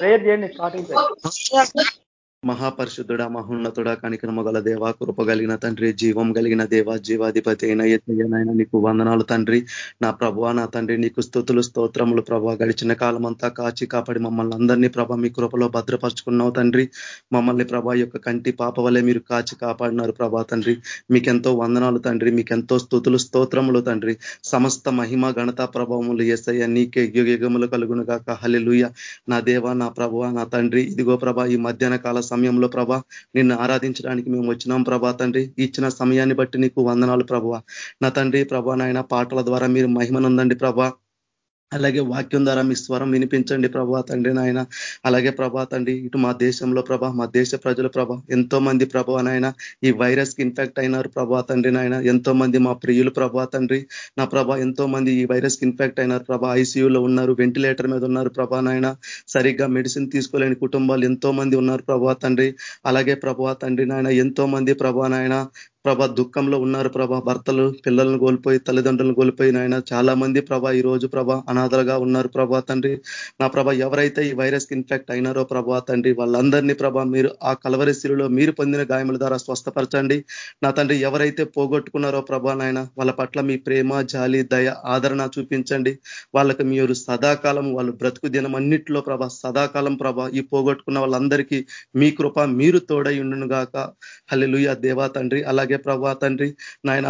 Prayer చేయండి starting మహాపరిశుద్ధుడ మహోన్నతుడ కనికరమ గల దేవ కృప కలిగిన తండ్రి జీవం కలిగిన దేవ జీవాధిపతి అయిన ఎత్తయ్యనైనా నీకు వందనాలు తండ్రి. నా ప్రభు నా తండ్రి నీకు స్థుతులు స్తోత్రములు ప్రభా గడిచిన కాలం అంతా కాచి కాపాడి మమ్మల్ని అందరినీ ప్రభ మీ కృపలో భద్రపరుచుకున్నావు తండ్రి. మమ్మల్ని ప్రభా యొక్క కంటి పాప వలె మీరు కాచి కాపాడినారు ప్రభా తండ్రి. మీకెంతో వందనాలు తండ్రి మీకెంతో స్థుతులు స్తోత్రములు తండ్రి. సమస్త మహిమ ఘనత ప్రభావములు ఎస్ఐ నీకే యుగములు కలుగును గాక హలిలుయ నా దేవ నా ప్రభు నా తండ్రి. ఇదిగో ప్రభా ఈ మధ్యాహ్న కాల సమయంలో ప్రభా నిన్ను ఆరాధించడానికి మేము వచ్చినాం ప్రభా తండ్రి. ఇచ్చిన సమయాన్ని బట్టి నీకు వందనాలు ప్రభా. నా తండ్రి ప్రభా నాయన పాటల ద్వారా మీరు మహిమనుందండి ప్రభా. అలాగే వాక్యం ద్వారా మీ స్వరం వినిపించండి ప్రభా తండ్రి నాయన. అలాగే ప్రభా తండ్రి ఇటు మా దేశంలో ప్రభా మా దేశ ప్రజల ప్రభా ఎంతో మంది ప్రభా నాయన ఈ వైరస్కి ఇన్ఫెక్ట్ అయినారు ప్రభా తండ్రి నాయన. ఎంతో మంది మా ప్రియులు ప్రభా తండ్రి నా ప్రభా ఎంతో మంది ఈ వైరస్కి ఇన్ఫెక్ట్ అయినారు ప్రభా. ఐసీయూలో ఉన్నారు వెంటిలేటర్ మీద ఉన్నారు ప్రభా నాయన. సరిగ్గా మెడిసిన్ తీసుకోలేని కుటుంబాలు ఎంతో మంది ఉన్నారు ప్రభా తండ్రి. అలాగే ప్రభా తండ్రి నాయన ఎంతో మంది ప్రభా నాయన ప్రభా దుఃఖంలో ఉన్నారు ప్రభా భర్తలు పిల్లలను కోల్పోయి తల్లిదండ్రులను కోల్పోయి నాయన చాలా మంది ప్రభా ఈ రోజు ప్రభా అనాథలుగా ఉన్నారు ప్రభా తండ్రి. నా ప్రభా ఎవరైతే ఈ వైరస్కి ఇన్ఫెక్ట్ అయినారో ప్రభా తండ్రి వాళ్ళందరినీ ప్రభా మీరు ఆ కలవరిశిలో మీరు పొందిన గాయముల ద్వారా స్వస్థపరచండి. నా తండ్రి ఎవరైతే పోగొట్టుకున్నారో ప్రభా నాయన వాళ్ళ పట్ల మీ ప్రేమ జాలి దయ ఆదరణ చూపించండి. వాళ్ళకి మీరు సదాకాలం వాళ్ళు బ్రతుకు దినం అన్నింటిలో ప్రభా సదాకాలం ప్రభా ఈ పోగొట్టుకున్న వాళ్ళందరికీ మీ కృప మీరు తోడై ఉండును గాక హల్లెలుయ దేవా తండ్రి. అలా అలాగే ప్రభా తండ్రి నాయన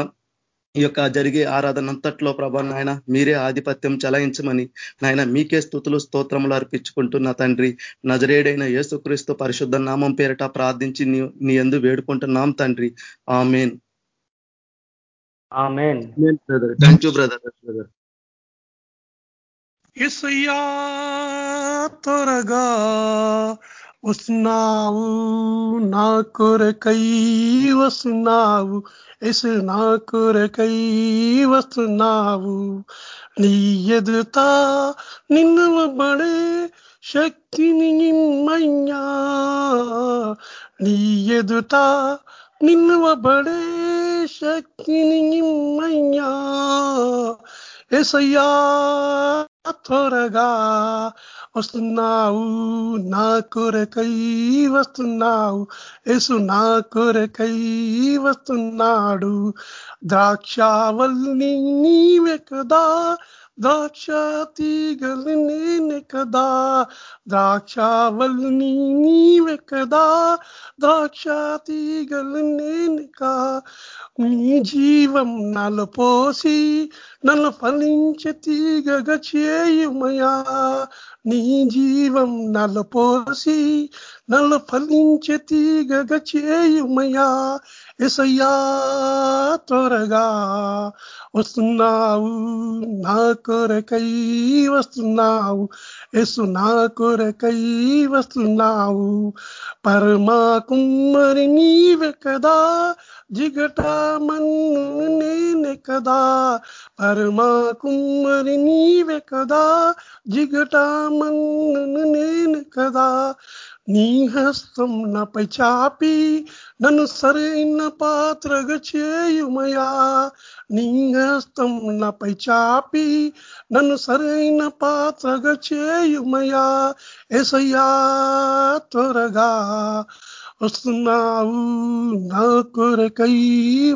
ఈ యొక్క జరిగే ఆరాధన అంతట్లో ప్రభా నాయన మీరే ఆధిపత్యం చలాయించమని నాయన మీకే స్థుతులు స్తోత్రములు అర్పించుకుంటున్న తండ్రి నజరేడైన యేసుక్రీస్తు పరిశుద్ధ నామం పేరట ప్రార్థించి నీ ఎందు వేడుకుంటున్నాం తండ్రి. Amen. Thank you brother. Brother. ఎసయ్యా త్వరగా వస్తున్నావు నా కొరకై వస్తున్నావు ఎసు నా కొరకై వస్తున్నావు. నీ ఎదుట నిన్నవబడే శక్తిని నిమ్మయ్యా. నీ ఎదుట నిన్నవబడే శక్తిని నిమ్మయ్యా. ఎసయ్యా త్వరగా వస్తున్నావు నా కొరకై వస్తున్నావు. యేసు నా కొరకై వస్తున్నాడు. ద్రాక్షావల్ని నీవే కదా ద్రాక్ష తీగలు నేనే కదా. ద్రాక్షావల్ని నీవే కదా ద్రాక్ష తీగలు నేనుకా నీ జీవం నలు పోసి నన్ను ఫలించే తీగగ చేయుమయా. నీ జీవం నల్ల పోసి నల్ల ఫలించే తీగగ చేయుమయా ఎసయ్యా త్వరగా వస్తున్నావు నా కొరకై వస్తున్నావు. ఎసు నా కొరకై వస్తున్నావు. పరమా కుమ్మరి నీవే కదా జిగటమన్ను నేనే కదా పరమా కుమ్మరి నీవే కదా జిగటమన్ను నేను కదా నీ హస్తం నాపై చాపి నన్ను సరైన పాత్రగా చేయుమయా. నీ హస్తం నాపై చాపి నన్ను సరైన పాత్రగా చేయుమయా. ఎసయ్యా త్వరగా వస్తున్నావు నా కొరకై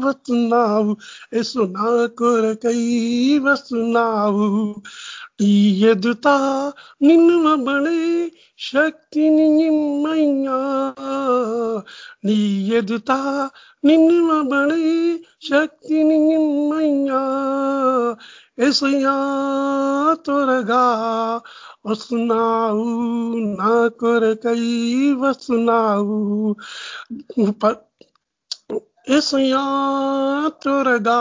వస్తున్నావు ఎసు నా కొరకై వస్తున్నావు. ఈ ఎదుట నిన్ను బడి శక్తిని నిమ్మయ్యా నీ ఎదుట నిన్ను బడి శక్తిని నిమ్మయ్యా ఎసయ్యా త్వరగా వస్తున్నావు నా కొరకై వస్తున్నావు. ఎసయ్యా త్వరగా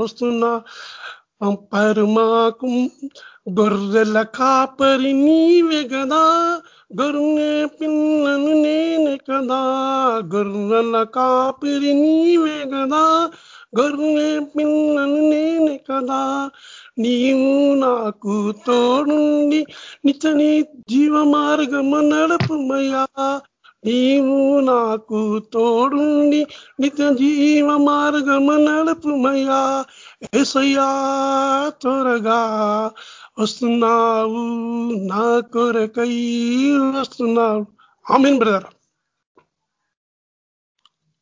వస్తున్నా పరమాకు గొర్రెల కాపరి నీవే కదా గొర్రె పిల్లను నేనే కదా గొర్రెల కాపరి నీవే కదా గొర్రె పిల్లను నేనే కదా. నీవు నాకు తోడుండి నితని జీవ మార్గము నడుపుమయ్యా. నీవు నాకు తోడుండి నిత జీవ మార్గము నడుపుమయ్యా. ఎసయ్యా త్వరగా వస్తున్నావు. నా కొరకై వస్తున్నావు. Amen brother.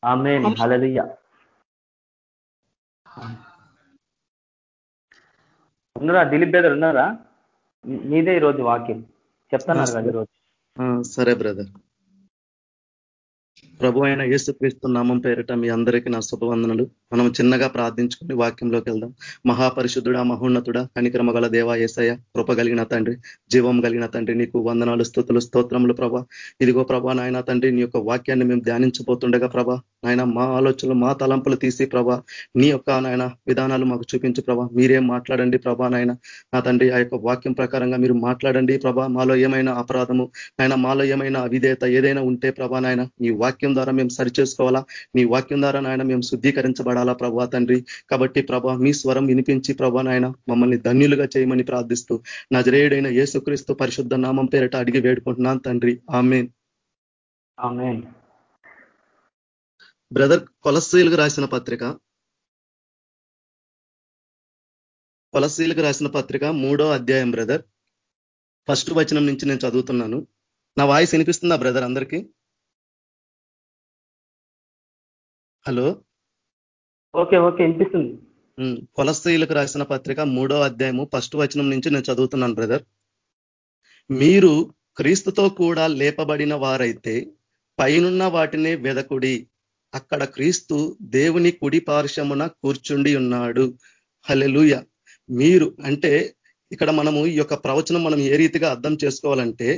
ఆమెన్. హల్లెలూయా. ఉన్నారా? దిలీప్ బ్రదర్ ఉన్నారా? మీదే ఈరోజు వాక్యం చెప్తున్నారు కదా ఈరోజు సరే బ్రదర్. ప్రభు అయిన యేసుక్రీస్తు నామం పేరిట మీ అందరికీ నా శుభవందనలు. మనం చిన్నగా ప్రార్థించుకుని వాక్యంలోకి వెళ్దాం. మహాపరిశుద్ధుడ మహోన్నతుడ కనిక్రమ గల దేవ ఏసయ కృప కలిగిన తండ్రి జీవం కలిగిన తండ్రి నీకు వందనాలు స్థుతులు స్తోత్రములు ప్రభా. ఇదిగో ప్రభా నాయన తండ్రి నీ యొక్క వాక్యాన్ని మేము ధ్యానించబోతుండగా ప్రభా నాయన మా ఆలోచనలు మా తలంపులు తీసి ప్రభా నీ యొక్క నాయన విధానాలు మాకు చూపించు ప్రభా. మీరేం మాట్లాడండి ప్రభా నాయన. నా తండ్రి ఆ యొక్క వాక్యం ప్రకారంగా మీరు మాట్లాడండి ప్రభా. మాలో ఏమైనా అపరాధము నాయన మాలో ఏమైనా అవిధేయత ఏదైనా ఉంటే ప్రభా నాయన నీ వాక్యం ద్వారా మేము సరిచేసుకోవాలా? నీ వాక్యం ద్వారా నాయన మేము శుద్ధీకరించబడాలా ప్రభా తండ్రి? కాబట్టి ప్రభా మీ స్వరం వినిపించి ప్రభా నాయన మమ్మల్ని ధన్యులుగా చేయమని ప్రార్థిస్తూ నజరేయుడైన యేసుక్రీస్తు పరిశుద్ధ నామం పేరిట అడిగి వేడుకుంటున్నాను తండ్రి. ఆమెన్. బ్రదర్ కొలసీలకు రాసిన పత్రిక. కొలసీలకు రాసిన పత్రిక మూడో అధ్యాయం బ్రదర్. ఫస్ట్ వచనం నుంచి నేను చదువుతున్నాను. నా వాయిస్ వినిపిస్తుందా బ్రదర్ అందరికీ? హలో? ఓకే ఓకే వినిపిస్తుంది. కొలస్త్రీలకు రాసిన పత్రిక మూడో అధ్యాయము ఫస్ట్ వచనం నుంచి నేను చదువుతున్నాను బ్రదర్. మీరు క్రీస్తుతో కూడా లేపబడిన వారైతే పైనున్న వాటినే వెదకుడి. అక్కడ క్రీస్తు దేవుని కుడి పార్శ్వమున కూర్చుండి ఉన్నాడు. హలెలుయ మీరు అంటే ఇక్కడ మనము ఈ యొక్క ప్రవచనం మనం ఏ రీతిగా అర్థం చేసుకోవాలంటే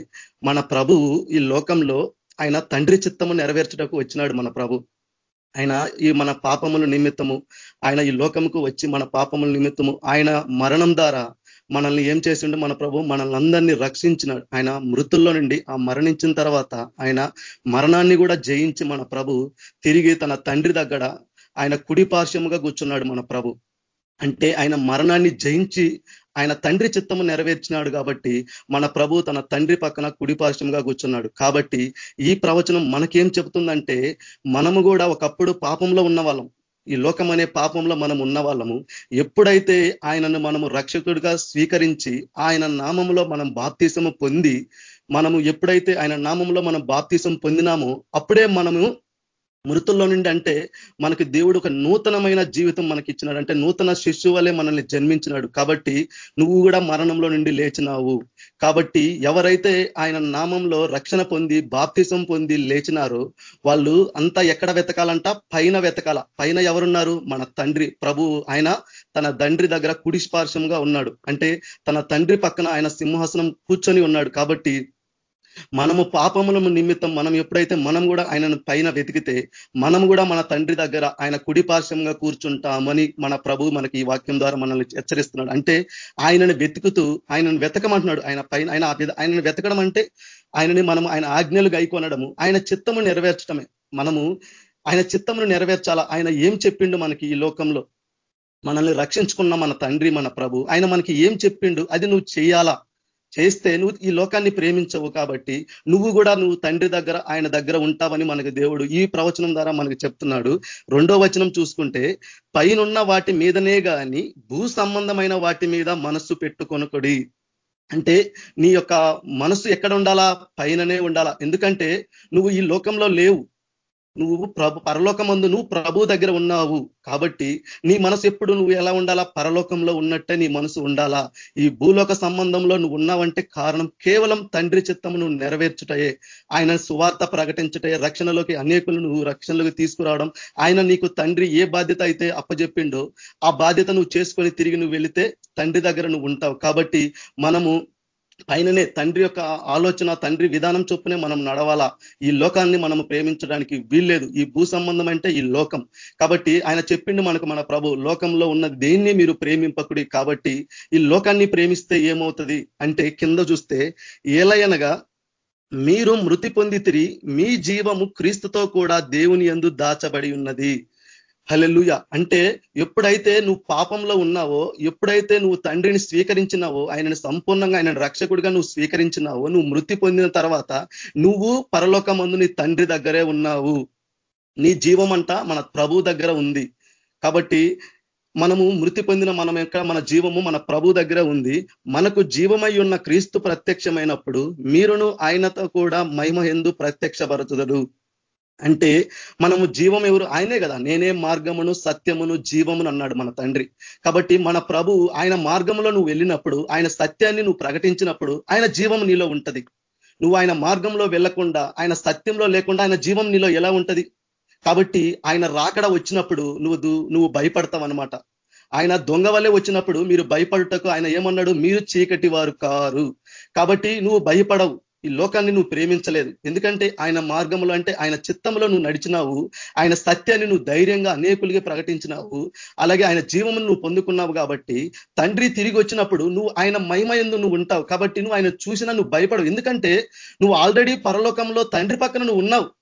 మన ప్రభువు ఈ లోకంలో ఆయన తండ్రి చిత్తము నెరవేర్చడానికి వచ్చినాడు మన ప్రభు. ఆయన ఈ మన పాపముల నిమిత్తము ఆయన ఈ లోకముకు వచ్చి మన పాపముల నిమిత్తము ఆయన మరణం ద్వారా మనల్ని ఏం చేసిండు? మన ప్రభు మనల్ని అందరినీ రక్షించినాడు. ఆయన మృతుల్లో నుండి ఆ మరణించిన తర్వాత ఆయన మరణాన్ని కూడా జయించి మన ప్రభు తిరిగి తన తండ్రి దగ్గర ఆయన కుడి పార్శ్వముగా కూర్చున్నాడు మన ప్రభు. అంటే ఆయన మరణాన్ని జయించి ఆయన తండ్రి చిత్తము నెరవేర్చినాడు కాబట్టి మన ప్రభు తన తండ్రి పక్కన కుడిపార్శ్వంగా కూర్చున్నాడు. కాబట్టి ఈ ప్రవచనం మనకేం చెబుతుందంటే మనము కూడా ఒకప్పుడు పాపంలో ఉన్న వాళ్ళం ఈ లోకం అనే పాపంలో మనం ఉన్న వాళ్ళము ఎప్పుడైతే ఆయనను మనము రక్షకుడిగా స్వీకరించి ఆయన నామంలో మనం బాప్తీసము పొంది మనము ఎప్పుడైతే ఆయన నామంలో మనం బాప్తీసం పొందినామో అప్పుడే మనము మృతుల్లో నుండి అంటే మనకి దేవుడు ఒక నూతనమైన జీవితం మనకి ఇచ్చినాడు అంటే నూతన శిశువులే మనల్ని జన్మించినాడు. కాబట్టి నువ్వు కూడా మరణంలో నుండి లేచినావు. కాబట్టి ఎవరైతే ఆయన నామంలో రక్షణ పొంది బాప్తిసం పొంది లేచినారో వాళ్ళు అంతా ఎక్కడ వెతకాలంట? పైన వెతకాల. పైన ఎవరున్నారు? మన తండ్రి. ప్రభు ఆయన తన తండ్రి దగ్గర కుడిస్పార్శంగా ఉన్నాడు. అంటే తన తండ్రి పక్కన ఆయన సింహాసనం కూర్చొని ఉన్నాడు. కాబట్టి మనము పాపముల నిమిత్తం మనం ఎప్పుడైతే మనం కూడా ఆయనను పైన వెతికితే మనం కూడా మన తండ్రి దగ్గర ఆయన కుడిపార్శ్వంగా కూర్చుంటామని మన ప్రభు మనకి ఈ వాక్యం ద్వారా మనల్ని హెచ్చరిస్తున్నాడు. అంటే ఆయనను వెతుకుతూ ఆయనను వెతకమంటున్నాడు. ఆయన పైన ఆయన ఆయనను వెతకడం అంటే ఆయనని మనం ఆయన ఆజ్ఞలు గైకొనడము. ఆయన చిత్తము నెరవేర్చడమే మనము ఆయన చిత్తమును నెరవేర్చాలా? ఆయన ఏం చెప్పిండు మనకి ఈ లోకంలో? మనల్ని రక్షించుకున్న మన తండ్రి మన ప్రభు. ఆయన మనకి ఏం చెప్పిండు? అది నువ్వు చేయాలా? చేస్తే నువ్వు ఈ లోకాన్ని ప్రేమించవు కాబట్టి నువ్వు కూడా నువ్వు తండ్రి దగ్గర ఆయన దగ్గర ఉంటావని మనకు దేవుడు ఈ ప్రవచనం ద్వారా మనకు చెప్తున్నాడు. రెండో వచనం చూసుకుంటే పైనున్న వాటి మీదనే గాని భూ సంబంధమైన వాటి మీద మనస్సు పెట్టుకొనుకొడి. అంటే నీ యొక్క మనసు ఎక్కడ ఉండాలా? పైననే ఉండాలా. ఎందుకంటే నువ్వు ఈ లోకంలో లేవు. నువ్వు ప్రభు పరలోకమందు నువ్వు ప్రభు దగ్గర ఉన్నావు కాబట్టి నీ మనసు ఎప్పుడు నువ్వు ఎలా ఉండాలా? పరలోకంలో ఉన్నట్టే నీ మనసు ఉండాలా? ఈ భూలోక సంబంధంలో నువ్వు ఉన్నావంటే కారణం కేవలం తండ్రి చిత్తము నువ్వు నెరవేర్చుటయే. ఆయన సువార్త ప్రకటించుటే రక్షణలోకి అనేకులు నువ్వు రక్షణలోకి తీసుకురావడం. ఆయన నీకు తండ్రి ఏ బాధ్యత అయితే అప్పచెప్పిండో ఆ బాధ్యత నువ్వు చేసుకొని తిరిగి నువ్వు వెళితే తండ్రి దగ్గర నువ్వు ఉంటావు. కాబట్టి మనము పైననే తండ్రి యొక్క ఆలోచన తండ్రి విధానం చొప్పునే మనం నడవాలా? ఈ లోకాన్ని మనం ప్రేమించడానికి వీల్లేదు. ఈ భూ సంబంధం అంటే ఈ లోకం. కాబట్టి ఆయన చెప్పిండు మనకు మన ప్రభు లోకంలో ఉన్న దేన్ని మీరు ప్రేమింపకుడి? కాబట్టి ఈ లోకాన్ని ప్రేమిస్తే ఏమవుతుంది? అంటే కింద చూస్తే ఏలయనగా మీరు మృతి పొందితిరి మీ జీవము క్రీస్తుతో కూడా దేవుని ఎందు దాచబడి ఉన్నది. హలెలుయ అంటే ఎప్పుడైతే నువ్వు పాపంలో ఉన్నావో ఎప్పుడైతే నువ్వు తండ్రిని స్వీకరించినావో ఆయనను సంపూర్ణంగా ఆయన రక్షకుడిగా నువ్వు స్వీకరించినావో నువ్వు మృతి పొందిన తర్వాత నువ్వు పరలోకమందు నీ తండ్రి దగ్గరే ఉన్నావు. నీ జీవం అంతా మన ప్రభు దగ్గర ఉంది. కాబట్టి మనము మృతి పొందిన మనం యొక్క మన జీవము మన ప్రభు దగ్గర ఉంది. మనకు జీవమై ఉన్న క్రీస్తు ప్రత్యక్షమైనప్పుడు మీరును ఆయనతో కూడా మహిమ ఎందు ప్రత్యక్షపరచుదడు అంటే మనము జీవం ఎవరు? ఆయనే కదా. నేనే మార్గమును సత్యమును జీవమును అన్నాడు మన తండ్రి. కాబట్టి మన ప్రభు ఆయన మార్గంలో నువ్వు వెళ్ళినప్పుడు ఆయన సత్యాన్ని నువ్వు ప్రకటించినప్పుడు ఆయన జీవం నీలో ఉంటది. నువ్వు ఆయన మార్గంలో వెళ్ళకుండా ఆయన సత్యంలో లేకుండా ఆయన జీవం నీలో ఎలా ఉంటది? కాబట్టి ఆయన రాకడ వచ్చినప్పుడు నువ్వు నువ్వు భయపడతావు అనమాట ఆయన దొంగ వల్లే వచ్చినప్పుడు మీరు భయపడుటకు ఆయన ఏమన్నాడు? మీరు చీకటి వారు కారు. కాబట్టి నువ్వు భయపడవు. ఈ లోకాన్ని నువ్వు ప్రేమించలేదు. ఎందుకంటే ఆయన మార్గంలో అంటే ఆయన చిత్తంలో నువ్వు నడిచినావు. ఆయన సత్యాన్ని నువ్వు ధైర్యంగా అనేకులుగా ప్రకటించినావు. అలాగే ఆయన జీవమును నువ్వు పొందుకున్నావు కాబట్టి తండ్రి తిరిగి వచ్చినప్పుడు నువ్వు ఆయన మహిమ ఎందు నువ్వు ఉంటావు. కాబట్టి నువ్వు ఆయన చూసినా నువ్వు భయపడవు. ఎందుకంటే నువ్వు ఆల్రెడీ పరలోకంలో తండ్రి పక్కన నువ్వు ఉన్నావు.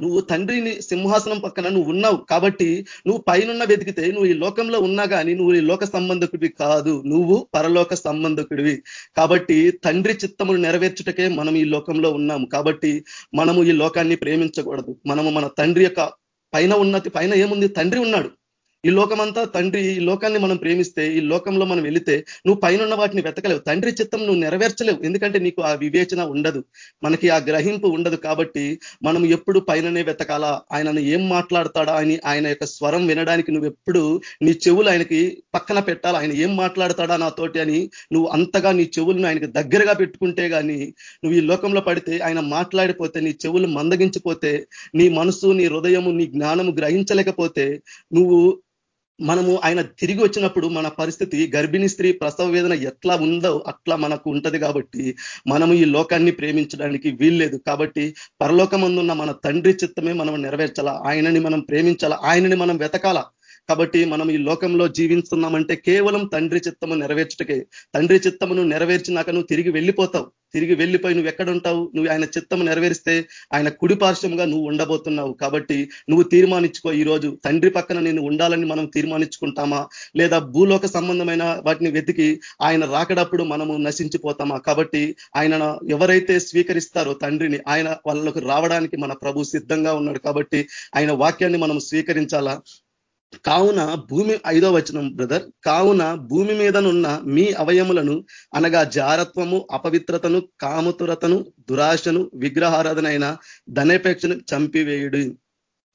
నువ్వు తండ్రిని సింహాసనం పక్కన నువ్వు ఉన్నావు కాబట్టి నువ్వు పైనున్న వెతికితే నువ్వు ఈ లోకంలో ఉన్నా కానీ నువ్వు ఈ లోక సంబంధకుడివి కాదు. నువ్వు పరలోక సంబంధకుడివి. కాబట్టి తండ్రి చిత్తమును నెరవేర్చుటకే మనం ఈ లోకంలో ఉన్నాము. కాబట్టి మనము ఈ లోకాన్ని ప్రేమించకూడదు. మనము మన తండ్రి యొక్క పైన ఉన్నతి పైన ఏముంది? తండ్రి ఉన్నాడు. ఈ లోకమంతా తండ్రి ఈ లోకాన్ని మనం ప్రేమిస్తే ఈ లోకంలో మనం వెళితే నువ్వు పైన వాటిని వెతకలేవు. తండ్రి చిత్తం నువ్వు నెరవేర్చలేవు. ఎందుకంటే నీకు ఆ వివేచన ఉండదు. మనకి ఆ గ్రహింపు ఉండదు కాబట్టి మనం ఎప్పుడు పైననే వెతకాలా? ఆయనను ఏం మాట్లాడతాడా అని ఆయన యొక్క స్వరం వినడానికి నువ్వు ఎప్పుడు నీ చెవులు ఆయనకి పక్కన పెట్టాలా? ఆయన ఏం మాట్లాడతాడా నాతోటి అని నువ్వు అంతగా నీ చెవులను ఆయనకి దగ్గరగా పెట్టుకుంటే కానీ నువ్వు ఈ లోకంలో పడితే ఆయన మాట్లాడిపోతే నీ చెవులు మందగించిపోతే నీ మనసు నీ హృదయము నీ జ్ఞానము గ్రహించలేకపోతే నువ్వు మనము ఆయన తిరిగి వచ్చినప్పుడు మన పరిస్థితి గర్భిణీ స్త్రీ ప్రసవ వేదన ఎట్లా ఉందో అట్లా మనకు ఉంటది కాబట్టి మనము ఈ లోకాన్ని ప్రేమించడానికి వీల్లేదు. కాబట్టి పరలోకమందున్న మన తండ్రి చిత్తమే మనం నెరవేర్చాలా? ఆయనని మనం ప్రేమించాలా? ఆయనని మనం వెతకాలా? కాబట్టి మనం ఈ లోకంలో జీవిస్తున్నామంటే కేవలం తండ్రి చిత్తము నెరవేర్చుటకే. తండ్రి చిత్తమును నెరవేర్చినాక నువ్వు తిరిగి వెళ్ళిపోతావు. తిరిగి వెళ్ళిపోయి నువ్వు ఎక్కడుంటావు? నువ్వు ఆయన చిత్తము నెరవేరిస్తే ఆయన కుడి పార్శ్వంగా నువ్వు ఉండబోతున్నావు. కాబట్టి నువ్వు తీర్మానించుకో ఈ రోజు తండ్రి పక్కన నేను ఉండాలని మనం తీర్మానించుకుంటామా? లేదా భూలోక సంబంధమైన వాటిని వెతికి ఆయన రాకడప్పుడు మనము నశించిపోతామా? కాబట్టి ఆయన ఎవరైతే స్వీకరిస్తారో తండ్రిని ఆయన వాళ్ళకు రావడానికి మన ప్రభు సిద్ధంగా ఉన్నాడు. కాబట్టి ఆయన వాక్యాన్ని మనం స్వీకరించాలా? కావున భూమి ఐదో వచనం బ్రదర్. కావున భూమి మీదనున్న మీ అవయములను అనగా జారత్వము అపవిత్రతను కామతురతను దురాశను విగ్రహారాధనైన ధనపేక్షను చంపివేయుడు.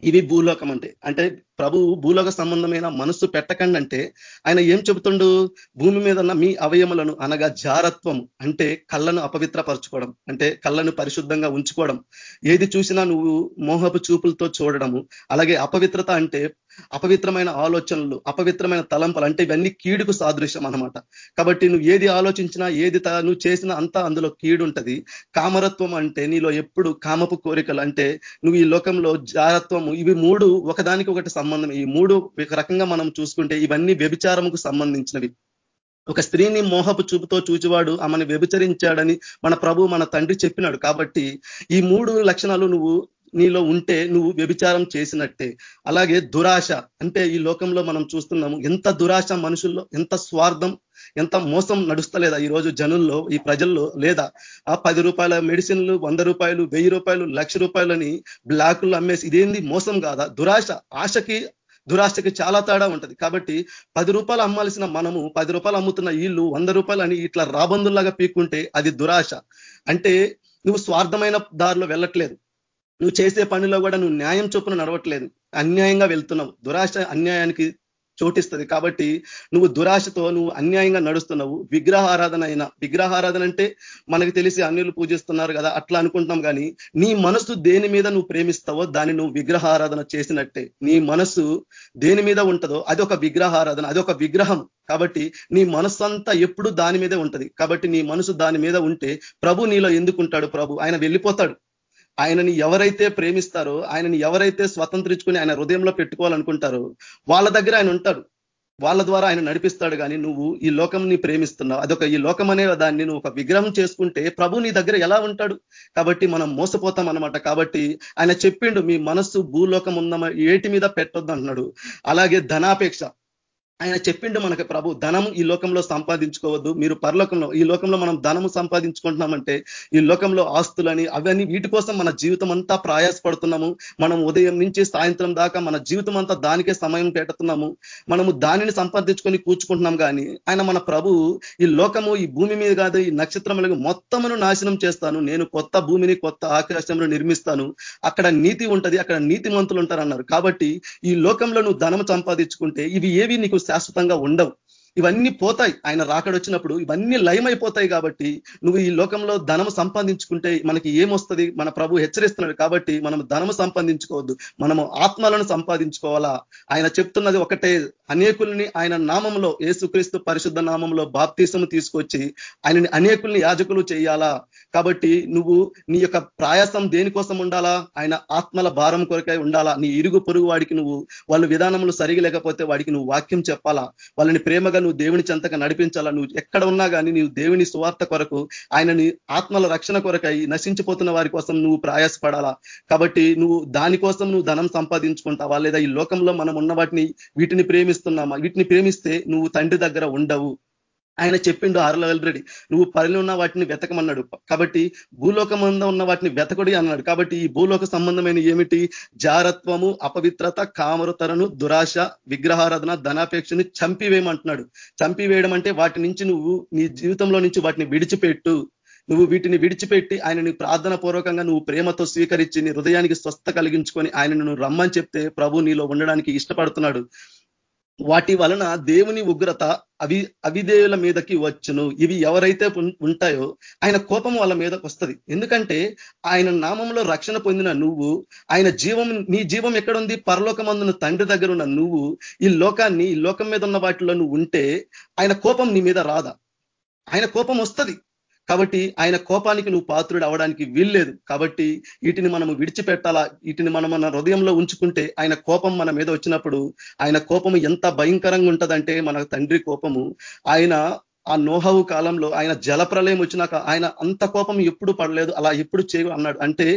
ఇవి భూలోకం అంటే. అంటే ప్రభువు భూలోక సంబంధమైన మనస్సు పెట్టకండి అంటే ఆయన ఏం చెబుతుండు? భూమి మీద ఉన్న మీ అవయములను అనగా జారత్వం అంటే కళ్ళను అపవిత్రపరచుకోవడం అంటే కళ్ళను పరిశుద్ధంగా ఉంచుకోవడం. ఏది చూసినా నువ్వు మోహపు చూపులతో చూడడము అలాగే అపవిత్రత అంటే అపవిత్రమైన ఆలోచనలు అపవిత్రమైన తలంపలు అంటే ఇవన్నీ కీడుకు సాదృశ్యం అనమాట కాబట్టి నువ్వు ఏది ఆలోచించినా ఏది నువ్వు చేసినా అంతా అందులో కీడు ఉంటుంది కామరత్వం అంటే నీలో ఎప్పుడు కామపు కోరికలు అంటే నువ్వు ఈ లోకంలో జారత్వము ఇవి మూడు ఒకదానికి ఒకటి సంబంధం. ఈ మూడు ఒక రకంగా మనం చూసుకుంటే ఇవన్నీ వ్యభిచారముకు సంబంధించినవి. ఒక స్త్రీని మోహపు చూపుతో చూచివాడు ఆమెను వ్యభిచరించాడని మన ప్రభు మన తండ్రి చెప్పినాడు. కాబట్టి ఈ మూడు లక్షణాలు నువ్వు నీలో ఉంటే నువ్వు వ్యభిచారం చేసినట్టే. అలాగే దురాశ అంటే ఈ లోకంలో మనం చూస్తున్నాము ఎంత దురాశ మనుషుల్లో ఎంత స్వార్థం ఎంత మోసం నడుస్తలేదా ఈ రోజు జనుల్లో ఈ ప్రజల్లో లేదా? ఆ పది రూపాయల మెడిసిన్లు వంద రూపాయలు వెయ్యి రూపాయలు లక్ష రూపాయలని బ్లాకులు అమ్మేసి ఇదేంది మోసం కాదా? దురాశ ఆశకి దురాశకి చాలా తేడా ఉంటది. కాబట్టి పది రూపాయలు అమ్మాల్సిన మనము పది రూపాయలు అమ్ముతున్న ఇల్లు వంద రూపాయలు అని ఇట్లా రాబందుల్లాగా పీక్కుంటే అది దురాశ. అంటే నువ్వు స్వార్థమైన దారిలో వెళ్ళట్లేదు. నువ్వు చేసే పనిలో కూడా నువ్వు న్యాయం చొప్పున నడవట్లేదు. అన్యాయంగా వెళ్తున్నావు. దురాశ అన్యాయానికి చోటిస్తుంది. కాబట్టి నువ్వు దురాశతో నువ్వు అన్యాయంగా నడుస్తున్నావు. విగ్రహారాధన అయినా విగ్రహారాధన అంటే మనకు తెలిసి అన్యులు పూజిస్తున్నారు కదా అట్లా అనుకుంటాం కానీ నీ మనసు దేని మీద నువ్వు ప్రేమిస్తావో దాన్ని నువ్వు విగ్రహారాధన చేసినట్టే. నీ మనసు దేని మీద ఉంటుందో అది ఒక విగ్రహారాధన అది ఒక విగ్రహం. కాబట్టి నీ మనసు అంతా ఎప్పుడు దాని మీదే ఉంటది. కాబట్టి నీ మనసు దాని మీద ఉంటే ప్రభు నీలో ఎందుకుంటాడు ప్రభు? ఆయన వెళ్ళిపోతాడు. ఆయనని ఎవరైతే ప్రేమిస్తారో ఆయనని ఎవరైతే స్వతంత్రించుకుని ఆయన హృదయంలో పెట్టుకోవాలనుకుంటారో వాళ్ళ దగ్గర ఆయన ఉంటాడు. వాళ్ళ ద్వారా ఆయన నడిపిస్తాడు కానీ నువ్వు ఈ లోకంని ప్రేమిస్తున్నావు. అదొక ఈ లోకం అనే దాన్ని నువ్వు ఒక విగ్రహం చేసుకుంటే ప్రభు నీ దగ్గర ఎలా ఉంటాడు? కాబట్టి మనం మోసపోతాం అనమాట కాబట్టి ఆయన చెప్పిండు మీ మనస్సు భూలోకం ఉందమ్మ ఏటి మీద పెట్టొద్దు అంటున్నాడు. అలాగే ధనాపేక్ష. ఆయన చెప్పిండు మనకి ప్రభు ధనం ఈ లోకంలో సంపాదించుకోవద్దు. మీరు పరలోకంలో ఈ లోకంలో మనం ధనము సంపాదించుకుంటున్నామంటే ఈ లోకంలో ఆస్తులని అవన్నీ వీటి కోసం మన జీవితం అంతా ప్రయాసపడుతున్నాము. మనం ఉదయం నుంచి సాయంత్రం దాకా మన జీవితం అంతా దానికే సమయం పెడుతున్నాము మనము దానిని సంపాదించుకొని కూర్చుకుంటున్నాం కానీ ఆయన మన ప్రభు ఈ లోకము ఈ భూమి మీద కాదు ఈ నక్షత్రములకు మొత్తమును నాశనం చేస్తాను. నేను కొత్త భూమిని కొత్త ఆకాశంలో నిర్మిస్తాను. అక్కడ నీతి ఉంటది అక్కడ నీతిమంతులు ఉంటారన్నారు. కాబట్టి ఈ లోకంలో నువ్వు ధనం సంపాదించుకుంటే ఇవి ఏవి నీకు శాశ్వతంగా ఉండవు. ఇవన్నీ పోతాయి. ఆయన రాకడొచ్చినప్పుడు ఇవన్నీ లయమైపోతాయి కాబట్టి నువ్వు ఈ లోకంలో ధనము సంపాదించుకుంటే మనకి ఏమొస్తుంది? మన ప్రభు హెచ్చరిస్తున్నాడు కాబట్టి మనం ధనము సంపాదించుకోవద్దు. మనము ఆత్మలను సంపాదించుకోవాలా? ఆయన చెప్తున్నది ఒకటే. అనేకుల్ని ఆయన నామంలో ఏసుక్రీస్తు పరిశుద్ధ నామంలో బాప్తీసము తీసుకొచ్చి ఆయనని అనేకుల్ని యాజకులు చేయాలా? కాబట్టి నువ్వు నీ యొక్క ప్రయాసం దేనికోసం ఉండాలా? ఆయన ఆత్మల భారం కొరకై ఉండాలా? నీ ఇరుగు పొరుగు వాడికి నువ్వు వాళ్ళ విధానములు సరిగి లేకపోతే వాడికి నువ్వు వాక్యం చెప్పాలా? వాళ్ళని ప్రేమగా నువ్వు దేవుని చెంతగా నడిపించాలా? నువ్వు ఎక్కడ ఉన్నా కానీ నీవు దేవుని సువార్త కొరకు ఆయనని ఆత్మల రక్షణ కొరకై నశించిపోతున్న వారి కోసం నువ్వు ప్రయాసపడాలా? కాబట్టి నువ్వు దానికోసం నువ్వు ధనం సంపాదించుకుంటావా? లేదా ఈ లోకంలో మనం ఉన్న వాటిని వీటిని ప్రేమిస్తున్నామా? వీటిని ప్రేమిస్తే నువ్వు తండ్రి దగ్గర ఉండవు. ఆయన చెప్పిండు ఆల్రెడీ నువ్వు పరిలో ఉన్న వాటిని వెతకమన్నాడు. కాబట్టి భూలోకమంద ఉన్న వాటిని వెతకుడి అన్నాడు. కాబట్టి ఈ భూలోక సంబంధమైన ఏమిటి? జారత్వము అపవిత్రత కామరతరను దురాశ విగ్రహారాధన ధనాపేక్షని చంపివేయమంటున్నాడు. చంపివేయడం అంటే వాటి నుంచి నువ్వు నీ జీవితంలో నుంచి వాటిని విడిచిపెట్టు. నువ్వు వీటిని విడిచిపెట్టి ఆయనని ప్రార్థన పూర్వకంగా నువ్వు ప్రేమతో స్వీకరించి నీ హృదయానికి స్వస్థ కలిగించుకొని ఆయనను నువ్వు రమ్మని చెప్తే ప్రభు నీలో ఉండడానికి ఇష్టపడుతున్నాడు. వాటి వలన దేవుని ఉగ్రత అవి అవిధేయుల మీదకి వచ్చును. ఇవి ఎవరైతే ఉంటాయో ఆయన కోపం వాళ్ళ మీదకి వస్తుంది. ఎందుకంటే ఆయన నామంలో రక్షణ పొందిన నువ్వు ఆయన జీవం నీ జీవం ఎక్కడుంది? పరలోకమందున తండ్రి దగ్గర ఉన్న నువ్వు. ఈ లోకాన్ని ఈ లోకం మీద ఉన్న వాటిలో నువ్వు ఉంటే ఆయన కోపం నీ మీద రాదా? ఆయన కోపం వస్తుంది. కాబట్టి ఆయన కోపానికి నువ్వు పాత్రుడు అవడానికి వీల్లేదు. కాబట్టి వీటిని మనము విడిచిపెట్టాలా? వీటిని మనం మన హృదయంలో ఉంచుకుంటే ఆయన కోపం మన మీద వచ్చినప్పుడు ఆయన కోపము ఎంత భయంకరంగా ఉంటుందంటే మన తండ్రి కోపము. ఆయన ఆ నోహవు కాలంలో ఆయన జలప్రలయం వచ్చినాక ఆయన అంత కోపం ఎప్పుడు పడలేదు అలా ఎప్పుడు చేయు అన్నాడు. అంటే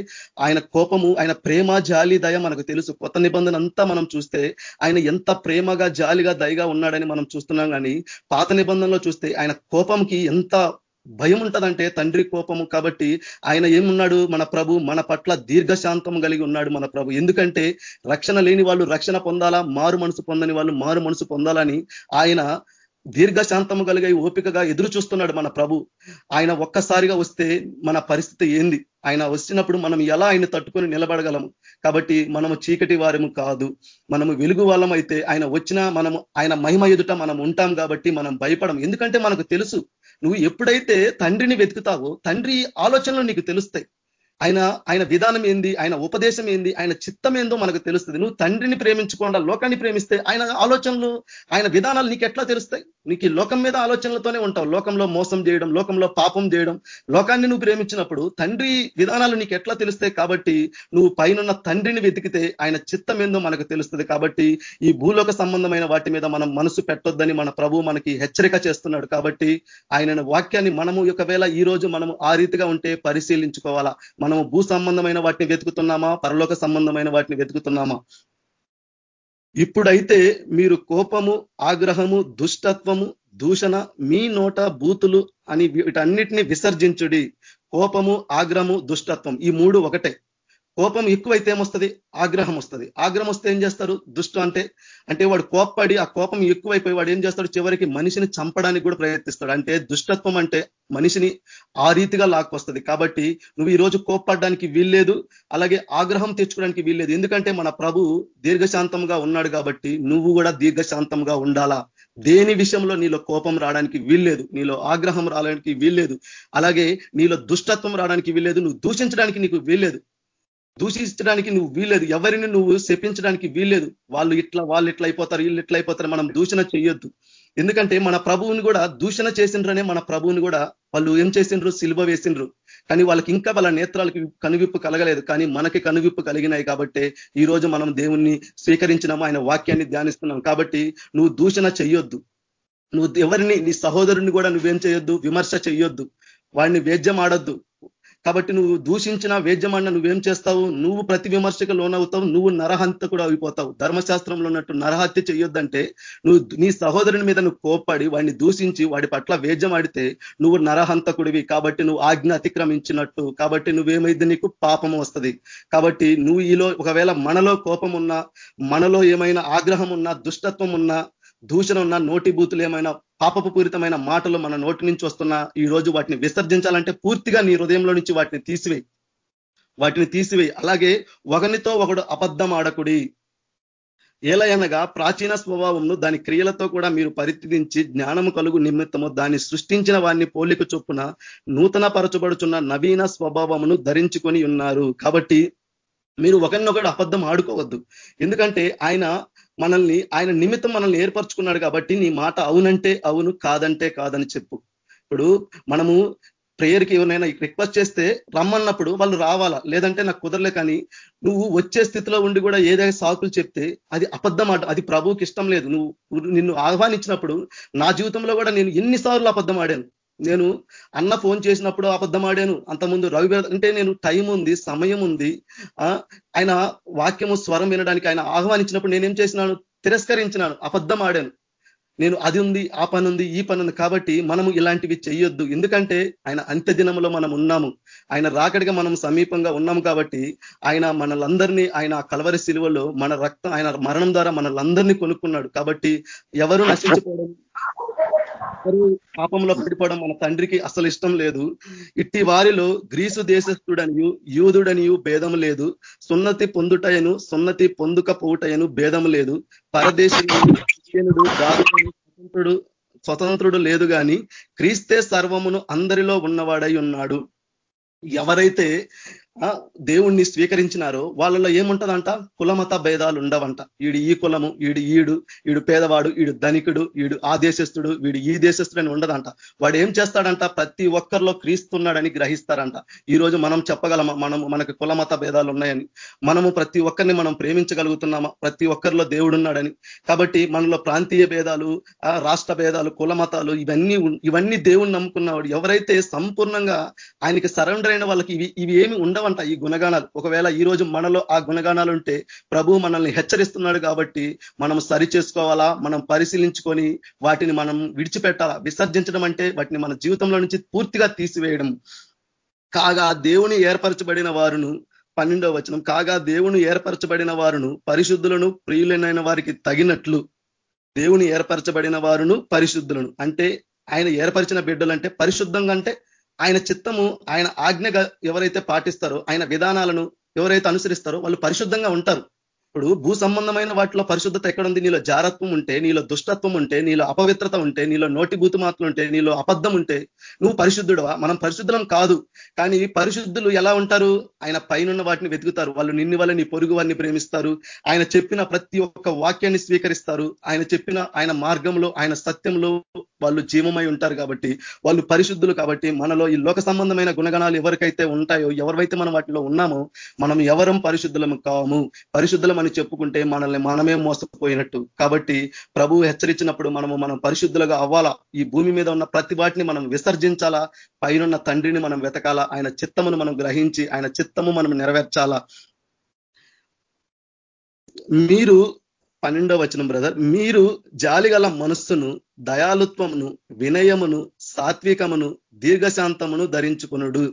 ఆయన కోపము ఆయన ప్రేమ జాలి దయ మనకు తెలుసు. కొత్త నిబంధన అంతా మనం చూస్తే ఆయన ఎంత ప్రేమగా జాలిగా దయగా ఉన్నాడని మనం చూస్తున్నాం కానీ పాత నిబంధనలో చూస్తే ఆయన కోపంకి ఎంత భయం ఉంటదంటే తండ్రి కోపము కాబట్టి ఆయన ఏమున్నాడు? మన ప్రభు మన పట్ల దీర్ఘశాంతం కలిగి ఉన్నాడు మన ప్రభు. ఎందుకంటే రక్షణ లేని వాళ్ళు రక్షణ పొందాలా? మారు మనసు పొందని వాళ్ళు మారు మనసు పొందాలని ఆయన దీర్ఘశాంతము కలిగే ఓపికగా ఎదురు చూస్తున్నాడు మన ప్రభు. ఆయన ఒక్కసారిగా వస్తే మన పరిస్థితి ఏంది? ఆయన వచ్చినప్పుడు మనం ఎలా ఆయన తట్టుకొని నిలబడగలము? కాబట్టి మనము చీకటి వారము కాదు. మనము వెలుగు వాళ్ళం అయితే ఆయన వచ్చినా మనము ఆయన మహిమ ఎదుట మనం ఉంటాం కాబట్టి మనం భయపడం ఎందుకంటే మనకు తెలుసు నువ్వు ఎప్పుడైతే తండ్రిని వెతుకుతావో తండ్రి ఆలోచనలు నీకు తెలుస్తాయి. ఆయన ఆయన విధానం ఏంది ఆయన ఉపదేశం ఏంది ఆయన చిత్తం ఏందో మనకు తెలుస్తుంది. నువ్వు తండ్రిని ప్రేమించకుండా లోకాన్ని ప్రేమిస్తే ఆయన ఆలోచనలు ఆయన విధానాలు నీకు ఎట్లా తెలుస్తాయి? నీకు ఈ లోకం మీద ఆలోచనలతోనే ఉంటావు. లోకంలో మోసం చేయడం లోకంలో పాపం చేయడం లోకాన్ని నువ్వు ప్రేమించినప్పుడు తండ్రి విధానాలు నీకు ఎట్లా తెలుస్తాయి కాబట్టి నువ్వు పైన తండ్రిని వెతికితే ఆయన చిత్తం ఏందో మనకు తెలుస్తుంది కాబట్టి ఈ భూలోక సంబంధమైన వాటి మీద మనం మనసు పెట్టొద్దని మన ప్రభు మనకి హెచ్చరిక చేస్తున్నాడు కాబట్టి ఆయన వాక్యాన్ని మనము ఒకవేళ ఈ రోజు మనము ఆ రీతిగా ఉంటే పరిశీలించుకోవాలా? మనము భూ సంబంధమైన వాటిని వెతుకుతున్నామా? పరలోక సంబంధమైన వాటిని వెతుకుతున్నామా? ఇప్పుడైతే మీరు కోపము ఆగ్రహము దుష్టత్వము దూషణ మీ నోట బూతులు అని వీటన్నిటిని విసర్జించుడి. కోపము ఆగ్రహము దుష్టత్వం ఈ మూడు ఒకటే. కోపం ఎక్కువైతే ఏమొస్తుంది? ఆగ్రహం వస్తుంది. ఆగ్రహం వస్తే ఏం చేస్తారు? దుష్టు అంటే అంటే వాడు కోప్పడి ఆ కోపం ఎక్కువైపోయి వాడు ఏం చేస్తాడు? చివరికి మనిషిని చంపడానికి కూడా ప్రయత్నిస్తాడు. అంటే దుష్టత్వం అంటే మనిషిని ఆ రీతిగా లాక్కొస్తుంది. కాబట్టి నువ్వు ఈరోజు కోప్పడడానికి వీల్లేదు. అలాగే ఆగ్రహం తెచ్చుకోవడానికి వీల్లేదు. ఎందుకంటే మన ప్రభు దీర్ఘశాంతంగా ఉన్నాడు కాబట్టి నువ్వు కూడా దీర్ఘశాంతంగా ఉండాలా? దేని విషయంలో నీలో కోపం రావడానికి వీల్లేదు? నీలో ఆగ్రహం రావడానికి వీల్లేదు. అలాగే నీలో దుష్టత్వం రావడానికి వీల్లేదు. నువ్వు దూషించడానికి నీకు వీల్లేదు. దూషించడానికి నువ్వు వీల్లేదు. ఎవరిని నువ్వు శపించడానికి వీల్లేదు. వాళ్ళు ఇట్లా వాళ్ళు ఇట్లా అయిపోతారు వీళ్ళు ఇట్లా అయిపోతారు. మనం దూషణ చేయొద్దు ఎందుకంటే మన ప్రభువుని కూడా దూషణ చేసిండ్రనే మన ప్రభువుని కూడా వాళ్ళు ఏం చేసిండ్రు? సిలువ వేసిండ్రు. కానీ వాళ్ళకి ఇంకా వాళ్ళ నేత్రాలకి కనువిప్పు కలగలేదు. కానీ మనకి కనువిప్పు కలిగినాయి కాబట్టి ఈ రోజు మనం దేవుణ్ణి స్వీకరించినాము. ఆయన వాక్యాన్ని ధ్యానిస్తున్నాం. కాబట్టి నువ్వు దూషణ చెయ్యొద్దు. నువ్వు ఎవరిని నీ సహోదరుని కూడా నువ్వేం చేయొద్దు విమర్శ చెయ్యొద్దు. వాడిని వేద్యం ఆడొద్దు. కాబట్టి నువ్వు దూషించిన వేద్యమన్న నువ్వేం చేస్తావు? నువ్వు ప్రతి విమర్శకు లోనవుతావు. నువ్వు నరహంత కూడా అయిపోతావు. ధర్మశాస్త్రంలో ఉన్నట్టు నరహత్య చేయొద్దంటే నువ్వు నీ సహోదరుని మీద నువ్వు కోప్పడి వాడిని దూషించి వాడి పట్ల వేద్యం ఆడితే నువ్వు నరహంతకుడివి. కాబట్టి నువ్వు ఆజ్ఞ అతిక్రమించినట్టు. కాబట్టి నువ్వేమైంది నీకు పాపం వస్తుంది? కాబట్టి నువ్వు ఈలో ఒకవేళ మనలో కోపం ఉన్నా మనలో ఏమైనా ఆగ్రహం ఉన్నా దుష్టత్వం ఉన్నా దూషణ ఉన్న నోటి బూతులు ఏమైనా పాపపు పూరితమైన మాటలు మన నోటి నుంచి వస్తున్న ఈ రోజు వాటిని విసర్జించాలంటే పూర్తిగా నీ హృదయంలో నుంచి వాటిని తీసివేయి వాటిని తీసివేయి అలాగే ఒకనితో ఒకడు అబద్ధం ఆడకుడి. ఏలయనగా ప్రాచీన స్వభావంను దాని క్రియలతో కూడా మీరు పరిత్తించి జ్ఞానము కలుగు నిమిత్తము దాన్ని సృష్టించిన వారిని పోలిక చొప్పున నూతన పరచబడుచున్న నవీన స్వభావమును ధరించుకొని ఉన్నారు. కాబట్టి మీరు ఒకరినొకడు అబద్ధం ఆడుకోవద్దు. ఎందుకంటే ఆయన మనల్ని ఆయన నిమిత్తం మనల్ని ఏర్పరచుకున్నాడు కాబట్టి నీ మాట అవునంటే అవును కాదంటే కాదని చెప్పు. ఇప్పుడు మనము ప్రేయర్కి ఎవరైనా రిక్వెస్ట్ చేస్తే రమ్మన్నప్పుడు వాళ్ళు రావాలా? లేదంటే నాకు కుదరలే కానీ నువ్వు వచ్చే స్థితిలో ఉండి కూడా ఏదైనా సాకులు చెప్తే అది అబద్ధం అది ప్రభువుకి ఇష్టం లేదు. నువ్వు నిన్ను ఆహ్వానించినప్పుడు నా జీవితంలో కూడా నేను ఎన్నిసార్లు అబద్ధం ఆడాను. నేను అన్న ఫోన్ చేసినప్పుడు అబద్ధం ఆడాను. అంతకుముందు రవి అంటే నేను టైం ఉంది సమయం ఉంది. ఆయన వాక్యము స్వరం వినడానికి ఆయన ఆహ్వానించినప్పుడు నేనేం చేసినాను? తిరస్కరించినాను. అబద్ధం ఆడాను. నేను అది ఉంది ఆ పని ఉంది ఈ పని ఉంది కాబట్టి మనము ఇలాంటివి చెయ్యొద్దు. ఎందుకంటే ఆయన అంత్య దినంలో మనం ఉన్నాము. ఆయన రాకడిగా మనం సమీపంగా ఉన్నాము కాబట్టి ఆయన మనలందరినీ ఆయన కలవరి శిలువలో మన రక్తం ఆయన మరణం ద్వారా మనలందరినీ కొనుక్కున్నాడు. కాబట్టి ఎవరు నశించుకోవడం ఎవరు పాపంలో పడిపోవడం మన తండ్రికి అసలు ఇష్టం లేదు. ఇట్టి వారిలో గ్రీసు దేశస్థుడనియు యూదుడనియు భేదం లేదు. సున్నతి పొందుటయను సున్నతి పొందుకపోవుటయను భేదం లేదు. పరదేశీయుడు స్వతంత్రుడు స్వతంత్రుడు లేదు కానీ క్రీస్తే సర్వమును అందరిలో ఉన్నవాడై ఉన్నాడు. ఎవరైతే దేవుణ్ణి స్వీకరించినారో వాళ్ళలో ఏముంటదంట? కులమత భేదాలు ఉండవంట వీడు ఈ కులము వీడు ఈడు వీడు పేదవాడు వీడు ధనికుడు వీడు ఆ దేశస్థుడు వీడు ఈ దేశస్థుడు అని ఉండదంట. వాడు ఏం చేస్తాడంట? ప్రతి ఒక్కరిలో క్రీస్తున్నాడని గ్రహిస్తారంట. ఈ రోజు మనం చెప్పగలమా? మనము మనకు కులమత భేదాలు ఉన్నాయని మనము ప్రతి ఒక్కరిని మనం ప్రేమించగలుగుతున్నామా? ప్రతి ఒక్కరిలో దేవుడు ఉన్నాడని కాబట్టి మనలో ప్రాంతీయ భేదాలు రాష్ట్ర భేదాలు కులమతాలు ఇవన్నీ ఇవన్నీ దేవుణ్ణి నమ్ముకున్నవాడు ఎవరైతే సంపూర్ణంగా ఆయనకి సరెండర్ అయిన వాళ్ళకి ఇవి ఇవి ఏమి అంట ఈ గుణగాణాలు. ఒకవేళ ఈ రోజు మనలో ఆ గుణగాణాలు ఉంటే ప్రభు మనల్ని హెచ్చరిస్తున్నాడు కాబట్టి మనం సరి చేసుకోవాలా? మనం పరిశీలించుకొని వాటిని మనం విడిచిపెట్టాలా? విసర్జించడం అంటే వాటిని మన జీవితంలో నుంచి పూర్తిగా తీసివేయడం. కాగా దేవుని ఏర్పరచబడిన వారును పన్నెండవ వచనం కాగా దేవుని ఏర్పరచబడిన వారును పరిశుద్ధులను ప్రియులైన వారికి తగినట్లు దేవుని ఏర్పరచబడిన వారును పరిశుద్ధులను. అంటే ఆయన ఏర్పరిచిన బిడ్డలు అంటే పరిశుద్ధంగా అంటే ఆయన చిత్తము ఆయన ఆజ్ఞగా ఎవరైతే పాటిస్తారో ఆయన విధానాలను ఎవరైతే అనుసరిస్తారో వాళ్ళు పరిశుద్ధంగా ఉంటారు. ఇప్పుడు భూ సంబంధమైన వాటిలో పరిశుద్ధత ఎక్కడుంది? నీలో జారత్వం ఉంటే నీలో దుష్టత్వం ఉంటే నీలో అపవిత్రత ఉంటే నీలో నోటి మాటలు ఉంటే నీలో అబద్ధం ఉంటే నువ్వు పరిశుద్ధుడవా? మనం పరిశుద్ధులం కాదు. కానీ పరిశుద్ధులు ఎలా ఉంటారు? ఆయన పైనున్న వాటిని వెతుకుతారు. వాళ్ళు నిన్ను వల్ల నీ పొరుగు వారిని ప్రేమిస్తారు. ఆయన చెప్పిన ప్రతి ఒక్క వాక్యాన్ని స్వీకరిస్తారు. ఆయన చెప్పిన ఆయన మార్గంలో ఆయన సత్యంలో వాళ్ళు జీవమై ఉంటారు కాబట్టి వాళ్ళు పరిశుద్ధులు కాబట్టి మనలో ఈ లోక సంబంధమైన గుణగణాలు ఎవరికైతే ఉంటాయో ఎవరైతే మనం వాటిలో ఉన్నామో మనం ఎవరం పరిశుద్ధులం కాము. పరిశుద్ధులం అని చెప్పుకుంటే మనల్ని మనమే మోసపోయినట్టు. కాబట్టి ప్రభువు హెచ్చరించినప్పుడు మనము మనం పరిశుద్ధులుగా అవ్వాలా? ఈ భూమి మీద ఉన్న ప్రతి వాటిని మనం విసర్జించాలా? పైనున్న తండ్రిని మనం వెతకాలా? ఆయన చిత్తమును మనం గ్రహించి ఆయన చిత్తము మనం నెరవేర్చాలా? మీరు పన్నెండో వచనం బ్రదర్ మీరు జాలిగల మనస్సును దయాలుత్వమును వినయమును సాత్వికమును దీర్ఘశాంతమును ధరించుకునుడు.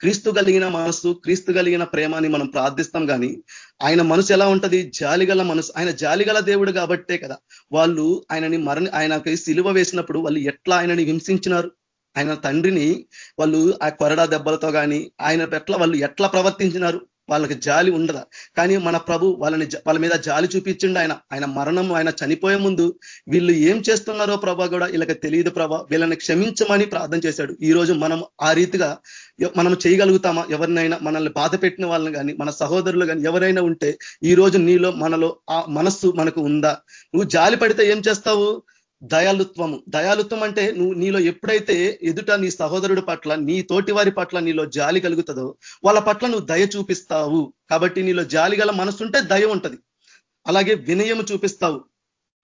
క్రీస్తు కలిగిన మనసు క్రీస్తు కలిగిన ప్రేమాని మనం ప్రార్థిస్తాం కానీ ఆయన మనసు ఎలా ఉంటది? జాలిగల మనసు ఆయన జాలిగల దేవుడు కాబట్టే కదా. వాళ్ళు ఆయనని మరణి ఆయనకి సిలువ వేసినప్పుడు వాళ్ళు ఎట్లా ఆయనని హింసించినారు? ఆయన తండ్రిని వాళ్ళు ఆ కొరడా దెబ్బలతో కానీ ఆయన పట్ల వాళ్ళు ఎట్లా ప్రవర్తించినారు? వాళ్ళకి జాలి ఉండదా? కానీ మన ప్రభు వాళ్ళని వాళ్ళ మీద జాలి చూపించిండు ఆయన. ఆయన మరణం ఆయన చనిపోయే ముందు వీళ్ళు ఏం చేస్తున్నారో ప్రభా కూడా వీళ్ళకి తెలియదు ప్రభా. వీళ్ళని క్షమించమని ప్రార్థన చేశాడు. ఈ రోజు మనం ఆ రీతిగా మనం చేయగలుగుతామా? ఎవరినైనా మనల్ని బాధ పెట్టిన వాళ్ళని కానీ మన సహోదరులు కానీ ఎవరైనా ఉంటే ఈ రోజు నీలో మనలో ఆ మనస్సు మనకు ఉందా? నువ్వు జాలి పడితే ఏం చేస్తావు? దయాలుత్వము. దయాలుత్వం అంటే నువ్వు నీలో ఎప్పుడైతే ఎదుట నీ సహోదరుడి పట్ల నీ తోటి వారి పట్ల నీలో జాలి కలుగుతుందో వాళ్ళ పట్ల నువ్వు దయ చూపిస్తావు. కాబట్టి నీలో జాలి గల మనసు ఉంటే దయ ఉంటది. అలాగే వినయము చూపిస్తావు.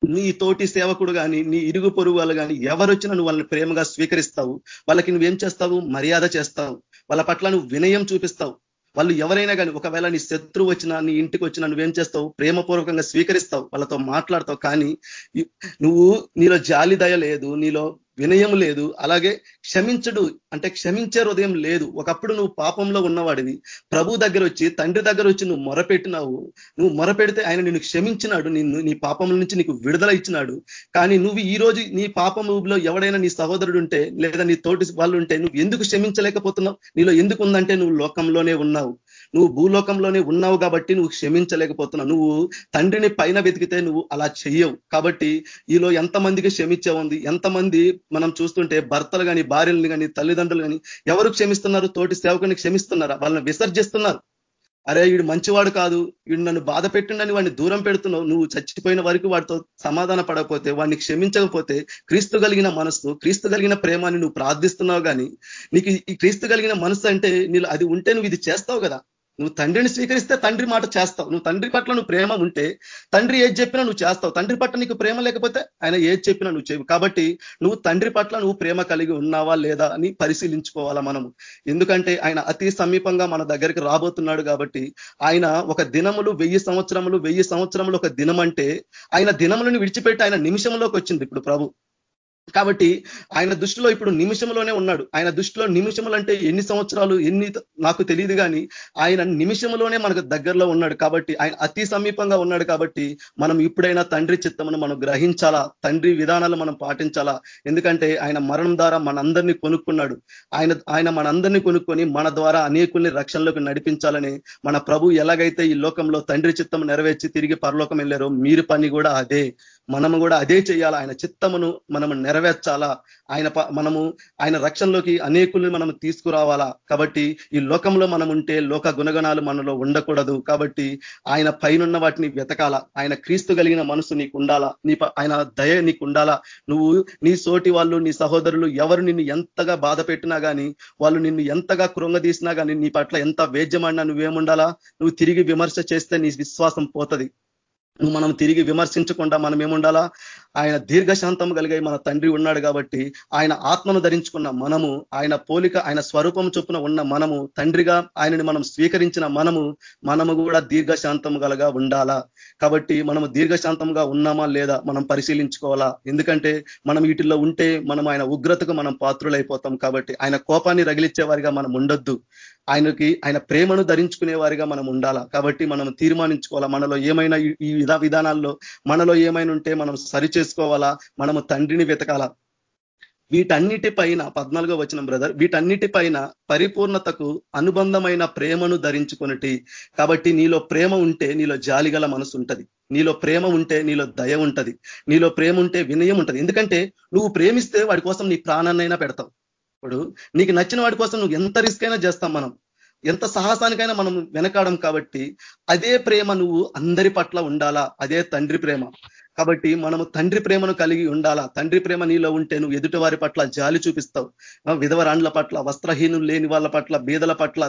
నీ తోటి సేవకుడు కానీ నీ ఇరుగు పొరుగు వాళ్ళు కానీ ఎవరు వచ్చినా నువ్వు వాళ్ళని ప్రేమగా స్వీకరిస్తావు. వాళ్ళకి నువ్వేం చేస్తావు? మర్యాద చేస్తావు. వాళ్ళ పట్ల నువ్వు వినయం చూపిస్తావు. వాళ్ళు ఎవరైనా కానీ ఒకవేళ నీ శత్రువు వచ్చినా నీ ఇంటికి వచ్చినా నువ్వేం చేస్తావు? ప్రేమపూర్వకంగా స్వీకరిస్తావు. వాళ్ళతో మాట్లాడతావు. కానీ నువ్వు నీలో జాలిదయ లేదు. నీలో వినయం లేదు. అలాగే క్షమించడు. అంటే క్షమించే హృదయం లేదు. ఒకప్పుడు నువ్వు పాపంలో ఉన్నవాడివి. ప్రభు దగ్గర వచ్చి తండ్రి దగ్గర వచ్చి నువ్వు మొరపెట్టినావు. నువ్వు మొరపెడితే ఆయన నిన్ను క్షమించినాడు. నిన్ను నీ పాపం నుంచి నీకు విడుదల ఇచ్చినాడు. కానీ నువ్వు ఈ రోజు నీ పాపములో ఎవడైనా నీ సహోదరుడు ఉంటే లేదా నీ తోటి వాళ్ళు ఉంటే నువ్వు ఎందుకు క్షమించలేకపోతున్నావు? నీలో ఎందుకు ఉందంటే నువ్వు లోకంలోనే ఉన్నావు. నువ్వు భూలోకంలోనే ఉన్నావు కాబట్టి నువ్వు క్షమించలేకపోతున్నావు. నువ్వు తండ్రిని పైన వెతికితే నువ్వు అలా చెయ్యవు. కాబట్టి ఈలో ఎంతమందికి క్షమించే ఉంది ఎంతమంది మనం చూస్తుంటే భర్తలు కానీ భార్యలను కానీ తల్లిదండ్రులు కానీ ఎవరు క్షమిస్తున్నారు? తోటి సేవకుని క్షమిస్తున్నారా? వాళ్ళని విసర్జిస్తున్నారు. అరే వీడు మంచివాడు కాదు. వీడు నన్ను బాధ పెట్టిండని వాడిని దూరం పెడుతున్నావు. నువ్వు చచ్చిపోయిన వరకు వాడితో సమాధాన పడకపోతే వాడిని క్షమించకపోతే క్రీస్తు కలిగిన మనస్సు క్రీస్తు కలిగిన ప్రేమాన్ని నువ్వు ప్రార్థిస్తున్నావు కానీ నీకు ఈ క్రీస్తు కలిగిన మనసు అంటే నీళ్ళు అది ఉంటే నువ్వు ఇది చేస్తావు కదా. నువ్వు తండ్రిని స్వీకరిస్తే తండ్రి మాట చేస్తావు. నువ్వు తండ్రి పట్ల నువ్వు ప్రేమ ఉంటే తండ్రి ఏది చెప్పినా నువ్వు చేస్తావు. తండ్రి పట్ల నీకు ప్రేమ లేకపోతే ఆయన ఏది చెప్పినా నువ్వు చేయవు. కాబట్టి నువ్వు తండ్రి పట్ల నువ్వు ప్రేమ కలిగి ఉన్నావా లేదా అని పరిశీలించుకోవాలా మనము. ఎందుకంటే ఆయన అతి సమీపంగా మన దగ్గరికి రాబోతున్నాడు కాబట్టి ఆయన ఒక దినములు వెయ్యి సంవత్సరములు వెయ్యి సంవత్సరములు ఒక దినం అంటే ఆయన దినములను విడిచిపెట్టి ఆయన నిమిషంలోకి వచ్చింది ఇప్పుడు ప్రభు. కాబట్టి ఆయన దృష్టిలో ఇప్పుడు నిమిషంలోనే ఉన్నాడు. ఆయన దృష్టిలో నిమిషములు అంటే ఎన్ని సంవత్సరాలు ఎన్ని నాకు తెలియదు కానీ ఆయన నిమిషంలోనే మనకు దగ్గరలో ఉన్నాడు కాబట్టి ఆయన అతి సమీపంగా ఉన్నాడు కాబట్టి మనం ఇప్పుడైనా తండ్రి చిత్తమును మనం గ్రహించాలా? తండ్రి విధానాలు మనం పాటించాలా? ఎందుకంటే ఆయన మరణం ద్వారా మనందరినీ కొనుక్కున్నాడు. ఆయన ఆయన మనందరినీ కొనుక్కొని మన ద్వారా అనేకుల్ని రక్షణలోకి నడిపించాలని మన ప్రభు ఎలాగైతే ఈ లోకంలో తండ్రి చిత్తం నెరవేర్చి తిరిగి పరలోకం వెళ్ళారో మీరు పని కూడా అదే. మనము కూడా అదే చేయాలా? ఆయన చిత్తమును మనము నెరవేర్చాలా? ఆయన మనము ఆయన రక్షణలోకి అనేకుల్ని మనం తీసుకురావాలా? కాబట్టి ఈ లోకంలో మనం ఉంటే లోక గుణగణాలు మనలో ఉండకూడదు. కాబట్టి ఆయన పైనున్న వాటిని వెతకాల? ఆయన క్రీస్తు కలిగిన మనసు నీకు ఉండాలా నీ ఆయన దయ నీకు ఉండాలా నువ్వు నీ సోటి వాళ్ళు నీ సహోదరులు ఎవరు నిన్ను ఎంతగా బాధ పెట్టినా కానీ వాళ్ళు నిన్ను ఎంతగా కృంగదీసినా కానీ నీ పట్ల ఎంత వేద్యమన్నా నువ్వేముండాలా? నువ్వు తిరిగి విమర్శ చేస్తే నీ విశ్వాసం పోతుంది. మనం తిరిగి విమర్శించకుండా మనం ఏముండాలా? ఆయన దీర్ఘశాంతం కలిగే మన తండ్రి ఉన్నాడు కాబట్టి ఆయన ఆత్మను ధరించుకున్న మనము ఆయన పోలిక ఆయన స్వరూపం చొప్పున ఉన్న మనము తండ్రిగా ఆయనని మనం స్వీకరించిన మనము మనము కూడా దీర్ఘశాంతం గలగా ఉండాలా? కాబట్టి మనము దీర్ఘశాంతంగా ఉన్నామా లేదా మనం పరిశీలించుకోవాలా? ఎందుకంటే మనం వీటిల్లో ఉంటే మనం ఆయన ఉగ్రతకు మనం పాత్రులైపోతాం కాబట్టి ఆయన కోపాన్ని రగిలిచ్చే వారిగా మనం ఉండొద్దు. ఆయనకి ఆయన ప్రేమను ధరించుకునే వారిగా మనం ఉండాలా? కాబట్టి మనం తీర్మానించుకోవాలా? మనలో ఏమైనా ఈ విధా విధానాల్లో మనలో ఏమైనా ఉంటే మనం సరిచే చేసుకోవాలా? మనము తండ్రిని వెతకాలా? వీటన్నిటిపైన పద్నాలుగో వచ్చిన బ్రదర్ వీటన్నిటిపైన పరిపూర్ణతకు అనుబంధమైన ప్రేమను ధరించుకున్నటి కాబట్టి నీలో ప్రేమ ఉంటే నీలో జాలిగల మనసు ఉంటది నీలో ప్రేమ ఉంటే నీలో దయ ఉంటది. నీలో ప్రేమ ఉంటే వినయం ఉంటది. ఎందుకంటే నువ్వు ప్రేమిస్తే వాడి కోసం నీ ప్రాణాన్నైనా పెడతావు. ఇప్పుడు నీకు నచ్చిన వాడి కోసం నువ్వు ఎంత రిస్క్ అయినా చేస్తాం మనం. ఎంత సాహసానికైనా మనం వెనకాడం కాబట్టి అదే ప్రేమ నువ్వు అందరి పట్ల ఉండాలా? అదే తండ్రి ప్రేమ. కాబట్టి మనము తండ్రి ప్రేమను కలిగి ఉండాలా? తండ్రి ప్రేమ నీలో ఉంటే నువ్వు ఎదుటి వారి పట్ల జాలి చూపిస్తావు. విధవరాండ్ల పట్ల వస్త్రహీనులు లేని వాళ్ళ పట్ల బీదల పట్ల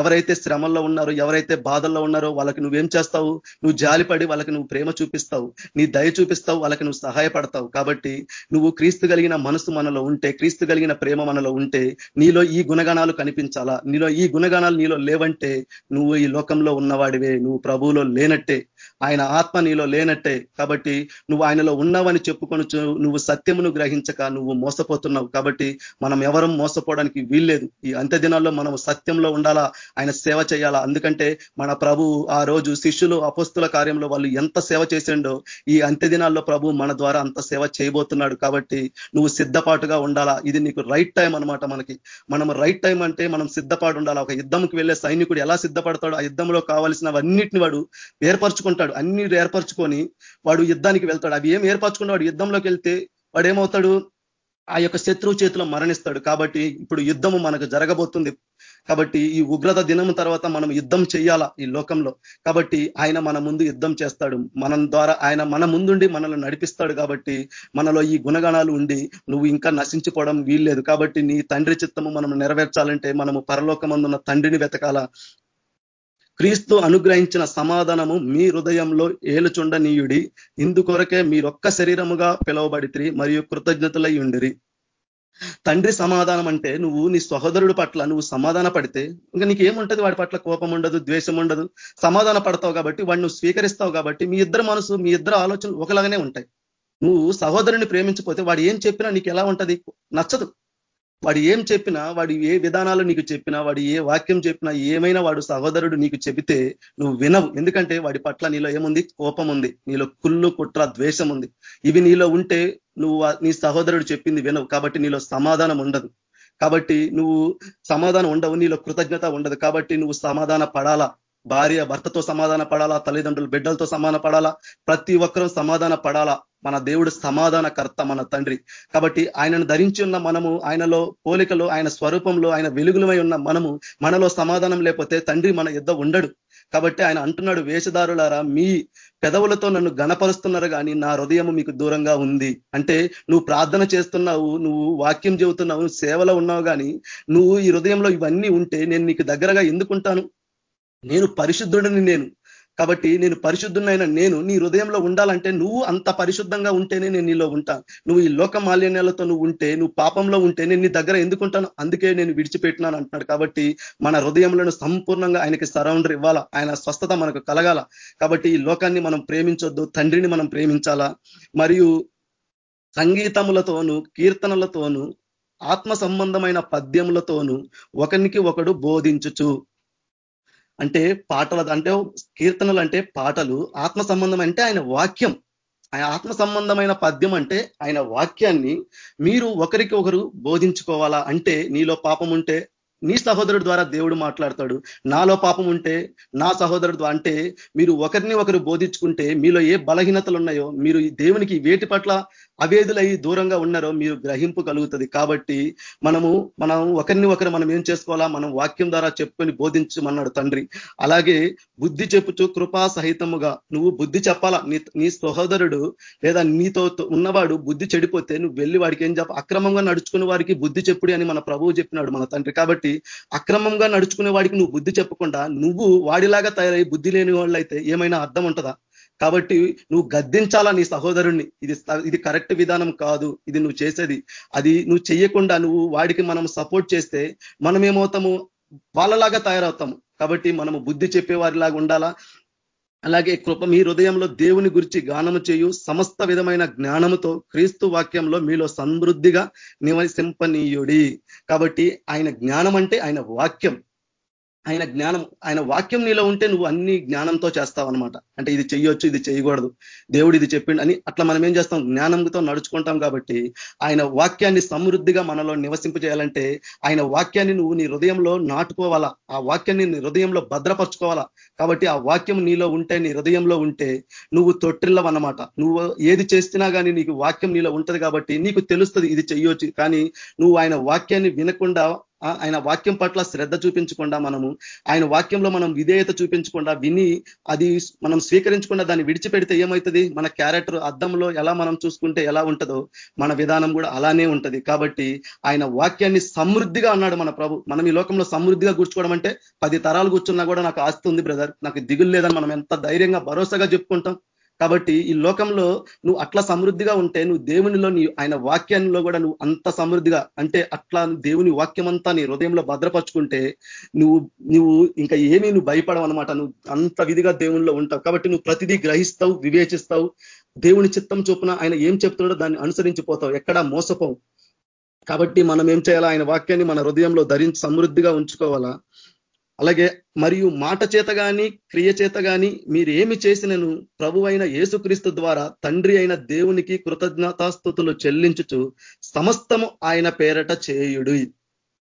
ఎవరైతే శ్రమల్లో ఉన్నారో ఎవరైతే బాధల్లో ఉన్నారో వాళ్ళకి నువ్వేం చేస్తావు? నువ్వు జాలిపడి వాళ్ళకి నువ్వు ప్రేమ చూపిస్తావు. నీ దయ చూపిస్తావు వాళ్ళకి నువ్వు సహాయపడతావు. కాబట్టి నువ్వు క్రీస్తు కలిగిన మనసు మనలో ఉంటే క్రీస్తు కలిగిన ప్రేమ మనలో ఉంటే నీలో ఈ గుణగణాలు కనిపించాలా? నీలో ఈ గుణగణాలు నీలో లేవంటే నువ్వు ఈ లోకంలో ఉన్నవాడివే నువ్వు ప్రభువులో లేనట్టే. ఆయన ఆత్మ నీలో లేనట్టే. కాబట్టి నువ్వు ఆయనలో ఉన్నావని చెప్పుకొని నువ్వు సత్యమును గ్రహించక నువ్వు మోసపోతున్నావు. కాబట్టి మనం ఎవరం మోసపోవడానికి వీల్లేదు. ఈ అంత్య దినాల్లో మనం సత్యంలో ఉండాలా? ఆయన సేవ చేయాలా? ఎందుకంటే మన ప్రభు ఆ రోజు శిష్యులు అపస్తుల కార్యంలో వాళ్ళు ఎంత సేవ చేసిండో ఈ అంత్య దినాల్లో ప్రభు మన ద్వారా అంత సేవ చేయబోతున్నాడు. కాబట్టి నువ్వు సిద్ధపాటుగా ఉండాలా? ఇది నీకు రైట్ టైం అనమాట మనకి. మనం రైట్ టైం అంటే మనం సిద్ధపాటు ఉండాలా? ఒక యుద్ధంకి వెళ్ళే సైనికుడు ఎలా సిద్ధపడతాడో ఆ యుద్ధంలో కావాల్సినవన్నిటిని వాడు ఏర్పరచుకుంటాడు. అన్ని ఏర్పరచుకొని వాడు యుద్ధానికి వెళ్తాడు. అవి ఏం ఏర్పరచుకున్న వాడు యుద్ధంలోకి వెళ్తే వాడు ఏమవుతాడు ఆ యొక్క శత్రువు చేతిలో మరణిస్తాడు. కాబట్టి ఇప్పుడు యుద్ధము మనకు జరగబోతుంది. కాబట్టి ఈ ఉగ్రత దినం తర్వాత మనం యుద్ధం చేయాలా ఈ లోకంలో? కాబట్టి ఆయన మన ముందు యుద్ధం చేస్తాడు. మనం ద్వారా ఆయన మన ముందుండి మనల్ని నడిపిస్తాడు. కాబట్టి మనలో ఈ గుణగణాలు ఉండి నువ్వు ఇంకా నశించిపోవడం వీల్లేదు. కాబట్టి నీ తండ్రి చిత్తము మనం నెరవేర్చాలంటే మనము పరలోకమందున్న తండ్రిని వెతకాల? క్రీస్తు అనుగ్రహించిన సమాధానము మీ హృదయంలో ఏలుచుండనీయుడి. ఇందుకొరకే మీరొక్క శరీరముగా పిలువబడితిరి మరియు కృతజ్ఞతలై ఉండిరి. తండ్రి సమాధానం అంటే నువ్వు నీ సహోదరుడు పట్ల నువ్వు సమాధాన పడితే ఇంకా నీకు ఏముంటది వాడి పట్ల కోపం ఉండదు ద్వేషం ఉండదు సమాధాన పడతావు కాబట్టి వాడిని నువ్వు స్వీకరిస్తావు కాబట్టి మీ ఇద్దరు మనసు మీ ఇద్దరు ఆలోచనలు ఒకలాగానే ఉంటాయి. నువ్వు సహోదరుని ప్రేమించిపోతే వాడు ఏం చెప్పినా నీకు ఎలా ఉంటది? నచ్చదు. వాడు ఏం చెప్పినా వాడు ఏ విధానాలు నీకు చెప్పినా వాడు ఏ వాక్యం చెప్పినా ఏమైనా వాడు సహోదరుడు నీకు చెబితే నువ్వు వినవు. ఎందుకంటే వాడి పట్ల నీలో ఏముంది? కోపం ఉంది. నీలో కుళ్ళు కుట్ర ద్వేషం ఉంది. ఇవి నీలో ఉంటే నువ్వు నీ సహోదరుడు చెప్పింది వినవు. కాబట్టి నీలో సమాధానం ఉండదు. కాబట్టి నువ్వు సమాధానం ఉండవు. నీలో కృతజ్ఞత ఉండదు. కాబట్టి నువ్వు సమాధాన పడాలా? భార్య భర్తతో సమాధాన పడాలా? తల్లిదండ్రులు బిడ్డలతో సమాధాన పడాలా? ప్రతి ఒక్కరూ సమాధాన పడాలా? మన దేవుడు సమాధానకర్త మన తండ్రి. కాబట్టి ఆయనను ధరించి ఉన్న మనము ఆయనలో పోలికలో ఆయన స్వరూపంలో ఆయన వెలుగులమై ఉన్న మనము మనలో సమాధానం లేకపోతే తండ్రి మన యుద్ధ ఉండడు. కాబట్టి ఆయన అంటున్నాడు వేషధారులారా మీ పెదవులతో నన్ను గణపరుస్తున్నారు కానీ నా హృదయం మీకు దూరంగా ఉంది. అంటే నువ్వు ప్రార్థన చేస్తున్నావు నువ్వు వాక్యం చెబుతున్నావు సేవలో ఉన్నావు కానీ నువ్వు ఈ హృదయంలో ఇవన్నీ ఉంటే నేను నీకు దగ్గరగా ఎందుకుంటాను? నేను పరిశుద్ధుడిని నేను. కాబట్టి నేను పరిశుద్ధునైన నేను నీ హృదయంలో ఉండాలంటే నువ్వు అంత పరిశుద్ధంగా ఉంటేనే నేను నీలో ఉంటాను నువ్వు ఈ లోక మాలిన్యాలతో నువ్వు ఉంటే నువ్వు పాపంలో ఉంటే నేను నీ దగ్గర ఎందుకుంటాను అందుకే నేను విడిచిపెట్టినాను అంటున్నాడు. కాబట్టి మన హృదయంలో సంపూర్ణంగా ఆయనకి సరౌండర్ ఇవ్వాలా? ఆయన స్వస్థత మనకు కలగాల. కాబట్టి ఈ లోకాన్ని మనం ప్రేమించొద్దు తండ్రిని మనం ప్రేమించాలా? మరియు సంగీతములతోను కీర్తనలతోను ఆత్మ సంబంధమైన పద్యములతోనూ ఒకరికి ఒకడు బోధించుచు. అంటే పాటల అంటే కీర్తనలు అంటే పాటలు ఆత్మ సంబంధం అంటే ఆయన వాక్యం. ఆయన ఆత్మ సంబంధమైన పద్యం అంటే ఆయన వాక్యాన్ని మీరు ఒకరికి ఒకరు బోధించుకోవాలా? అంటే నీలో పాపం ఉంటే నీ సహోదరుడు ద్వారా దేవుడు మాట్లాడతాడు. నాలో పాపం ఉంటే నా సహోదరుడు అంటే మీరు ఒకరిని ఒకరు బోధించుకుంటే మీలో ఏ బలహీనతలు ఉన్నాయో మీరు దేవునికి వేటి పట్ల అవేదులై దూరంగా ఉన్నారో మీరు గ్రహింపు కలుగుతుంది. కాబట్టి మనము మనం ఒకరిని ఒకరు మనం ఏం చేసుకోవాలా? మనం వాక్యం ద్వారా చెప్పుకొని బోధించమన్నాడు తండ్రి. అలాగే బుద్ధి చెప్పుచు కృపా సహితముగా నువ్వు బుద్ధి చెప్పాలా? నీ నీ సహోదరుడు లేదా నీతో ఉన్నవాడు బుద్ధి చెడిపోతే నువ్వు వెళ్ళి వాడికి ఏం చెప్ప? అక్రమంగా నడుచుకునే వారికి బుద్ధి చెప్పుడి అని మన ప్రభువు చెప్పినాడు మన తండ్రి. కాబట్టి అక్రమంగా నడుచుకునే వాడికి నువ్వు బుద్ధి చెప్పకుండా నువ్వు వాడిలాగా తయారై బుద్ధి లేని అయితే ఏమైనా అర్థం ఉంటుందా? కాబట్టి నువ్వు గద్దించాలా నీ సహోదరుణ్ణి? ఇది ఇది కరెక్ట్ విధానం కాదు. ఇది నువ్వు చేసేది. అది నువ్వు చెయ్యకుండా నువ్వు వాడికి మనం సపోర్ట్ చేస్తే మనం ఏమవుతాము? వాళ్ళలాగా తయారవుతాము. కాబట్టి మనము బుద్ధి చెప్పేవారిలాగా ఉండాలా? అలాగే కృప మీ హృదయంలో దేవుని గురించి గానము చేయు సమస్త విధమైన జ్ఞానముతో క్రీస్తు వాక్యంలో మీలో సమృద్ధిగా నివసింపనీయుడి. కాబట్టి ఆయన జ్ఞానం అంటే ఆయన వాక్యం. ఆయన జ్ఞానం ఆయన వాక్యం నీలో ఉంటే నువ్వు అన్ని జ్ఞానంతో చేస్తావు అనమాట అంటే ఇది చెయ్యొచ్చు ఇది చేయకూడదు దేవుడు ఇది చెప్పిండు అని అట్లా మనం ఏం చేస్తాం? జ్ఞానంతో నడుచుకుంటాం కాబట్టి ఆయన వాక్యాన్ని సమృద్ధిగా మనలో నివసింపజేయాలంటే ఆయన వాక్యాన్ని నువ్వు నీ హృదయంలో నాటుకోవాలా? ఆ వాక్యాన్ని నీ హృదయంలో భద్రపరచుకోవాలా? కాబట్టి ఆ వాక్యం నీలో ఉంటే నీ హృదయంలో ఉంటే నువ్వు తొట్టిల్లవు అనమాట నువ్వు ఏది చేస్తున్నా కానీ నీకు వాక్యం నీలో ఉంటది కాబట్టి నీకు తెలుస్తుంది ఇది చెయ్యొచ్చు. కానీ నువ్వు ఆయన వాక్యాన్ని వినకుండా ఆయన వాక్యం పట్ల శ్రద్ధ చూపించకుండా మనము ఆయన వాక్యంలో మనం విధేయత చూపించకుండా విని అది మనం స్వీకరించకుండా దాన్ని విడిచిపెడితే ఏమవుతుంది? మన క్యారెక్టర్ అద్దంలో ఎలా మనం చూసుకుంటే ఎలా ఉంటుందో మన విధానం కూడా అలానే ఉంటది. కాబట్టి ఆయన వాక్యాన్ని సమృద్ధిగా అన్నాడు మన ప్రభు. మనం ఈ లోకంలో సమృద్ధిగా కూర్చుకోవడం అంటే పది తరాలు కూర్చున్నా కూడా నాకు ఆస్తి ఉంది బ్రదర్. నాకు దిగులు లేదని మనం ఎంత ధైర్యంగా భరోసాగా చెప్పుకుంటాం? కాబట్టి ఈ లోకంలో నువ్వు అట్లా సమృద్ధిగా ఉంటే నువ్వు దేవునిలో నీ ఆయన వాక్యంలో కూడా నువ్వు అంత సమృద్ధిగా అంటే అట్లా దేవుని వాక్యం అంతా నీ హృదయంలో భద్రపరుచుకుంటే నువ్వు నువ్వు ఇంకా ఏమీ నువ్వు భయపడవు అనమాట నువ్వు అంత విధిగా దేవునిలో ఉంటావు. కాబట్టి నువ్వు ప్రతిదీ గ్రహిస్తావు వివేచిస్తావు. దేవుని చిత్తం చొప్పున ఆయన ఏం చెప్తున్నాడో దాన్ని అనుసరించిపోతావు. ఎక్కడా మోసపోవు. కాబట్టి మనం ఏం చేయాలా? ఆయన వాక్యాన్ని మన హృదయంలో ధరించి సమృద్ధిగా ఉంచుకోవాలా? అలాగే మరియు మాట చేత గాని క్రియ చేత గాని మీరు ఏమి చేసినను ప్రభు అయిన యేసుక్రీస్తు ద్వారా తండ్రి అయిన దేవునికి కృతజ్ఞతాస్థుతులు చెల్లించుచు సమస్తము ఆయన పేరట చేయుడు.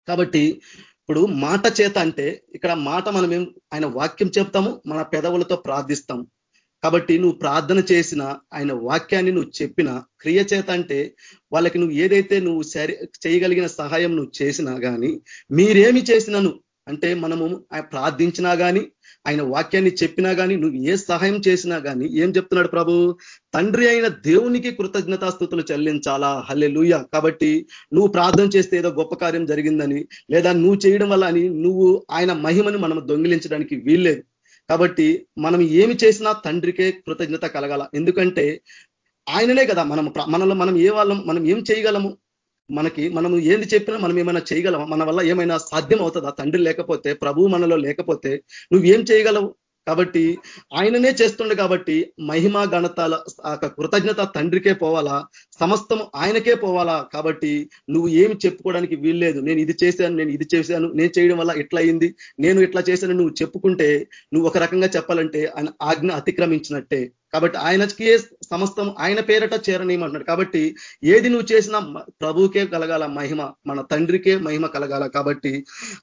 కాబట్టి ఇప్పుడు మాట చేత అంటే ఇక్కడ మాట మనం ఏం ఆయన వాక్యం చెప్తాము మన పెదవులతో ప్రార్థిస్తాం. కాబట్టి నువ్వు ప్రార్థన చేసిన ఆయన వాక్యాన్ని నువ్వు చెప్పిన క్రియ చేత అంటే వాళ్ళకి నువ్వు ఏదైతే నువ్వు చేయగలిగిన సహాయం నువ్వు చేసినా కానీ మీరేమి చేసినను అంటే మనము ప్రార్థించినా కానీ ఆయన వాక్యాన్ని చెప్పినా కానీ నువ్వు ఏ సహాయం చేసినా కానీ ఏం చెప్తున్నాడు ప్రభు? తండ్రి అయిన దేవునికి కృతజ్ఞతాస్థుతులు చెల్లించాలా? హల్లే కాబట్టి నువ్వు ప్రార్థన చేస్తే ఏదో గొప్ప కార్యం జరిగిందని లేదా నువ్వు చేయడం వల్ల అని నువ్వు ఆయన మహిమను మనం దొంగిలించడానికి వీల్లేదు. కాబట్టి మనం ఏమి చేసినా తండ్రికే కృతజ్ఞత కలగాల. ఎందుకంటే ఆయననే కదా మనం మనలో మనం ఏ వాళ్ళం మనం ఏం చేయగలము? మనకి మనము ఏంది చెప్పినా మనం ఏమైనా చేయగలమా మన వల్ల ఏమైనా సాధ్యం అవుతుందా తండ్రి లేకపోతే ప్రభువు మనలో లేకపోతే నువ్వేం చేయగలవు? కాబట్టి ఆయననే చేస్తుండే కాబట్టి మహిమ గణతాల కృతజ్ఞత తండ్రికే పోవాలా? సమస్తం ఆయనకే పోవాలా? కాబట్టి నువ్వు ఏమి చెప్పుకోవడానికి వీల్లేదు. నేను ఇది చేశాను నేను ఇది చేశాను నేను చేయడం వల్ల ఇట్లా అయింది? నేను ఇట్లా చేశాను నువ్వు చెప్పుకుంటే నువ్వు ఒక రకంగా చెప్పాలంటే ఆయన ఆజ్ఞ అతిక్రమించినట్టే. కాబట్టి ఆయనకి సమస్తం ఆయన పేరట చేరనీయమంటున్నాడు. కాబట్టి ఏది నువ్వు చేసినా ప్రభుకే కలగాల మహిమ మన తండ్రికే మహిమ కలగాల. కాబట్టి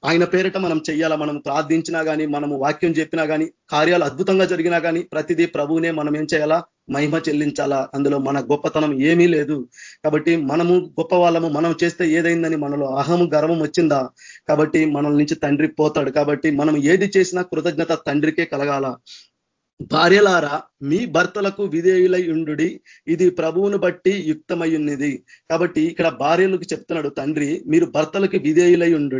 ఆయన పేరట మనం చెయ్యాలా? మనం ప్రార్థించినా కానీ మనము వాక్యం చెప్పినా కానీ కార్యాలు అద్భుతంగా జరిగినా కానీ ప్రతిదీ ప్రభువునే మనం ఏం చేయాలా? మహిమ చెల్లించాలా? అందులో మన గొప్పతనం ఏమీ లేదు. కాబట్టి మనము గొప్ప వాళ్ళము మనం చేస్తే ఏదైందని మనలో అహము గర్వం వచ్చిందా? కాబట్టి మనల నుంచి తండ్రి పోతాడు. కాబట్టి మనం ఏది చేసినా కృతజ్ఞత తండ్రికే కలగాల? భార్యలారా మీ భర్తలకు విధేయులై ఉండు ఇది ప్రభువును బట్టి యుక్తమయ్యున్నది. కాబట్టి ఇక్కడ భార్యలకు చెప్తున్నాడు తండ్రి మీరు భర్తలకు విధేయులై ఉండు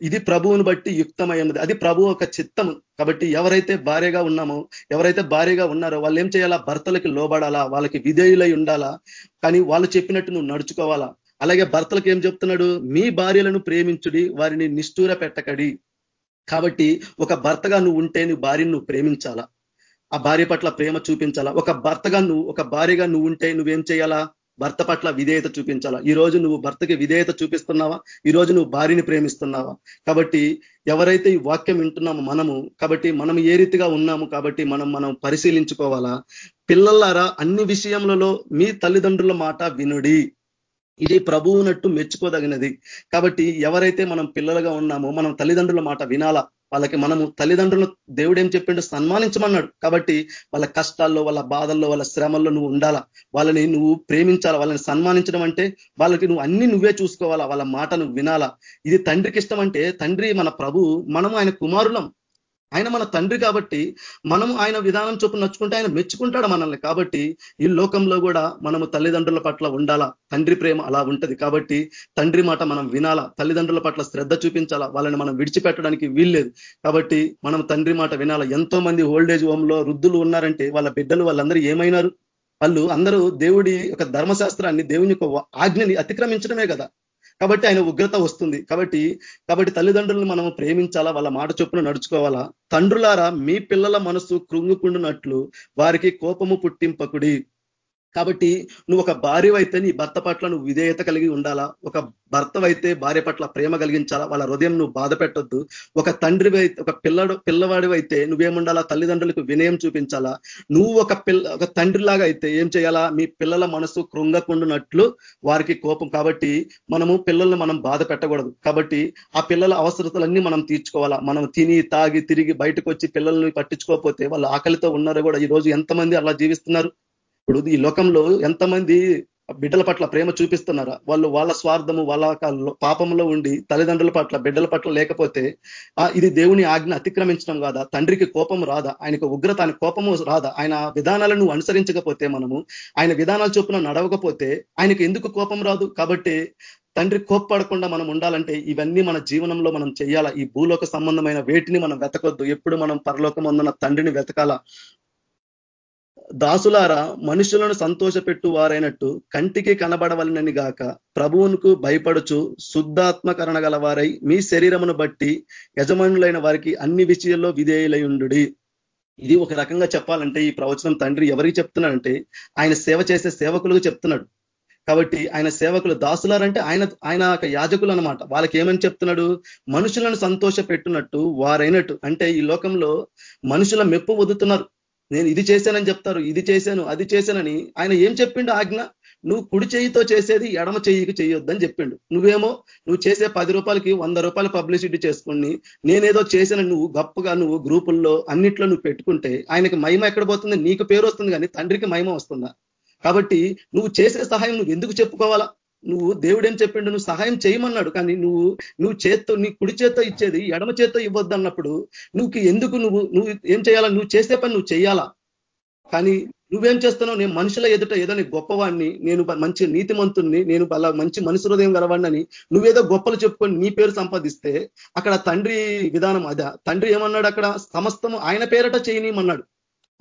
ఇది ప్రభువును బట్టి యుక్తమై ఉన్నది అది ప్రభు ఒక చిత్తం కాబట్టి ఎవరైతే భార్యగా ఉన్నామో ఎవరైతే భార్యగా ఉన్నారో వాళ్ళు ఏం చేయాలా? భర్తలకి లోబడాలా? వాళ్ళకి విధేయులై ఉండాలా? కానీ వాళ్ళు చెప్పినట్టు నువ్వు నడుచుకోవాలా? అలాగే భర్తలకు ఏం చెప్తున్నాడు? మీ భార్యలను ప్రేమించుడి వారిని నిష్ఠూర పెట్టకడి కాబట్టి ఒక భర్తగా నువ్వు ఉంటే నీ భార్యను నువ్వు ప్రేమించాలా? ఆ భార్య పట్ల ప్రేమ చూపించాలా? ఒక భర్తగా నువ్వు ఒక భార్యగా నువ్వు ఉంటే నువ్వేం చేయాలా? భర్త పట్ల విధేయత చూపించాలా? ఈ రోజు నువ్వు భర్తకి విధేయత చూపిస్తున్నావా? ఈ రోజు నువ్వు భార్యని ప్రేమిస్తున్నావా? కాబట్టి ఎవరైతే ఈ వాక్యం వింటున్నామో మనము కాబట్టి మనం ఏ రీతిగా ఉన్నాము కాబట్టి మనం మనం పరిశీలించుకోవాలా? పిల్లలారా అన్ని విషయములలో మీ తల్లిదండ్రుల మాట వినుడి. ఇది ప్రభువునట్టు మెచ్చుకోదగినది. కాబట్టి ఎవరైతే మనం పిల్లలుగా ఉన్నామో మనం తల్లిదండ్రుల మాట వినాలా? వాళ్ళకి మనము తల్లిదండ్రులు దేవుడు ఏం చెప్పిండు? సన్మానించమన్నాడు. కాబట్టి వాళ్ళ కష్టాల్లో వాళ్ళ బాధల్లో వాళ్ళ శ్రమల్లో నువ్వు ఉండాలా? వాళ్ళని నువ్వు ప్రేమించాలా? వాళ్ళని సన్మానించడం అంటే వాళ్ళకి నువ్వు అన్ని నువ్వే చూసుకోవాలా? వాళ్ళ మాట నువ్వు వినాలా? ఇది తండ్రికి ఇష్టం అంటే తండ్రి మన ప్రభు మనము ఆయన కుమారులం. ఆయన మన తండ్రి కాబట్టి మనము ఆయన విధానం చొప్పున నచ్చుకుంటే ఆయన మెచ్చుకుంటాడు మనల్ని. కాబట్టి ఈ లోకంలో కూడా మనము తల్లిదండ్రుల పట్ల ఉండాలా? తండ్రి ప్రేమ అలా ఉంటది కాబట్టి తండ్రి మాట మనం వినాలా? తల్లిదండ్రుల పట్ల శ్రద్ధ చూపించాలా? వాళ్ళని మనం విడిచిపెట్టడానికి వీల్లేదు. కాబట్టి మనం తండ్రి మాట వినాలా? ఎంతో మంది ఓల్డేజ్ హోమ్లో వృద్ధులు ఉన్నారంటే వాళ్ళ బిడ్డలు వాళ్ళందరూ ఏమైనారు? వాళ్ళు అందరూ దేవుడి యొక్క ధర్మశాస్త్రాన్ని దేవుని యొక్క ఆజ్ఞని అతిక్రమించడమే కదా. కాబట్టి ఆయన ఉగ్రత వస్తుంది. కాబట్టి కాబట్టి తల్లిదండ్రులను మనం ప్రేమించాలా? వాళ్ళ మాట చొప్పున నడుచుకోవాలా? తండ్రులారా మీ పిల్లల మనసు కృంగుకుండునట్లు వారికి కోపము పుట్టింపకుడి. కాబట్టి నువ్వు ఒక భార్యవైతే నీ భర్త పట్ల నువ్వు విధేయత కలిగి ఉండాలా? ఒక భర్త అయితే భార్య పట్ల ప్రేమ కలిగించాలా? వాళ్ళ హృదయం నువ్వు బాధ పెట్టొద్దు. ఒక తండ్రి ఒక పిల్లడు పిల్లవాడి అయితే నువ్వేముండాలా? తల్లిదండ్రులకు వినయం చూపించాలా? నువ్వు ఒక పిల్ల ఒక తండ్రిలాగా అయితే ఏం చేయాలా? మీ పిల్లల మనసు కృంగకుండునట్లు వారికి కోపం. కాబట్టి మనము పిల్లల్ని మనం బాధ పెట్టకూడదు. కాబట్టి ఆ పిల్లల అవసరతలన్నీ మనం తీర్చుకోవాలా? మనం తిని తాగి తిరిగి బయటకు వచ్చి పిల్లల్ని పట్టించుకోకపోతే వాళ్ళు ఆకలితో ఉన్నారు కూడా ఈ రోజు ఎంతమంది అలా జీవిస్తున్నారు? ఇప్పుడు ఈ లోకంలో ఎంతమంది బిడ్డల పట్ల ప్రేమ చూపిస్తున్నారా? వాళ్ళు వాళ్ళ స్వార్థము వాళ్ళ పాపంలో ఉండి తల్లిదండ్రుల పట్ల బిడ్డల పట్ల లేకపోతే ఇది దేవుని ఆజ్ఞ అతిక్రమించడం కాదా? తండ్రికి కోపం రాదా? ఆయనకు ఉగ్రత ఆయన కోపము రాదా? ఆయన విధానాలను అనుసరించకపోతే మనము ఆయన విధానాలు చొప్పున నడవకపోతే ఆయనకు ఎందుకు కోపం రాదు? కాబట్టి తండ్రి కోప్పడకుండా మనం ఉండాలంటే ఇవన్నీ మన జీవనంలో మనం చేయాలా? ఈ భూలోక సంబంధమైన వేటిని మనం వెతకొద్దు. ఎప్పుడు మనం పరలోకం తండ్రిని వెతకాల? దాసులారా మనుషులను సంతోషపెట్టు వారైనట్టు కంటికి కనబడవలనని గాక ప్రభువునికి భయపడుచు శుద్ధాత్మకరణ గలవారై మీ శరీరమును బట్టి యజమానులైన వారికి అన్ని విషయాల్లో విధేయులయుండు ఇది ఒక రకంగా చెప్పాలంటే ఈ ప్రవచనం తండ్రి ఎవరికి చెప్తున్నాడంటే ఆయన సేవ చేసే సేవకులకు చెప్తున్నాడు. కాబట్టి ఆయన సేవకులు దాసులారంటే ఆయన ఆయన యాజకులు అనమాట వాళ్ళకి ఏమని చెప్తున్నాడు? మనుషులను సంతోష పెట్టునట్టు వారైనట్టు. అంటే ఈ లోకంలో మనుషుల మెప్పు వదుతున్నారు నేను ఇది చేశానని చెప్తారు ఇది చేశాను అది చేశానని ఆయన ఏం చెప్పిండు ఆజ్ఞ? నువ్వు కుడి చేయితో చేసేది ఎడమ చేయికి చేయొద్దని చెప్పిండు. నువ్వేమో నువ్వు చేసే పది రూపాయలకి వంద రూపాయలు పబ్లిసిటీ చేసుకుని నేనేదో చేసిన నువ్వు గొప్పగా నువ్వు గ్రూపుల్లో అన్నిట్లో నువ్వు పెట్టుకుంటే ఆయనకి మహిమ ఎక్కడ పోతుంది? నీకు పేరు వస్తుంది కానీ తండ్రికి మహిమ వస్తుందా? కాబట్టి నువ్వు చేసే సహాయం నువ్వు ఎందుకు చెప్పుకోవాలా? నువ్వు దేవుడేం చెప్పిండు నువ్వు సహాయం చేయమన్నాడు. కానీ నువ్వు నువ్వు చేత్తో నీ కుడి చేత్తో ఇచ్చేది ఎడమ చేత్తో ఇవ్వద్దు అన్నప్పుడు నువ్వు ఎందుకు నువ్వు నువ్వు ఏం చేయాలా? నువ్వు చేసే పని నువ్వు చేయాలా? కానీ నువ్వేం చేస్తున్నావు? నేను మనుషుల ఎదుట ఏదో నీ గొప్పవాడిని నేను మంచి నీతిమంతుణ్ణి నేను అలా మంచి మనసు హృదయం గలవాడిని నువ్వేదో గొప్పలు చెప్పుకొని నీ పేరు సంపాదిస్తే అక్కడ తండ్రి విధానం అదా. తండ్రి ఏమన్నాడు అక్కడ? సమస్తము ఆయన పేరట చేయనీయమన్నాడు.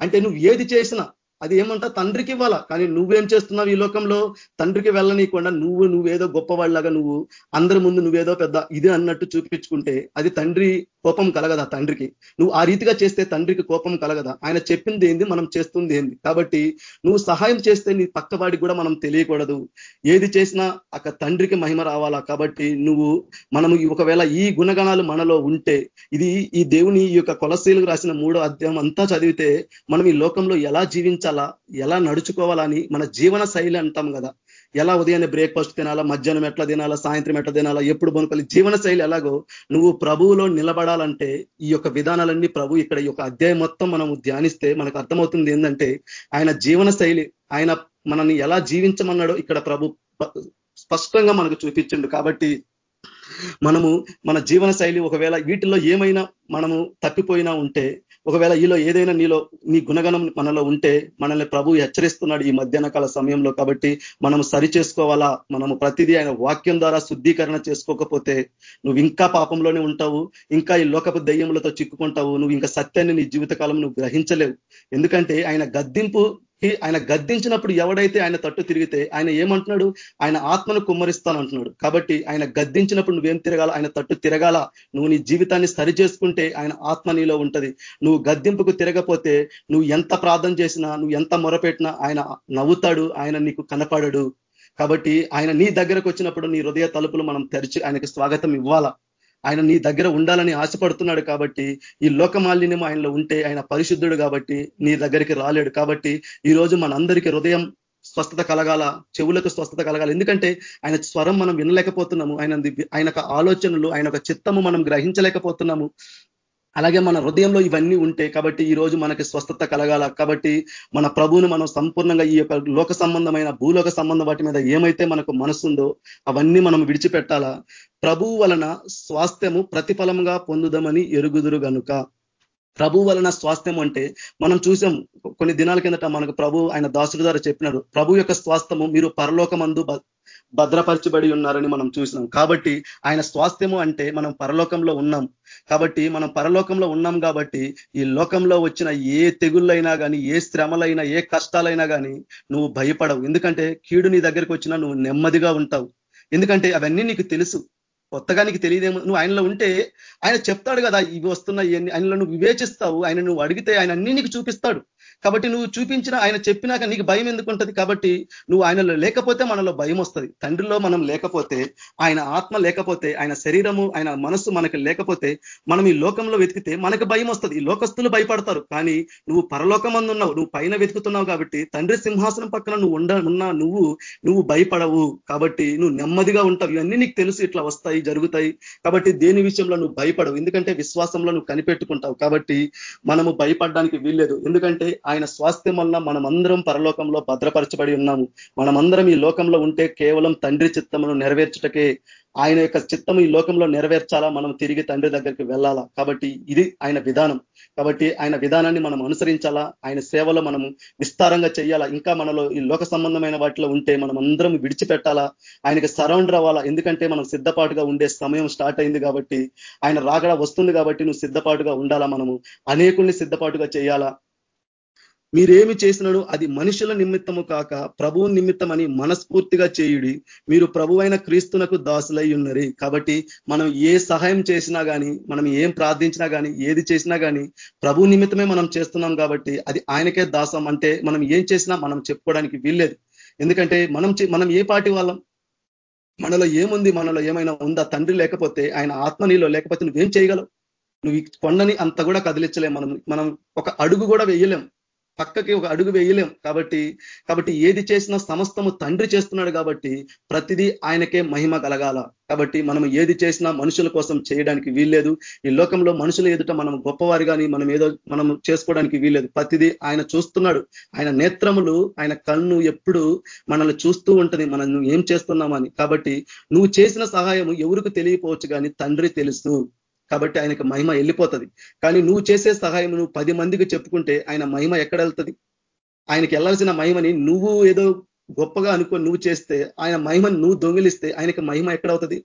అంటే నువ్వు ఏది చేసినా అది ఏమంటా తండ్రికి ఇవ్వాలా కానీ నువ్వేం చేస్తున్నావు ఈ లోకంలో? తండ్రికి వెళ్ళనీయకుండా నువ్వు నువ్వేదో గొప్పవాళ్ళగా నువ్వు అందరి ముందు నువ్వేదో పెద్ద ఇది అన్నట్టు చూపించుకుంటే అది తండ్రి కోపం కలగదా తండ్రికి? నువ్వు ఆ రీతిగా చేస్తే తండ్రికి కోపం కలగదా? ఆయన చెప్పింది ఏంది? మనం చేస్తుంది ఏంది? కాబట్టి నువ్వు సహాయం చేస్తే నీ పక్కవాడికి కూడా మనం తెలియకూడదు. ఏది చేసినా అక్కడ తండ్రికి మహిమ రావాలా? కాబట్టి నువ్వు మనము ఒకవేళ ఈ గుణగణాలు మనలో ఉంటే ఇది ఈ దేవుని ఈ యొక్క కొలశీలకు రాసిన మూడో అధ్యాయం అంతా చదివితే మనం ఈ లోకంలో ఎలా జీవించాలి? ఎలా నడుచుకోవాలని మన జీవన శైలి అంటాం కదా. ఎలా ఉదయాన్నే బ్రేక్ఫాస్ట్ తినాలా? మధ్యాహ్నం ఎట్లా తినాలా? సాయంత్రం ఎట్లా తినాలా? ఎప్పుడు బనుకోవాలి జీవన శైలి ఎలాగో నువ్వు ప్రభువులో నిలబడాలంటే ఈ యొక్క విధానాలన్నీ ప్రభు ఇక్కడ ఈ యొక్క అధ్యాయం మొత్తం మనం ధ్యానిస్తే మనకు అర్థమవుతుంది ఏంటంటే ఆయన జీవన శైలి ఆయన మనల్ని ఎలా జీవించమన్నాడో ఇక్కడ ప్రభు స్పష్టంగా మనకు చూపించిండు కాబట్టి మనము మన జీవన శైలి ఒకవేళ వీటిల్లో ఏమైనా మనము తప్పిపోయినా ఉంటే ఒకవేళ ఈలో ఏదైనా నీలో నీ గుణగణం మనలో ఉంటే మనల్ని ప్రభు హెచ్చరిస్తున్నాడు ఈ మధ్యాహ్న కాల సమయంలో కాబట్టి మనము సరి చేసుకోవాలా? మనము ప్రతిదీ ఆయన వాక్యం ద్వారా శుద్ధీకరణ చేసుకోకపోతే నువ్వు ఇంకా పాపంలోనే ఉంటావు ఇంకా ఈ లోకపు దయ్యములతో చిక్కుకుంటావు నువ్వు ఇంకా సత్యాన్ని నీ జీవితకాలం నువ్వు గ్రహించలేవు. ఎందుకంటే ఆయన గద్దింపు ఆయన గద్దించినప్పుడు ఎవడైతే ఆయన తట్టు తిరిగితే ఆయన ఏమంటున్నాడు? ఆయన ఆత్మను కుమ్మరిస్తానంటున్నాడు. కాబట్టి ఆయన గద్దించినప్పుడు నువ్వేం తిరగాల? ఆయన తట్టు తిరగాల. నువ్వు నీ జీవితాన్ని సరి చేసుకుంటే ఆయన ఆత్మ నీలో ఉంటది. నువ్వు గద్దింపుకు తిరగపోతే నువ్వు ఎంత ప్రార్థన చేసినా నువ్వు ఎంత మొరపెట్టినా ఆయన నవ్వుతాడు ఆయన నీకు కనపడడు. కాబట్టి ఆయన నీ దగ్గరకు వచ్చినప్పుడు నీ హృదయ తలుపులు మనం తెరిచి ఆయనకి స్వాగతం ఇవ్వాలా? ఆయన నీ దగ్గర ఉండాలని ఆశపడుతున్నాడు కాబట్టి ఈ లోకమాలిన్యం ఆయనలో ఉంటే ఆయన పరిశుద్ధుడు కాబట్టి నీ దగ్గరికి రాలేడు కాబట్టి ఈ రోజు మనందరికీ హృదయం స్వస్థత కలగాల చెవులకు స్వస్థత కలగాల. ఎందుకంటే ఆయన స్వరం మనం వినలేకపోతున్నాము. ఆయన ఆయన ఆలోచనలు ఆయన చిత్తము మనం గ్రహించలేకపోతున్నాము. అలాగే మన హృదయంలో ఇవన్నీ ఉంటే కాబట్టి ఈ రోజు మనకి స్వస్థత కలగాల. కాబట్టి మన ప్రభువును మనం సంపూర్ణంగా ఈ యొక్క లోక సంబంధమైన భూలోక సంబంధం వాటి మీద ఏమైతే మనకు మనసుందో అవన్నీ మనం విడిచిపెట్టాలా? ప్రభువు వలన స్వాస్థ్యము ప్రతిఫలంగా పొందుదామని ఎరుగుదురు గనుక. ప్రభు వలన స్వాస్థ్యం అంటే మనం చూసాం కొన్ని దినాల కిందట మనకు ప్రభు ఆయన దాసుడు ద్వారా చెప్పినారు ప్రభు యొక్క స్వాస్థ్యము మీరు పరలోకమందు భద్రపరచబడి ఉన్నారని మనం చూసినాం. కాబట్టి ఆయన స్వాస్థ్యము అంటే మనం పరలోకంలో ఉన్నాం. కాబట్టి మనం పరలోకంలో ఉన్నాం కాబట్టి ఈ లోకంలో వచ్చిన ఏ తెగుళ్ళైనా కానీ ఏ శ్రమలైనా ఏ కష్టాలైనా కానీ నువ్వు భయపడవు. ఎందుకంటే కీడు నీ దగ్గరికి వచ్చినా నువ్వు నెమ్మదిగా ఉంటావు. ఎందుకంటే అవన్నీ నీకు తెలుసు. కొత్తగా నీకు తెలియదేమో. నువ్వు ఆయనలో ఉంటే ఆయన చెప్తాడు కదా ఇవి వస్తున్నాయి ఆయనలో నువ్వు వివేచిస్తావు ఆయన నువ్వు అడిగితే ఆయన అన్ని నీకు చూపిస్తాడు. కాబట్టి నువ్వు చూపించిన ఆయన చెప్పినాక నీకు భయం ఎందుకుంటది కాబట్టి నువ్వు ఆయనలో లేకపోతే మనలో భయం వస్తుంది. తండ్రిలో మనం లేకపోతే ఆయన ఆత్మ లేకపోతే ఆయన శరీరము ఆయన మనస్సు మనకి లేకపోతే మనం ఈ లోకంలో వెతికితే మనకు భయం వస్తుంది. ఈ లోకస్తులు భయపడతారు. కానీ నువ్వు పరలోకమందు ఉన్నావు నువ్వు పైన వెతుకుతున్నావు కాబట్టి తండ్రి సింహాసనం పక్కన నువ్వు ఉండ ఉన్నా నువ్వు నువ్వు భయపడవు. కాబట్టి నువ్వు నెమ్మదిగా ఉంటావు. ఇవన్నీ నీకు తెలుసు. ఇట్లా వస్తాయి జరుగుతాయి. కాబట్టి దేని విషయంలో నువ్వు భయపడవు? ఎందుకంటే విశ్వాసంలో నువ్వు కనిపెట్టుకుంటావు. కాబట్టి మనము భయపడడానికి వీల్లేదు. ఎందుకంటే ఆయన స్వాస్థ్యం వలన మనమందరం పరలోకంలో భద్రపరచబడి ఉన్నాము. మనమందరం ఈ లోకంలో ఉంటే కేవలం తండ్రి చిత్తమును నెరవేర్చుటకే ఆయన యొక్క చిత్తము ఈ లోకంలో నెరవేర్చాలా? మనం తిరిగి తండ్రి దగ్గరికి వెళ్ళాలా? కాబట్టి ఇది ఆయన విధానం. కాబట్టి ఆయన విధానాన్ని మనం అనుసరించాలా? ఆయన సేవలో మనము విస్తారంగా చేయాలా ఇంకా మనలో ఈ లోక సంబంధమైన వాటిలో ఉంటే మనం అందరం విడిచిపెట్టాలా? ఆయనకి సరౌండర్ అవ్వాలా? ఎందుకంటే మనం సిద్ధపాటుగా ఉండే సమయం స్టార్ట్ అయింది కాబట్టి ఆయన రాగడ వస్తుంది కాబట్టి నువ్వు సిద్ధపాటుగా ఉండాలా మనము? అనేకుల్ని సిద్ధపాటుగా చేయాలా మీరేమి చేసినను అది మనుషుల నిమిత్తము కాక ప్రభువు నిమిత్తం అని మనస్ఫూర్తిగా చేయుడి. మీరు ప్రభువైన క్రీస్తునకు దాసులై ఉన్నది కాబట్టి మనం ఏ సహాయం చేసినా కానీ మనం ఏం ప్రార్థించినా కానీ ఏది చేసినా కానీ ప్రభు నిమిత్తమే మనం చేస్తున్నాం కాబట్టి అది ఆయనకే దాసం. అంటే మనం ఏం చేసినా మనం చెప్పుకోవడానికి వీల్లేదు. ఎందుకంటే మనం మనం ఏ పాటి వాళ్ళం? మనలో ఏముంది? మనలో ఏమైనా ఉందా? తండ్రి లేకపోతే ఆయన ఆత్మ నీలో లేకపోతే నువ్వేం చేయగలవు? నువ్వు కొండని అంత కూడా కదిలించలేం. మనం మనం ఒక అడుగు కూడా వేయలేం. పక్కకి ఒక అడుగు వేయలేం. కాబట్టి కాబట్టి ఏది చేసినా సమస్తము తండ్రి చేస్తున్నాడు కాబట్టి ప్రతిదీ ఆయనకే మహిమ కలగాల. కాబట్టి మనం ఏది చేసినా మనుషుల కోసం చేయడానికి వీల్లేదు. ఈ లోకంలో మనుషుల ఎదుట మనం గొప్పవారి కానీ మనం ఏదో మనం చేసుకోవడానికి వీల్లేదు. ప్రతిదీ ఆయన చూస్తున్నాడు. ఆయన నేత్రములు ఆయన కన్ను ఎప్పుడు మనల్ని చూస్తూ ఉంటది. మనం నువ్వు ఏం చేస్తున్నామని. కాబట్టి నువ్వు చేసిన సహాయం ఎవరికి తెలియపోవచ్చు కానీ తండ్రి తెలుసు. కాబట్టి ఆయనకు మహిమ వెళ్ళిపోతుంది. కానీ నువ్వు చేసే సహాయం నువ్వు పది మందికి చెప్పుకుంటే ఆయన మహిమ ఎక్కడ వెళ్తుంది ఆయనకి వెళ్ళాల్సిన మహిమని నువ్వు ఏదో గొప్పగా అనుకొని నువ్వు చేస్తే ఆయన మహిమని నువ్వు దొంగిలిస్తే ఆయనకి మహిమ ఎక్కడవుతుంది?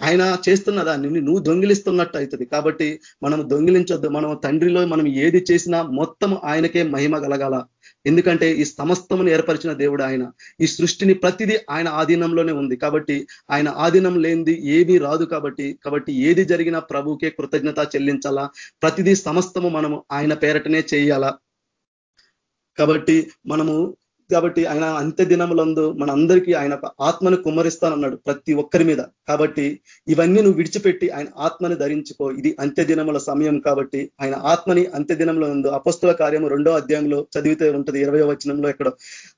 ఆయన చేస్తున్న దాన్ని నువ్వు దొంగిలిస్తున్నట్టు అవుతుంది. కాబట్టి మనం దొంగిలించొద్దు. మనం తండ్రిలో మనం ఏది చేసినా మొత్తం ఆయనకే మహిమ కలగాల. ఎందుకంటే ఈ సమస్తమును ఏర్పరిచిన దేవుడు ఆయన. ఈ సృష్టిని ప్రతిదీ ఆయన ఆధీనంలోనే ఉంది. కాబట్టి ఆయన ఆధీనం లేనిది ఏమీ రాదు కాబట్టి కాబట్టి ఏది జరిగినా ప్రభుకే కృతజ్ఞత చెల్లించాలా? ప్రతిదీ సమస్తము మనము ఆయన పేరటనే చేయాలా? కాబట్టి మనము కాబట్టి ఆయన అంత్య దినములందు మన అందరికీ ఆయన ఆత్మను కుమ్మరిస్తానన్నాడు ప్రతి ఒక్కరి మీద. కాబట్టి ఇవన్నీ నువ్వు విడిచిపెట్టి ఆయన ఆత్మని ధరించుకో. ఇది అంత్య దినముల సమయం కాబట్టి ఆయన ఆత్మని అంత్య దినంలో ఉందో అపస్తుల కార్యము రెండో అధ్యాయంలో చదివితే ఉంటుంది. ఇరవై వచనంలో ఎక్కడ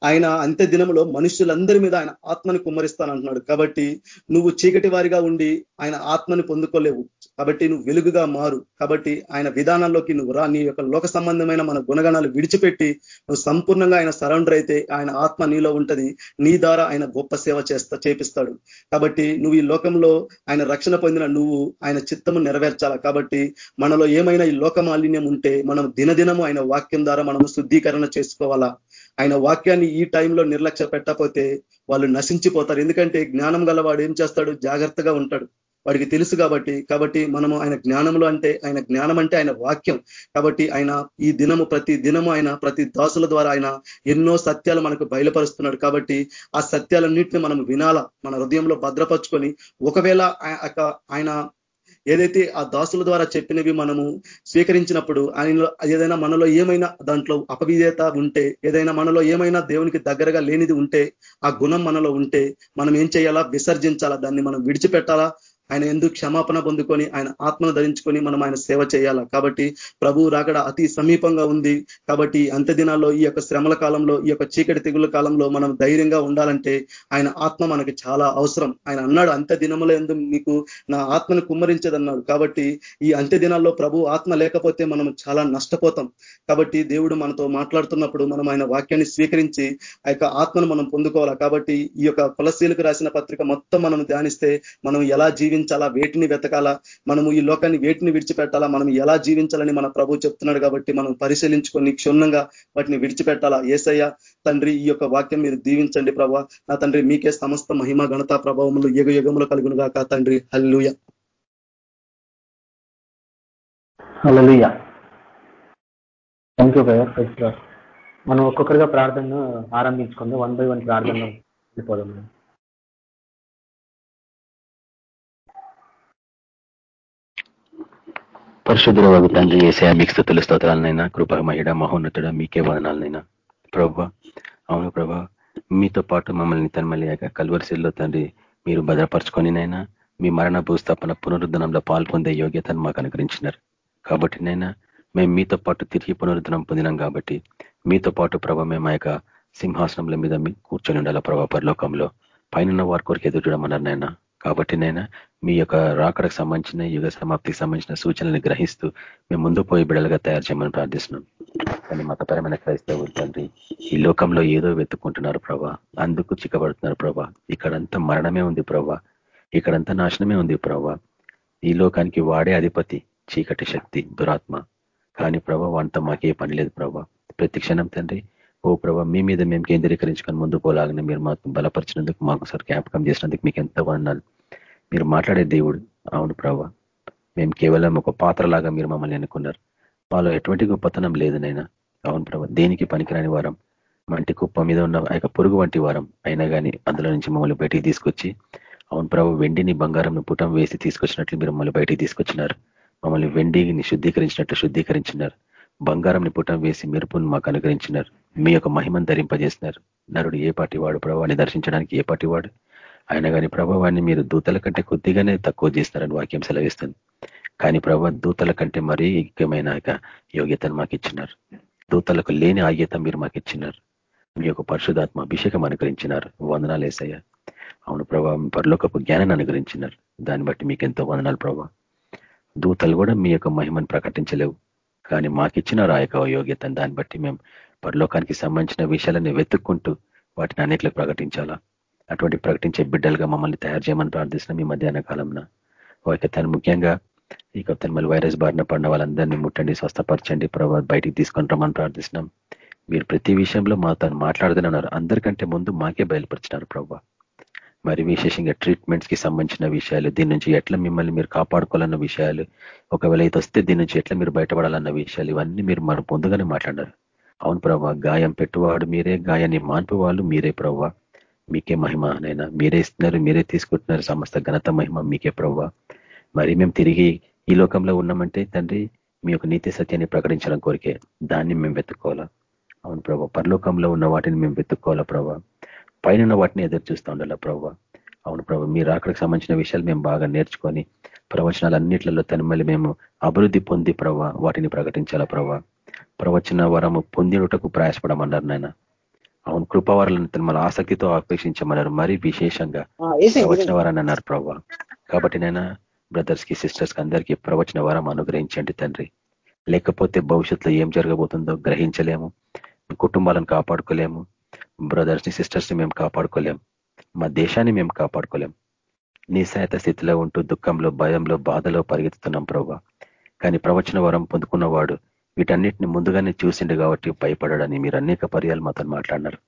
ఆయన అంత్య దినంలో మనుషులందరి మీద ఆయన ఆత్మని కుమ్మరిస్తానంటున్నాడు. కాబట్టి నువ్వు చీకటి వారిగా ఉండి ఆయన ఆత్మని పొందుకోలేవు. కాబట్టి నువ్వు వెలుగుగా మారు. కాబట్టి ఆయన విధానంలోకి నువ్వు రా. నీ యొక్క లోక సంబంధమైన మన గుణగణాలు విడిచిపెట్టి నువ్వు సంపూర్ణంగా ఆయన సరౌండర్ అయితే ఆయన ఆత్మ నీలో ఉంటది నీ ద్వారా ఆయన గొప్ప సేవ చేస్తా చేపిస్తాడు. కాబట్టి నువ్వు ఈ లోకంలో ఆయన రక్షణ పొందిన నువ్వు ఆయన చిత్తము నెరవేర్చాలా? కాబట్టి మనలో ఏమైనా ఈ లోక మాలిన్యం ఉంటే మనం దినదినము ఆయన వాక్యం ద్వారా మనము శుద్ధీకరణ చేసుకోవాలా? ఆయన వాక్యాన్ని ఈ టైంలో నిర్లక్ష్య పెట్టకపోతే వాళ్ళు నశించిపోతారు. ఎందుకంటే జ్ఞానం గలవాడు ఏం చేస్తాడు? జాగ్రత్తగా ఉంటాడు. వాడికి తెలుసు కాబట్టి కాబట్టి మనము ఆయన జ్ఞానంలో అంటే ఆయన జ్ఞానం అంటే ఆయన వాక్యం. కాబట్టి ఆయన ఈ దినము ప్రతి దినము ఆయన ప్రతి దాసుల ద్వారా ఆయన ఎన్నో సత్యాలు మనకు బయలుపరుస్తున్నాడు. కాబట్టి ఆ సత్యాలన్నింటినీ మనం వినాలా? మన హృదయంలో భద్రపరుచుకొని ఒకవేళ ఆయన ఏదైతే ఆ దాసుల ద్వారా చెప్పినవి మనము స్వీకరించినప్పుడు ఆయనలో ఏదైనా మనలో ఏమైనా దాంట్లో అపవిధేత ఉంటే ఏదైనా మనలో ఏమైనా దేవునికి దగ్గరగా లేనిది ఉంటే ఆ గుణం మనలో ఉంటే మనం ఏం చేయాలా? విసర్జించాలా? దాన్ని మనం విడిచిపెట్టాలా? ఆయన ఎందుకు క్షమాపణ పొందుకొని ఆయన ఆత్మను ధరించుకొని మనం ఆయన సేవ చేయాల? కాబట్టి ప్రభు రాకడ అతి సమీపంగా ఉంది. కాబట్టి అంత్య దినాల్లో ఈ యొక్క శ్రమల కాలంలో ఈ యొక్క చీకటి తెగుల కాలంలో మనం ధైర్యంగా ఉండాలంటే ఆయన ఆత్మ మనకి చాలా అవసరం. ఆయన అన్నాడు అంత్య దినముల ఎందు మీకు నా ఆత్మను కుమ్మరించదన్నాడు. కాబట్టి ఈ అంత్య దినాల్లో ప్రభు ఆత్మ లేకపోతే మనం చాలా నష్టపోతాం. కాబట్టి దేవుడు మనతో మాట్లాడుతున్నప్పుడు మనం ఆయన వాక్యాన్ని స్వీకరించి ఆ యొక్క ఆత్మను మనం పొందుకోవాలా? కాబట్టి ఈ యొక్క కులశీలకు రాసిన పత్రిక మొత్తం మనం ధ్యానిస్తే మనం ఎలా జీవి జీవించాలా? వేటిని వెతకాలా? మనము ఈ లోకాన్ని వేటిని విడిచిపెట్టాలా? మనం ఎలా జీవించాలని మన ప్రభు చెప్తున్నాడు కాబట్టి మనం పరిశీలించుకొని క్షుణ్ణంగా వాటిని విడిచిపెట్టాలా? ఏసయ్య తండ్రి ఈ యొక్క వాక్యం మీరు దీవించండి ప్రభా. నా తండ్రి మీకే సమస్త మహిమ ఘనత ప్రభావములు యుగ యుగములు కలుగును గాక తండ్రి హల్లుయ థ్యాంక్ యూ మనం ఒక్కొక్కరిగా ప్రార్థనను ఆరంభించుకుందాం. వన్ బై వన్ ప్రార్థన వెళ్ళిపోదాం. పరిశుద్ధుల వగు తండ్రి ఏసయా మీకు స్థుతుల స్తోత్రాలనైనా కృప మహిళ మహోన్నతుడ మీకే వదనాలనైనా. ప్రభా అవును ప్రభా మీతో పాటు మమ్మల్ని తన్మలియాక కల్వరిశిల్లో తండ్రి మీరు భద్రపరచుకొనినైనా మీ మరణ భూస్థాపన పునరుద్ధరణంలో పాల్పొందే యోగ్యతను మాకు అనుగ్రహించినారు. కాబట్టి నైనా మేము మీతో పాటు తిరిగి పునరుద్ధరణం పొందినాం కాబట్టి మీతో పాటు ప్రభ మేము ఆ సింహాసనంల మీద కూర్చొని ఉండాల ప్రభా పరలోకంలో. పైన వారి కొరకు ఎదురు చూడమన్నారు నాయన కాబట్టి నైనా మీ యొక్క రాకడకు సంబంధించిన యుగ సమాప్తికి సంబంధించిన సూచనలను గ్రహిస్తూ మేము ముందు పోయి బిడలుగా తయారు చేయమని ప్రార్థిస్తున్నాం. కానీ మతపరమైన క్రైస్తవులు తండ్రి ఈ లోకంలో ఏదో వెతుక్కుంటున్నారు ప్రభా. అందుకు చిక్కబడుతున్నారు ప్రభా. ఇక్కడంతా మరణమే ఉంది ప్రభా. ఇక్కడంతా నాశనమే ఉంది ప్రభా. ఈ లోకానికి వాడే అధిపతి చీకటి శక్తి దురాత్మ. కానీ ప్రభా వాటితో మాకే పని లేదు ప్రభా. ప్రతి క్షణం తండ్రి ఓ ప్రభా మీ మీద మేము కేంద్రీకరించుకొని ముందు పోలాగానే మీరు మాకు బలపరిచినందుకు మాకు సార్ జ్ఞాపకం చేసినందుకు మీకు ఎంత వండాలి మీరు మాట్లాడే దేవుడు. అవును ప్రభా. మేము కేవలం ఒక పాత్రలాగా మీరు మమ్మల్ని అనుకున్నారు మాలో ఎటువంటి గొప్పతనం లేదు నైనా అవును ప్రభా. దేనికి పనికిరాని వారం మంటి కుప్ప మీద ఉన్న ఆ పురుగు వంటి వారం అయినా కానీ అందులో నుంచి మమ్మల్ని బయటికి తీసుకొచ్చి అవును ప్రభు వెండిని బంగారంను పుటం వేసి తీసుకొచ్చినట్లు మీరు మమ్మల్ని బయటికి తీసుకొచ్చినారు. మమ్మల్ని వెండిని శుద్ధీకరించినట్లు శుద్ధీకరించినారు. బంగారంని పుటం వేసి మెరుపును మాకు అనుగ్రహించినారు. మీ యొక్క మహిమను ధరింపజేసినారు. నరుడు ఏ పాటి వాడు ప్రభావాన్ని దర్శించడానికి ఏ పాటి వాడు? ఆయన కానీ ప్రభావాన్ని మీరు దూతల కంటే కొద్దిగానే తక్కువ చేస్తారని వాక్యం సెలవిస్తుంది. కానీ ప్రభావ దూతల కంటే మరీ ముఖ్యమైన యోగ్యతను మాకు ఇచ్చినారు దూతలకు లేని ఆగ్యత మీరు మాకు ఇచ్చినారు మీ యొక్క పరిశుధాత్మ అభిషేకం అనుగ్రహించినారు. వందనాలు వేసయ్యా అవును ప్రభావం పరలోకపు జ్ఞానాన్ని అనుగ్రహించినారు. దాన్ని బట్టి మీకు ఎంతో వందనాలు ప్రభావ దూతలు కూడా మీ యొక్క మహిమను ప్రకటించలేవు. కానీ మాకిచ్చినారు ఆ యొక్క యోగ్యతను. దాన్ని బట్టి మేము పరలోకానికి సంబంధించిన విషయాలని వెతుక్కుంటూ వాటిని అనేకలకు ప్రకటించాలా? అటువంటి ప్రకటించే బిడ్డలుగా మమ్మల్ని తయారు చేయమని ప్రార్థిస్తున్నాం ఈ మధ్యాహ్న కాలంలో ఒక తను ముఖ్యంగా ఇక తను మళ్ళీ వైరస్ బారిన పడిన వాళ్ళందరినీ ముట్టండి స్వస్థపరచండి ప్రభావ బయటికి తీసుకొని రమ్మని ప్రార్థిస్తున్నాం. మీరు ప్రతి విషయంలో మా తను మాట్లాడుతున్నారు అందరికంటే ముందు మాకే బయలుపరిచినారు ప్రభావ మరి విశేషంగా ట్రీట్మెంట్స్కి సంబంధించిన విషయాలు దీని నుంచి ఎట్లా మిమ్మల్ని మీరు కాపాడుకోవాలన్న విషయాలు ఒకవేళ ఇది వస్తే దీని నుంచి ఎట్లా మీరు బయటపడాలన్న విషయాలు ఇవన్నీ మీరు మన ముందుగానే మాట్లాడారు అవును ప్రభా గాయం పెట్టువాడు మీరే గాయాన్ని మాన్పు వాళ్ళు మీరే ప్రభా. మీకే మహిమ నైనా మీరే ఇస్తున్నారు మీరే తీసుకుంటున్నారు సమస్త ఘనత మహిమ మీకే ప్రవ్వ. మరి మేము తిరిగి ఈ లోకంలో ఉన్నామంటే తండ్రి మీ యొక్క నీతి సత్యాన్ని ప్రకటించడం కోరికే దాన్ని మేము వెతుక్కోవాలా? అవును ప్రభావ పరలోకంలో ఉన్న వాటిని మేము వెతుక్కోవాలా ప్రభావ పైన వాటిని ఎదురు చూస్తూ ఉండాలా ప్రభావ అవును ప్రభ మీరు అక్కడికి సంబంధించిన విషయాలు మేము బాగా నేర్చుకొని ప్రవచనాలు అన్నిట్లలో తనమల్లి మేము అభివృద్ధి పొంది ప్రభావ వాటిని ప్రకటించాలా ప్రభావ ప్రవచన వరము పొందినటకు ప్రయాసపడమన్నారు నాయన. అవును కృపావరాలను తన ఆసక్తితో అపేక్షించమన్నారు మరీ విశేషంగా ప్రవచన వరాన్ని అన్నారు ప్రభావ కాబట్టి నైనా బ్రదర్స్కి సిస్టర్స్కి అందరికీ ప్రవచన వరం అనుగ్రహించండి తండ్రి. లేకపోతే భవిష్యత్తులో ఏం జరగబోతుందో గ్రహించలేము. కుటుంబాలను కాపాడుకోలేము. బ్రదర్స్ని సిస్టర్స్ని మేము కాపాడుకోలేం మా దేశాన్ని మేము కాపాడుకోలేం నిశాయత స్థితిలో ఉంటూ దుఃఖంలో భయంలో బాధలో పరిగెత్తుతున్నాం ప్రభా. కానీ ప్రవచన వరం పొందుకున్నవాడు వీటన్నిటిని ముందుగానే చూసిండు కాబట్టి భయపడడని మీరు అనేక పర్యాలు మాతో మాట్లాడినారు.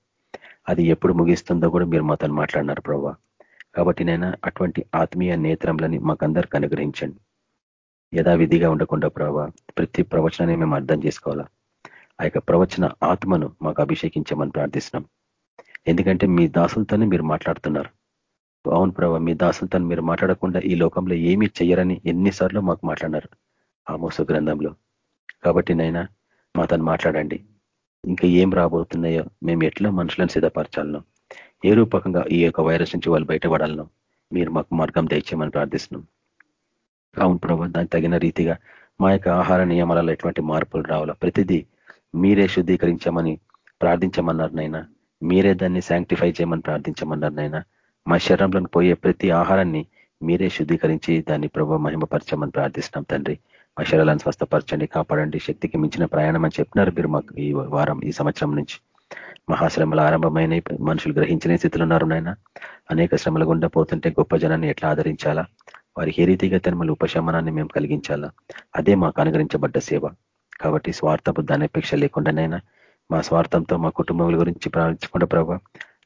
అది ఎప్పుడు ముగిస్తుందో కూడా మీరు మాతో మాట్లాడినారు ప్రభా. కాబట్టి నేను అటువంటి ఆత్మీయ నేత్రంలని మాకందరికి అనుగ్రహించండి. యథావిధిగా ఉండకుండా ప్రభావ ప్రతి ప్రవచనాన్ని మేము అర్థం చేసుకోవాలా? ఆ యొక్క ప్రవచన ఆత్మను మాకు అభిషేకించమని ప్రార్థిస్తున్నాం. ఎందుకంటే మీ దాసులతోనే మీరు మాట్లాడుతున్నారు. అవును ప్రభావ మీ దాసులతో మీరు మాట్లాడకుండా ఈ లోకంలో ఏమీ చెయ్యరని ఎన్నిసార్లు మాకు మాట్లాడినారు. ఆ మోస గ్రంథంలో. కాబట్టి నైనా మా తను మాట్లాడండి. ఇంకా ఏం రాబోతున్నాయో మేము ఎట్లా మనుషులను సిద్ధపరచాలను ఏ రూపకంగా ఈ యొక్క వైరస్ నుంచి వాళ్ళు బయటపడాలను మీరు మాకు మార్గం దయచేయమని ప్రార్థిస్తున్నాం. అవును ప్రభావ దానికి తగిన రీతిగా మా యొక్క ఆహార నియమాలలో ఎటువంటి మార్పులు రావాలా? ప్రతిదీ మీరే శుద్ధీకరించమని ప్రార్థించమన్నారు నైనా. మీరే దాన్ని శాంక్టిఫై చేయమని ప్రార్థించమన్నారు నైనా. మా శరీరంలో పోయే ప్రతి ఆహారాన్ని మీరే శుద్ధీకరించి దాన్ని ప్రభావ మహిమపరచమని ప్రార్థిస్తున్నాం తండ్రి. మా శరీరాలను స్వస్థపరచండి కాపాడండి. శక్తికి మించిన ప్రయాణం అని చెప్పినారు మీరు మాకు ఈ వారం ఈ సంవత్సరం నుంచి. మహాశ్రమలు ఆరంభమైన మనుషులు గ్రహించిన స్థితిలో ఉన్నారు నాయన. అనేక శ్రమల గుండా పోతుంటే గొప్ప జనాన్ని ఎట్లా ఆదరించాలా? వారికి ఏ రీతిగా తనమల ఉపశమనాన్ని మేము కలిగించాలా? అదే మాకు అనుగ్రహించబడ్డ సేవ. కాబట్టి స్వార్థపు దానపేక్ష లేకుండానైనా మా స్వార్థంతో మా కుటుంబముల గురించి ప్రార్థించకుండా ప్రభావ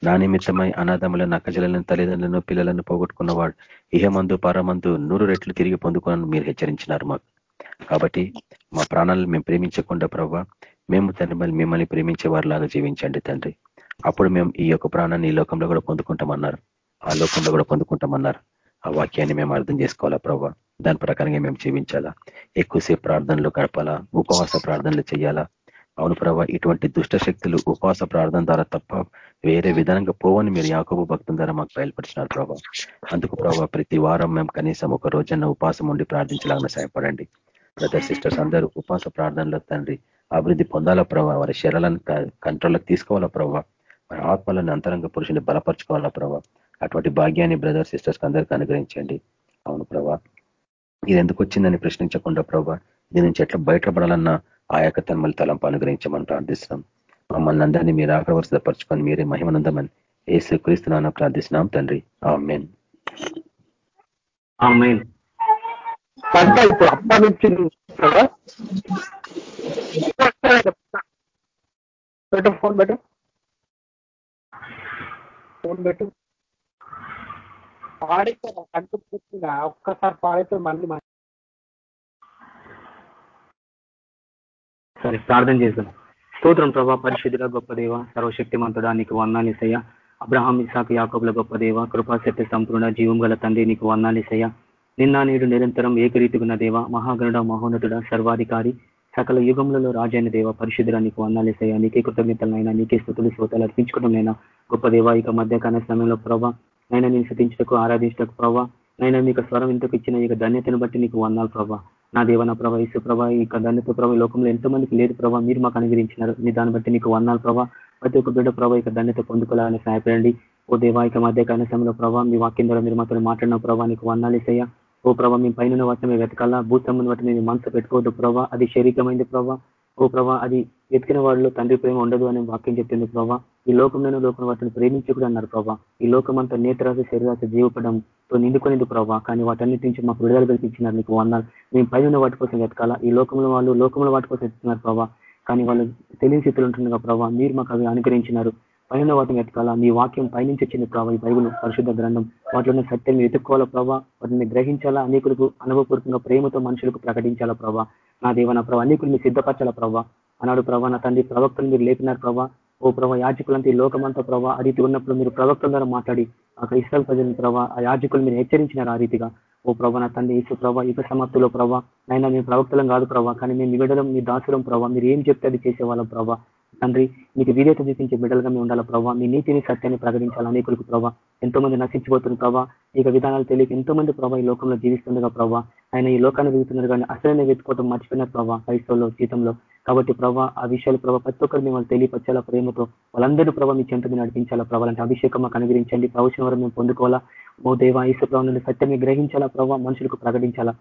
నా నిమిత్తమై అనాథములను నక్కజలను తల్లిదండ్రులను పిల్లలను పోగొట్టుకున్నవాడు ఇహమందు పరమందు నూరు రెట్లు తిరిగి పొందుకుని మీరు హెచ్చరించినారు మాకు. కాబట్టి మా ప్రాణాలను మేము ప్రేమించకుండా ప్రభావ మేము తండ్రి మిమ్మల్ని ప్రేమించే వారిలాగా జీవించండి తండ్రి. అప్పుడు మేము ఈ యొక్క ప్రాణాన్ని ఈ లోకంలో కూడా పొందుకుంటామన్నారు. ఆ లోకంలో కూడా పొందుకుంటామన్నారు. ఆ వాక్యాన్ని మేము అర్థం చేసుకోవాలా ప్రభావ దాని ప్రకారంగా మేము జీవించాలా? ఎక్కువసేపు ప్రార్థనలు గడపాలా? ఉపవాస ప్రార్థనలు చేయాలా? అవును ప్రభావ ఇటువంటి దుష్ట శక్తులు ఉపవాస ప్రార్థన ద్వారా తప్ప వేరే విధానంగా పోవని మీరు యాకోబు భక్తుల ద్వారా మాకు బయలుపరిచినారు ప్రభావ అందుకు ప్రభావ ప్రతి వారం మేము కనీసం ఒక రోజన్న ఉపాసం ఉండి ప్రార్థించలాగా సహాయపడండి. బ్రదర్ సిస్టర్స్ అందరూ ఉపవాస ప్రార్థనలో తండ్రి అభివృద్ధి పొందాలా ప్రభావ వారి శరీరాలను కంట్రోల్లోకి తీసుకోవాలా ప్రభావ వారి ఆత్మలను అంతరంగ పురుషుని బలపరచుకోవాలా ప్రభావ అటువంటి భాగ్యాన్ని బ్రదర్ సిస్టర్స్ అందరికీ అనుగ్రహించండి. అవును ప్రభా. ఇది ఎందుకు వచ్చిందని ప్రశ్నించకుండా ప్రభా దీని నుంచి ఎట్లా బయటపడాలన్న ఆ యొక్క తన్మల తలంపు అనుగ్రహించమని ప్రార్థిస్తున్నాం. మమ్మల్ని అందరినీ మీరు ఆకలి వరుసపరచుకొని మీరే మహిమనందమని ఏసు క్రీస్తున్నా ప్రార్థిస్తున్నాం తండ్రి. ఆ మెయిన్ ఇప్పుడు అప్ప నుంచి పెట్టు ఫోన్ పెట్టు. ఫోన్ పెట్టు. పాడితే ఒక్కసారి పాడితే మళ్ళీ సరే ప్రార్థన చేద్దాం. స్తోత్రం ప్రభా పరిశుద్ధిగా గొప్ప దేవ సర్వశక్తిమంతుడా నీకు వందాలిసయ్య అబ్రహాం ఇసాక్ యాకబుల గొప్ప దేవ కృపాశక్తి సంపూర్ణ జీవం గల తండ్రి నీకు వందాలిసయ్య నిన్న నేడు నిరంతరం ఏకరీతిగున్న దేవ మహాగణుడ మహోన్నతుడ సర్వాధికారి సకల యుగములలో రాజైన దేవ పరిశుద్ధుడ నీకు వందాలేసయ్యా నీకే కృతజ్ఞతలైనా నీకే స్థుతులు శ్రోతలు అర్పించుకోవడం గొప్ప దేవ ఇక మధ్యకాల సమయంలో ప్రభా నైనా నేను శృతించటకు ఆరాధించటకు ప్రభా నైనా మీకు స్వరం ఇంతకు ఇచ్చిన ఇక ధన్యతను బట్టి నీకు వందాలు ప్రభా. నా దేవ నా ప్రభా ఇసు ప్రభా ఈ ధన్యత ప్రభా లోకంలో ఎంతో మందికి లేదు ప్రభా మీరు మాకు అనుగ్రహించినారు. మీ దాన్ని బట్టి నీకు వందాలు ప్రభా. ప్రతి ఒక్క బిడ్డ ప్రభా ఇక ధన్యత పొందుకోవాలని సహాయపడండి. ఓ దేవా ఇక మధ్యకాల సమయంలో ప్రభావ మీ వాక్యం ద్వారా మీరు మాతో మాట్లాడిన ప్రభా నీకు వందాలేసయ్యా ఓ ప్రభా మీ పైన వాటిని మేము వెతకాలా. భూతమ్మని వాటిని మేము మనసు పెట్టుకోవద్దు ప్రభా. అది శరీరమైంది ప్రభా. ఓ ప్రభా అది వెతికిన వాళ్ళు తండ్రి ప్రేమ ఉండదు అనే వాక్యం చెప్పింది ప్రభా. ఈ లోకంలోనే లోకం వాటిని ప్రేమించకూడదు అన్నారు ప్రభా. ఈ లోకం అంతా నేతరాశ శరీరాశ జీవపడంతో నిండుకునేది ప్రభా. కానీ వాటన్నిటి నుంచి మాకు విడుదల కల్పించినారు నీకు వందాలు మేము పైన వాటి కోసం వెతకాలా? ఈ లోకంలో వాళ్ళు లోకంలో వాటి కోసం ఎత్తున్నారు ప్రభా. కానీ వాళ్ళు తెలియని స్థితిలో ఉంటుండగా ప్రభావ మీరు మాకు అవి అనుగ్రహించినారు. పైన వాటిని వెతకాలా? మీ వాక్యం పైనుంచి వచ్చింది ప్రభావ ఈ బైబుల్ పరిశుద్ధ గ్రంథం. వాటిలో ఉన్న సత్యం వెతుక్కోవాలా ప్రభావ వాటిని గ్రహించాలా? అనేకులకు అనుభవపూర్వకంగా ప్రేమతో మనుషులకు ప్రకటించాలా ప్రభావ నా దేవ నా ప్రభావ అనేకులు మీరు సిద్ధపరచాలా ప్రభావ అన్నాడు ప్రభా నా తండ్రి ప్రవక్తలు మీరు లేపినారు ప్రభావ ఓ ప్రభా యాజకులంతా ఈ లోకమంతా ప్రభా ఆ రీతి ఉన్నప్పుడు మీరు ప్రవక్తల ద్వారా మాట్లాడి అక్కడ ఇస్రాయల్ ప్రజలను ప్రభా ఆ యాజకులు మీరు హెచ్చరించినారు ఆ రీతిగా. ఓ ప్రభా నా తండ్రి ఇసు ప్రభా యుగ సమాప్తిలో ప్రభా నైనా మేము ప్రవక్తలం కాదు ప్రభా కానీ మేము విడడం మీ దాసులం ప్రభా మీరు ఏం చెప్తే అది చేసేవాళ్ళం ప్రభా. తండ్రి మీకు విధేత చూపించే బిడ్డలుగా మేము ఉండాలి ప్రభావ మీ నీతిని సత్యాన్ని ప్రకటించాలి అనేకులకు ప్రభావ ఎంతో మంది నశించిపోతున్న ప్రభావ ఇక విధానాలు తెలియక ఎంతో మంది ప్రభావ ఈ లోకంలో జీవిస్తుండగా ప్రభావ ఆయన ఈ లోకాన్ని వెళ్తున్నారు కానీ అసలైన వెతుకోవటం మర్చిపోయిన ప్రభావ క్రైస్తవులో జీతంలో కాబట్టి ప్రభావ ఆ విషయాలు ప్రభావ ప్రతి ఒక్కరు మిమ్మల్ని తెలియపరచాలా ప్రేమతో? వాళ్ళందరూ ప్రభావ మీ చెంత నడిపించాలా ప్రభావ అంటే అభిషేకం మాకు అనుగ్రహించండి. ప్రవచనం వరం మేము పొందుకోవాలా? ఓ దేవ ఈసు ప్రభావం నుండి సత్యాన్ని గ్రహించాలా ప్రభావ మనుషులకు ప్రకటించాలా?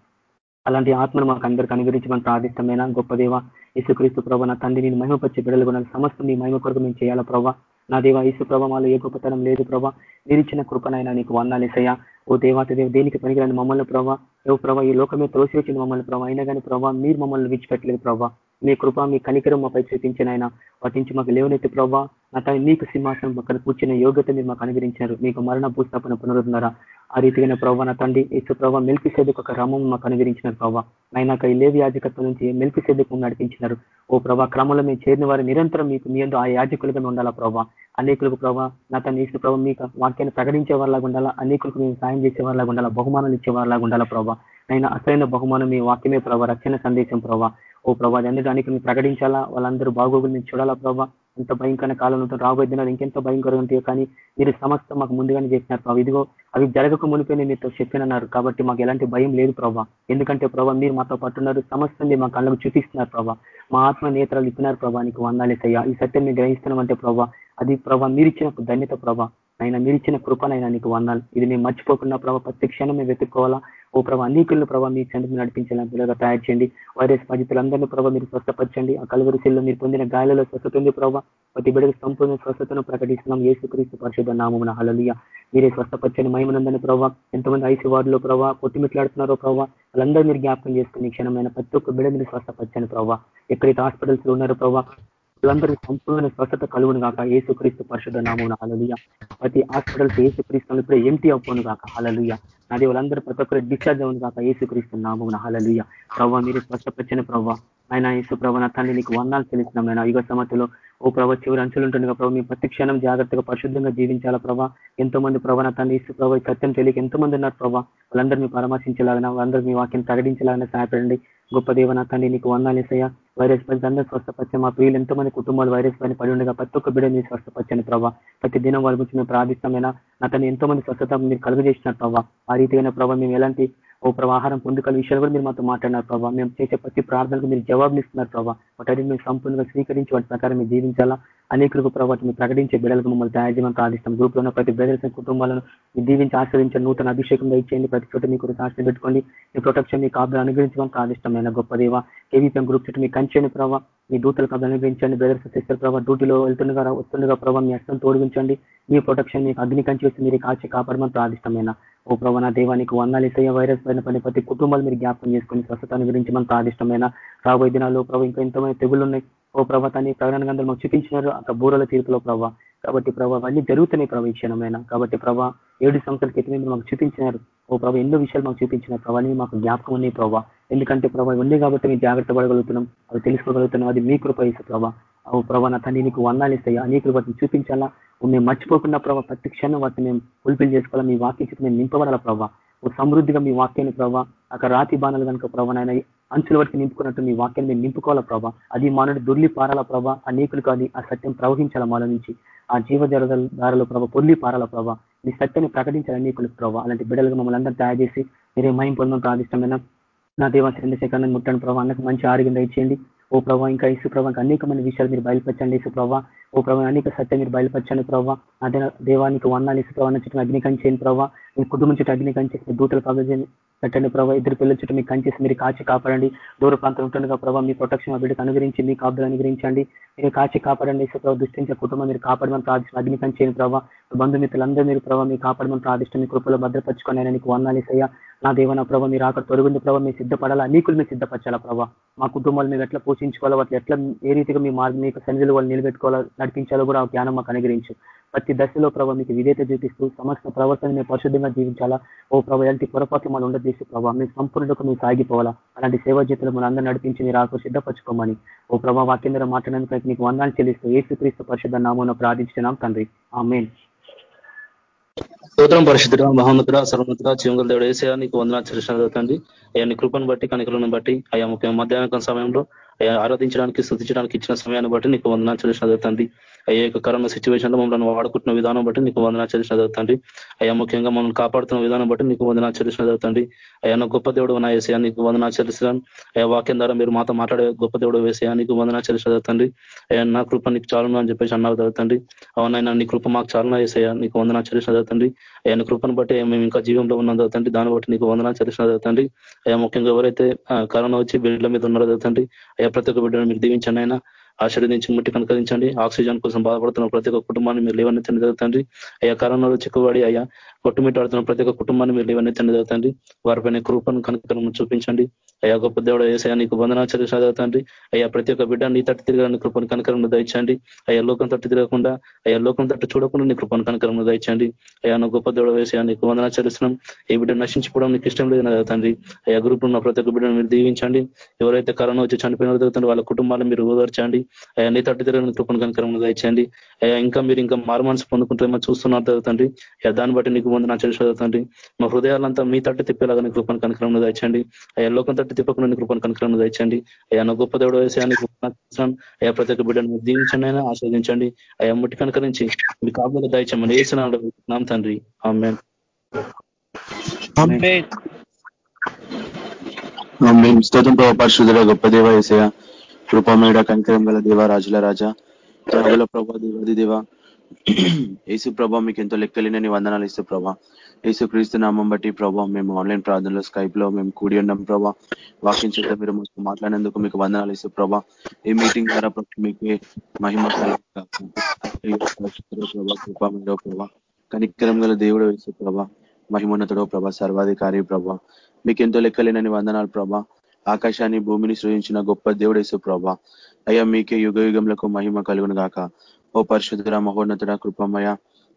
అలాంటి ఆత్మను మాకు అందరికి అనుగ్రహించమని ప్రార్థిష్టమైన గొప్ప దేవ ఇసుక్రీస్తు ప్రభావ నా తండ్రి నేను మహిమపరిచే బిడ్డలు కొనాలి సమస్తం మీ మహిమ కొరకు మేము చేయాలా ప్రభావ నా దేవ ఈసు ప్రభావాలు ఏ గొప్పతనం లేదు ప్రభావ మీరు కృపనైనా నీకు వందాలేసయ్యా ఓ దేవాత దేవ దేనికి పనికిరాని మమ్మల్ని ప్రభావ ఏ ప్రభావ ఈ లోకమే తోసివచ్చిన మమ్మల్ని ప్రభావ అయినా కానీ ప్రభావ మీరు మమ్మల్ని విడిచిపెట్టలేదు ప్రభావ మీ కృప మీ కనికరం మాపై చూపించిన ఆయన వాటి నుంచి మాకు లేవనెత్తి ప్రభావ నా తన మీకు సింహాసనం అక్కడ కూర్చున్న యోగ్యత మీరు మాకు అనుగ్రహించారు. మీకు మరణ భూస్థాపన పునరుద్ధారా ఆ రీతిగా ప్రభావ నా తండ్రి ఇసు ప్రభావ మెల్కి సేదుకు ఒక క్రమం మాకు అనుగ్రహించినారు ప్రభావ ఆయన ఈ లేవి యాజకత్వం నుంచి మెల్కి సేదుకు నడిపించినారు. ఓ ప్రభా క్రమంలో మేము చేరిన వారు నిరంతరం మీకు మీ ఆ యాజకులుగా ఉండాలా ప్రభావ అనేకులకు ప్రభావ నా తన ఇసు ప్రభావ మీకు వాక్యాన్ని ప్రకటించే వారిలాగా ఉండాలా? అనేకులకు మేము సహాయం చేసేవారిలాగా ఉండాలా? బహుమానాలు ఇచ్చేవారిలాగా ఉండాలా ప్రభా? అయినా అసలైన బహుమానం మీ వాక్యమే ప్రభావ రక్షణ సందేశం ప్రభావ ఓ ప్రభా అందరికి మీరు ప్రకటించాలా? వాళ్ళందరూ బాగోగులు మేము చూడాలా ప్రభావ ఎంత భయంకరమైన కాలం ఉంటుంది రాబోయే దినాలు ఇంకెంత భయంకరంగా ఉంటాయో కానీ మీరు సమస్త మాకు ముందుగానే చెప్పినారు ప్రభావ ఇదిగో అవి జరగక మునిపోయి మీతో చెప్పినన్నారు కాబట్టి మాకు ఎలాంటి భయం లేదు ప్రభావ ఎందుకంటే ప్రభావ మీరు మాతో పట్టున్నారు సమస్యని మా కళ్ళకు చూపిస్తున్నారు ప్రభావ మా ఆత్మ నేత్రాలు ఇచ్చినారు ప్రభా నీకు వందాలేసయ్యా ఈ సత్యం మీరు గ్రహిస్తున్నామంటే ప్రభావ అది ప్రభావ మీరు ఇచ్చిన ధన్యత ప్రభా. ఆయన మీరిచ్చిన కృపనైనా నీకు వందాలు. ఇది మేము మర్చిపోకుండా ప్రభావ ప్రతి క్షణం మేము వెతుక్కోవాలా. ఓ ప్రభావ అనేకులను ప్రభావ మీ చెందుకు నడిపించాలని పిల్లగా తయారు చేయండి. వైరస్ బాధితులందరినీ ప్రభావ మీరు స్వస్థపరచండి. ఆ కలువరిశీల్లో మీరు పొందిన గాయాలలో స్వస్థత ఉంది ప్రభావ ప్రతి బిడ్డకు సంపూర్ణ స్వస్థతను ప్రకటిస్తున్నాం. ఏసుక్రీస్తు పరిశుద్ధ నామమున. హలలియ మీరే స్వస్థపరచండి మహిమనందని ప్రభావ ఎంతమంది ఐసీ వార్డులో ప్రభావ కొట్టిమిట్లాడుతున్నారో ప్రభావ వాళ్ళందరూ మీరు జ్ఞాపకం చేసుకుని క్షణమైన ప్రతి ఒక్క బిడ్డ మీరు స్వస్థపరచండి ప్రభావ ఎక్కడైతే హాస్పిటల్స్లో ఉన్నారో ప్రభావ వాళ్ళందరూ సంపూర్ణ స్వస్థత కలుగును కాక ఏసుక్రీస్తు పరిశుద్ధ నామం హలలుయ ప్రతి హాస్పిటల్స్ ఏసుక్రీస్తు ఇప్పుడు ఎంటీ అవ్వను కాక హలలుయ అది వాళ్ళందరూ ప్రతి ఒక్కరు డిశ్చార్జ్ అవును కాక ఏసుక్రీస్తు నామం హలలుయ ప్రభావ మీరు స్పష్టపరిచిన ప్రభావ ఆయన యేసు ప్రభా నా తండ్రి నీకు వందాలు తెలుస్తున్నాం నేను యుగ సమస్యలో ఓ ప్రభావ చివరి అంచులు ఉంటుండగా ప్రభావ మీ ప్రతి క్షణం జాగ్రత్తగా పరిశుద్ధంగా జీవించాలా ప్రభా. ఎంతో మంది ప్రభా నా తండ్రి ఇసు ప్రభావ సత్యం తెలియక ఎంతో మంది ఉన్నారు ప్రభా. వాళ్ళందరూ మీ పరామర్శించలాగిన వాళ్ళందరూ మీ వాక్యం ప్రకటించలాగిన సహాయపడండి. గొప్ప దేవ తండ్రి నీకు వందాలేసయ్యా వైరస్ పని అందరూ స్వస్థపరిచే మా ప్రియులు ఎంతో మంది కుటుంబాలు వైరస్ పైన పడి ఉండగా ప్రతి ఒక్క బిడ్డ మీరు స్వస్థపచ్చని ప్రభావ ప్రతి దినం వాళ్ళ గురించి మేము ప్రార్థిస్తామైనా నా తను ఎంతో మంది స్వస్థత మీరు కలుగజేసినారు ప్రభావ ఆ రీతిగా ప్రభావ మేము ఎలాంటి ఓ ప్రవాహారం పొందుకల విషయాలు కూడా మీరు మాతో మాట్లాడినారు ప్రభావ మేము చేసే ప్రతి ప్రార్థనకు మీరు జవాబులు ఇస్తున్నారు ప్రభావ వాటి మేము సంపూర్ణంగా స్వీకరించి వాటి ప్రకారం మీరు జీవించాలా? అనేకులకు ప్రభావం ప్రకటించే బిడ్డలకు మమ్మల్ని తయారు చేయమని ప్రార్థిస్తాం గ్రూప్లో ఉన్న ప్రతి బ్రదర్స్ కుటుంబాలను దీవించి ఆశ్రయించండి నూతన అభిషేకంగా ఇచ్చేయండి ప్రతి చోట మీ మీకు ఆశ్రయం పెట్టుకోండి. మీ ప్రొటెక్షన్ మీ కాపులు అనుగ్రహించమని ప్రార్థిష్టమైన గొప్ప దేవ కేవీపీఎం గ్రూప్ చుట్టూ మీకు కంచండి ప్రభావ మీ దూతల కాదు అనుగ్రహించండి. బ్రదర్స్ సిస్టర్ ప్రభావ డ్యూటీలో వెళ్తుండగా వస్తుండగా ప్రభావ మీ అష్టం తోడిగించండి. మీ ప్రొటెక్షన్ మీకు అగ్ని కంచి వేసి మీరు కాచి కాపాడమని ప్రార్థిష్టమైన ఓ ప్రభా నా దేవానికి వందాలు ఇసయ వైరస్ పైన పని ప్రతి కుటుంబాలు మీరు జ్ఞాపకం చేసుకుని స్వస్థతను గురించి మనం ఆదిష్టమైన రాబోయే దినాల్లో ప్రభావ ఇంకా ఎంతమైన తెగులు ఉన్నాయి. ఓ ప్రభా తని ప్రకటన గంధలు మాకు చూపించినారు. అక్కడ బూరల తీర్పులో ప్రభావ కాబట్టి ప్రభావ అన్ని జరుగుతున్నాయి ప్రభావ ఈ క్షణమైన. కాబట్టి ప్రభా ఏడు సంవత్సరాల క్రితమే మీరు మాకు చూపించినారు. ఓ ప్రభావ ఎన్నో విషయాలు మాకు చూపించినారు ప్రభావ మాకు జ్ఞాపకం ఉన్నాయి ప్రభావ ఎందుకంటే ప్రభావ ఉంది కాబట్టి మేము జాగ్రత్త పడగలుగుతున్నాం. అవి తెలుసుకోగలుగుతున్నాం. అది మీ కృప ఇసు ప్రభావ ఓ ప్రభా నా తండ్రి నీకు వందాలు ఇస్తాయి. అనేకులు వాటిని చూపించాలా? మేము మర్చిపోకుండా ప్రభావ ప్రతి క్షణం వాటిని మేము ఫుల్ఫిల్ చేసుకోవాలా? మీ వాక్యం చెప్పి మేము నింపబడాల ప్రభావ ఓ సమృద్ధిగా మీ వాక్యాన్ని ప్రభావ అక్కడ రాతి బాణాలు కనుక ప్రభావ నాయన అంచుల వరకు నింపుకున్నట్టు మీ వాక్యాన్ని మేము నింపుకోవాలా ప్రభా? అది మానవుడు దుర్లి పారాల ప్రభా? అనేకులకు అది ఆ సత్యం ప్రవహించాల మాల నుంచి? ఆ జీవ దారిలో ప్రభావ పొల్లి పారాల ప్రభా? మీ సత్యాన్ని ప్రకటించాలి అనేకులకు ప్రభావ అలాంటి బిడ్డలుగా మమ్మల్ని అందరూ తయారు చేసి మీరే మయం పొందడం ప్రాదిష్టమైన నా దేవ చంద్రశేఖరాన్ని ముట్టండి ప్రభావ అన్నకు మంచి ఆరోగ్యం దయచేయండి. ఓ ప్రభావ ఇంకా ఇసు ప్రభావ అనేకమైన విషయాలు మీరు బయలుపరచండి ఇసు ప్రభావ ఓ ప్రభావ అనేక సత్యం మీరు బయలుపరచండి ప్రభావ అదే దేవానికి వందాలు ఇసు ప్రభావ చుట్టూ అగ్ని కంచేయండి ప్రభావ మీ కుటుంబం చుట్టూ అగ్ని కంచేసి దూతలు కబజేయండి పెట్టండి ప్రభావ ఇద్దరు పిల్లల చుట్టూ మీకు కంచేసి మీరు కాచి కాపాడండి. దూర ప్రాంతం ఉంటుండగా ప్రభావ మీ ప్రొటెక్షన్ బిడ్డకు అనుగ్రహించి మీ కాపులు అనుగ్రహించండి. మీరు కాచి కాపాడండి ఇసు ప్రభావ దృష్టించే కుటుంబం మీరు కాపాడమని ప్రార్థిస్తున్న అగ్ని కంచేయండి ప్రభావ బంధుమిత్రులందరూ మీరు ప్రభావ మీ కాపాడమని ప్రార్థిష్టం మీ కృపలో భద్రపరచుకొని ఆయన నీకు వందాలు ఇసయ్యా నా దేవ నా ప్రభావ మీరు అక్కడ తొలగింది ప్రభావ మీరు సిద్ధపడాలా? అనేకులు మీరు సిద్ధపరచాలా ప్రభావ మా కుటుంబాలు మేము ఎట్లా పోషించుకోవాలో అట్లా ఎట్లా ఏ రీతిగా మీ మార్గం మీకు సన్నిధిలో వాళ్ళు నిలబెట్టుకోవాలో నడిపించాలో కూడా ఆ జ్ఞానం మాకు అనుగ్రహించు. ప్రతి దశలో ప్రభావ మీకు విధేత చూపిస్తూ సమస్త ప్రవర్తన మేము పరిశుద్ధంగా జీవించాలా? ఓ ప్రభావ ఎలాంటి పొరపాట్లు మనం ఉండదేసి ప్రభావ మీ సంపూర్ణకు మేము సాగిపోవాలా? అలాంటి సేవా జీతులు మన అందరూ నడిపించి మీరు ఆకు సిద్ధపరచుకోమని. ఓ ప్రభావ వాక్యంధ్ర మాట్లాడడానికి మీకు వందాలు చెల్లిస్తూ ఏసుక్రీస్తు పరిశుద్ధ నామం ప్రార్థించినాం తండ్రి. ఆ మెయిన్ స్తోత్రం పరిశుద్ధుడ మహోన్నతుడ సర్వోన్నతుడ జీవంగల దేవుడు వేసేయా నీకు వందనాలు చేసిన జరుగుతుంది. అయ్యా నీ కృపను బట్టి కనికలను బట్టి అయ్యా ముఖ్యంగా మధ్యాహ్నం సమయంలో ఆరాధించడానికి శుద్ధించడానికి ఇచ్చిన సమయాన్ని బట్టి నీకు వందనాలు చేసిన జరుగుతుంది. అయ్యా యొక్క కరోనా సిచ్యువేషన్లో మమ్మల్ని వాడుకుంటున్న విధానం బట్టి నీకు వందనాలు చేసిన జరుగుతుంది. అయ్యా ముఖ్యంగా మమ్మల్ని కాపాడుతున్న విధానం బట్టి నీకు వందనాలు చేసిన జరుగుతుంది. అయ్యా నా గొప్ప దేవుడు నా వేసేయా నీకు వందనాలు చెల్లిస్తాను అయ్యా వాక్యం ద్వారా మీరు మాతో మాట్లాడే గొప్ప దేవుడు వేసేయా నీకు వందనాలు చేసిన జరుగుతుంది. అయ్యా నా కృప నీకు చాలును అని చెప్పేసి అన్నారు జరుగుతుంది. అవునైనా నీ కృప మాకు చాలునా వేసేయా నీకు వందనాలు చేసిన జరుగుతుంది. అయ్యా నీ కృపను బట్టి మేము ఇంకా జీవంలో ఉన్నాం జరుగుతుంది. దాన్ని బట్టి నీకు వందనాలు చేసిన జరుగుతుంది. అయ్యా ముఖ్యంగా ఎవరైతే కరోనా వచ్చి బిడ్డల మీద ఉన్నారో జరుగుతుంది. అయ్యా ప్రతి ఒక్క బిడ్డను మీరు దీవించండి అయినా ఆశీర్వదించి ముట్టి కనుకరించండి ఆక్సిజన్ కోసం బాధపడుతున్న ప్రతి ఒక్క కుటుంబాన్ని మీరు లేవనెత్తండి జరుగుతండి అయ్యా కరోనాలో చిక్కుబడి అయ్యా కొట్టుమిట్టాడుతున్న ప్రతి ఒక్క కుటుంబాన్ని మీరు లేవనెత్తండి జరుగుతండి వారిపైన కృపను కనుకరము చూపించండి. అయ్యా గొప్ప దేవుడు వేసాయా నీకు వందనాచర్య చదువుతండి అయ్యా ప్రతి ఒక్క బిడ్డ నీ తట్టు తిరగాలని కృపను కనకరము దయచండి. అయ్యా లోకం తట్టు తిరగకుండా అయ్యా లోకం తట్టు చూడకుండా నీ కృపను కనకరము దయచండి. అయ్యా నువ్వు గొప్ప దేవుడు వేసాయా నీకు వందనాచరిస్తున్నాం ఏ బిడ్డ నశించిపోవడం నీకు ఇష్టం లేదు చదువుతండి అయ్యా గ్రూప్ ఉన్న ప్రతి ఒక్క బిడ్డను మీరు దీవించండి. ఎవరైతే కరోనా వచ్చి చనిపోయిన జరుగుతుంది వాళ్ళ కుటుంబాలను మీరు ఓదార్చండి. అయ్యా నీ తట్టు తిరగని కృపను కనకరము దయచండి అయ్యా ఇంకా మీరు ఇంకా మారు మనసు పొందుకుంటామో చూస్తున్నారు చదువుతండి అయ్యా దాన్ని బట్టి నీకు వందన చర్చ చదువుతండి మా హృదయాలంతా మీ తట్టు తిప్పేలాగా నీ కృపను కనకరము దయచండి అయ్యా లోకం తట్టు తిప్పకుండా నీ కృపను కనకరము దయచండి అయ్యా నా గొప్ప దేవుడు వేసేయానికి అయ్యా ప్రతి ఒక్క బిడ్డను దీవించండి అయినా ఆస్వాదించండి అయ్యా ముట్టి కనుకరించి మీ కాపుదల దయచమని వేసిన తండ్రి. ఆమె స్తోత్రం ప్రభావ పరిశుద్ధుల గొప్ప దేవ ఏసయ కృపమేడ కంకరం గల దేవ రాజుల రాజా ప్రభుల ప్రభా దేవాది దేవ. యేసు ప్రభా మీకు ఎంతో లెక్కలేనని వందనాలు ఇస్తూ ప్రభా. యేసు క్రీస్తు నామం బట్టి ప్రభా మేము ఆన్లైన్ ప్రార్థనలో స్కైప్లో మేము కూడి ఉన్నాం ప్రభా. వాకింగ్ చేత మీరు మాట్లాడేందుకు మీకు వందనాలు ఇస్తూ ప్రభా. ఈ మీటింగ్ ద్వారా మీకు మహిమ ప్రభా కృపమేడో ప్రభా కనికరం గల దేవుడు వేసు ప్రభా మహిమోన్నతుడో ప్రభా సర్వాధికారి ప్రభా. మీకు ఎంతో లెక్కలేనని వందనాలు ప్రభా. ఆకాశాన్ని భూమిని సృజించిన గొప్ప దేవుడేసు ప్రభా. అయ్యా మీకే యుగ యుగంలో మహిమ కలుగును గాక. ఓ పరిశుద్ధుడ మహోన్నతుడ కృపమయ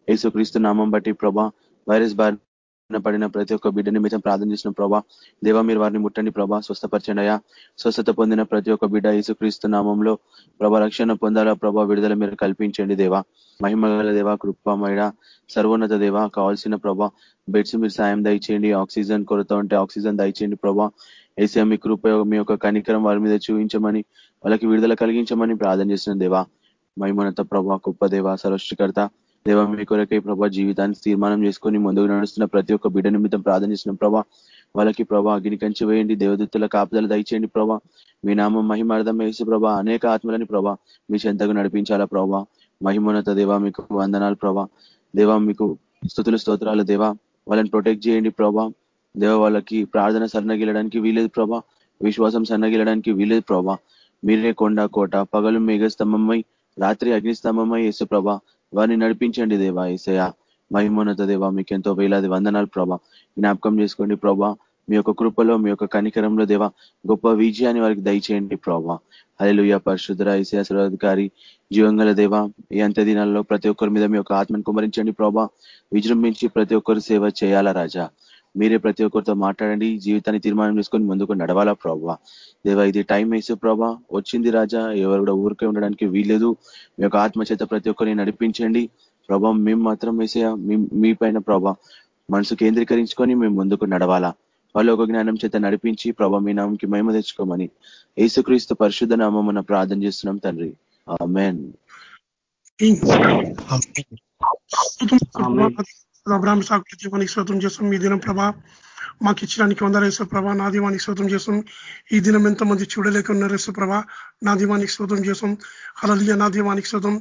యేసుక్రీస్తు నామం బట్టి ప్రభా వైరస్ బారిన పడిన ప్రతి ఒక్క బిడ్డ నిమిత్తం ప్రార్థన చేసిన ప్రభా. దేవ మీరు వారిని ముట్టండి ప్రభా స్వస్థపరచండి అయ్యా. స్వస్థత పొందిన ప్రతి ఒక్క బిడ్డ యేసుక్రీస్తు నామంలో ప్రభా రక్షణ పొందాలా ప్రభా విడుదల మీరు కల్పించండి దేవా. మహిమగల దేవ కృపమయ సర్వోన్నత దేవ కావాల్సిన ప్రభా బెడ్స్ మీరు సాయం దయచేయండి ఆక్సిజన్ కొరత ఉంటే ఆక్సిజన్ దయచేయండి ప్రభా. ఏసీ మీ కృప మీ యొక్క కనికరం వారి మీద చూపించమని వాళ్ళకి విడుదల కలిగించమని ప్రార్థన చేసిన దేవా. మహిమోన్నత ప్రభా గొప్ప దేవ సరష్టికర్త దేవ మీ కొరకై ప్రభా జీవితాన్ని తీర్మానం చేసుకొని ముందుకు నడుస్తున్న ప్రతి ఒక్క బిడ్డ నిమిత్తం ప్రార్థన చేసిన ప్రభా. వాళ్ళకి ప్రభా అగ్ని కంచి వేయండి దేవదత్తుల కాపుదలు దయచేయండి ప్రభా. మీ నామం మహిమార్థం వేసి ప్రభా అనేక ఆత్మలని ప్రభా మీ చెంతకు నడిపించాలా ప్రభా. మహిమోన్నత దేవా మీకు వందనాలు ప్రభా. దేవా మీకు స్థుతులు స్తోత్రాలు దేవా. వాళ్ళని ప్రొటెక్ట్ చేయండి ప్రభా. దేవ వాళ్ళకి ప్రార్థన సన్నగిలడానికి వీలేదు ప్రభా. విశ్వాసం సన్నగిలడానికి వీలేదు ప్రభా. మీరే కొండ కోట పగలు మేఘస్తంభమై రాత్రి అగ్నిస్తంభమై యేసు ప్రభా. వారిని నడిపించండి దేవా ఏసయ మహిమోన్నత దేవా మీకు ఎంతో వేలాది వందనాలు ప్రభా. జ్ఞాపకం చేసుకోండి ప్రభా. మీ యొక్క కృపలో మీ యొక్క కనికరంలో దేవా గొప్ప విజయాన్ని వారికి దయచేయండి ప్రభా. అలెలుయ పరిశుద్ధర ఐసయ సర్వాధికారి జీవంగల దేవ ఈ అంత్య దినాల్లో ప్రతి ఒక్కరి మీద మీ యొక్క ఆత్మను కుమరించండి ప్రభా. విజృంభించి ప్రతి ఒక్కరు సేవ చేయాలా రాజా. మీరే ప్రతి ఒక్కరితో మాట్లాడండి. జీవితాన్ని తీర్మానం చేసుకొని ముందుకు నడవాలా ప్రభావ దేవ ఇది టైం వేసే ప్రభా వచ్చింది రాజా ఎవరు కూడా ఊరికే ఉండడానికి వీల్లేదు. మీ యొక్క ఆత్మచేత ప్రతి ఒక్కరిని నడిపించండి. ప్రభా మేము మాత్రం వేసేయా మీ పైన ప్రభా మనసు కేంద్రీకరించుకొని మేము ముందుకు నడవాలా? వాళ్ళు ఒక జ్ఞానం చేత నడిపించి ప్రభా మీ నామంకి మహిమ తెచ్చుకోమని యేసుక్రీస్తు పరిశుద్ధ నామం ప్రార్థన చేస్తున్నాం తండ్రి. ఆమెన్. అబ్రాహ్మ సాకుల జీవానికి శ్రోతం చేస్తాం ఈ దినం ప్రభా మాకు ఇచ్చడానికి వందరేశ్వ ప్రభా. నా దీవానికి శ్రోతం చేస్తాం ఈ దినం ఎంతమంది చూడలేక ఉన్నారేశ్వ ప్రభా. నా దీవానికి శ్రోతం చేస్తాం అలలియ నా దీవానికి శ్రోతం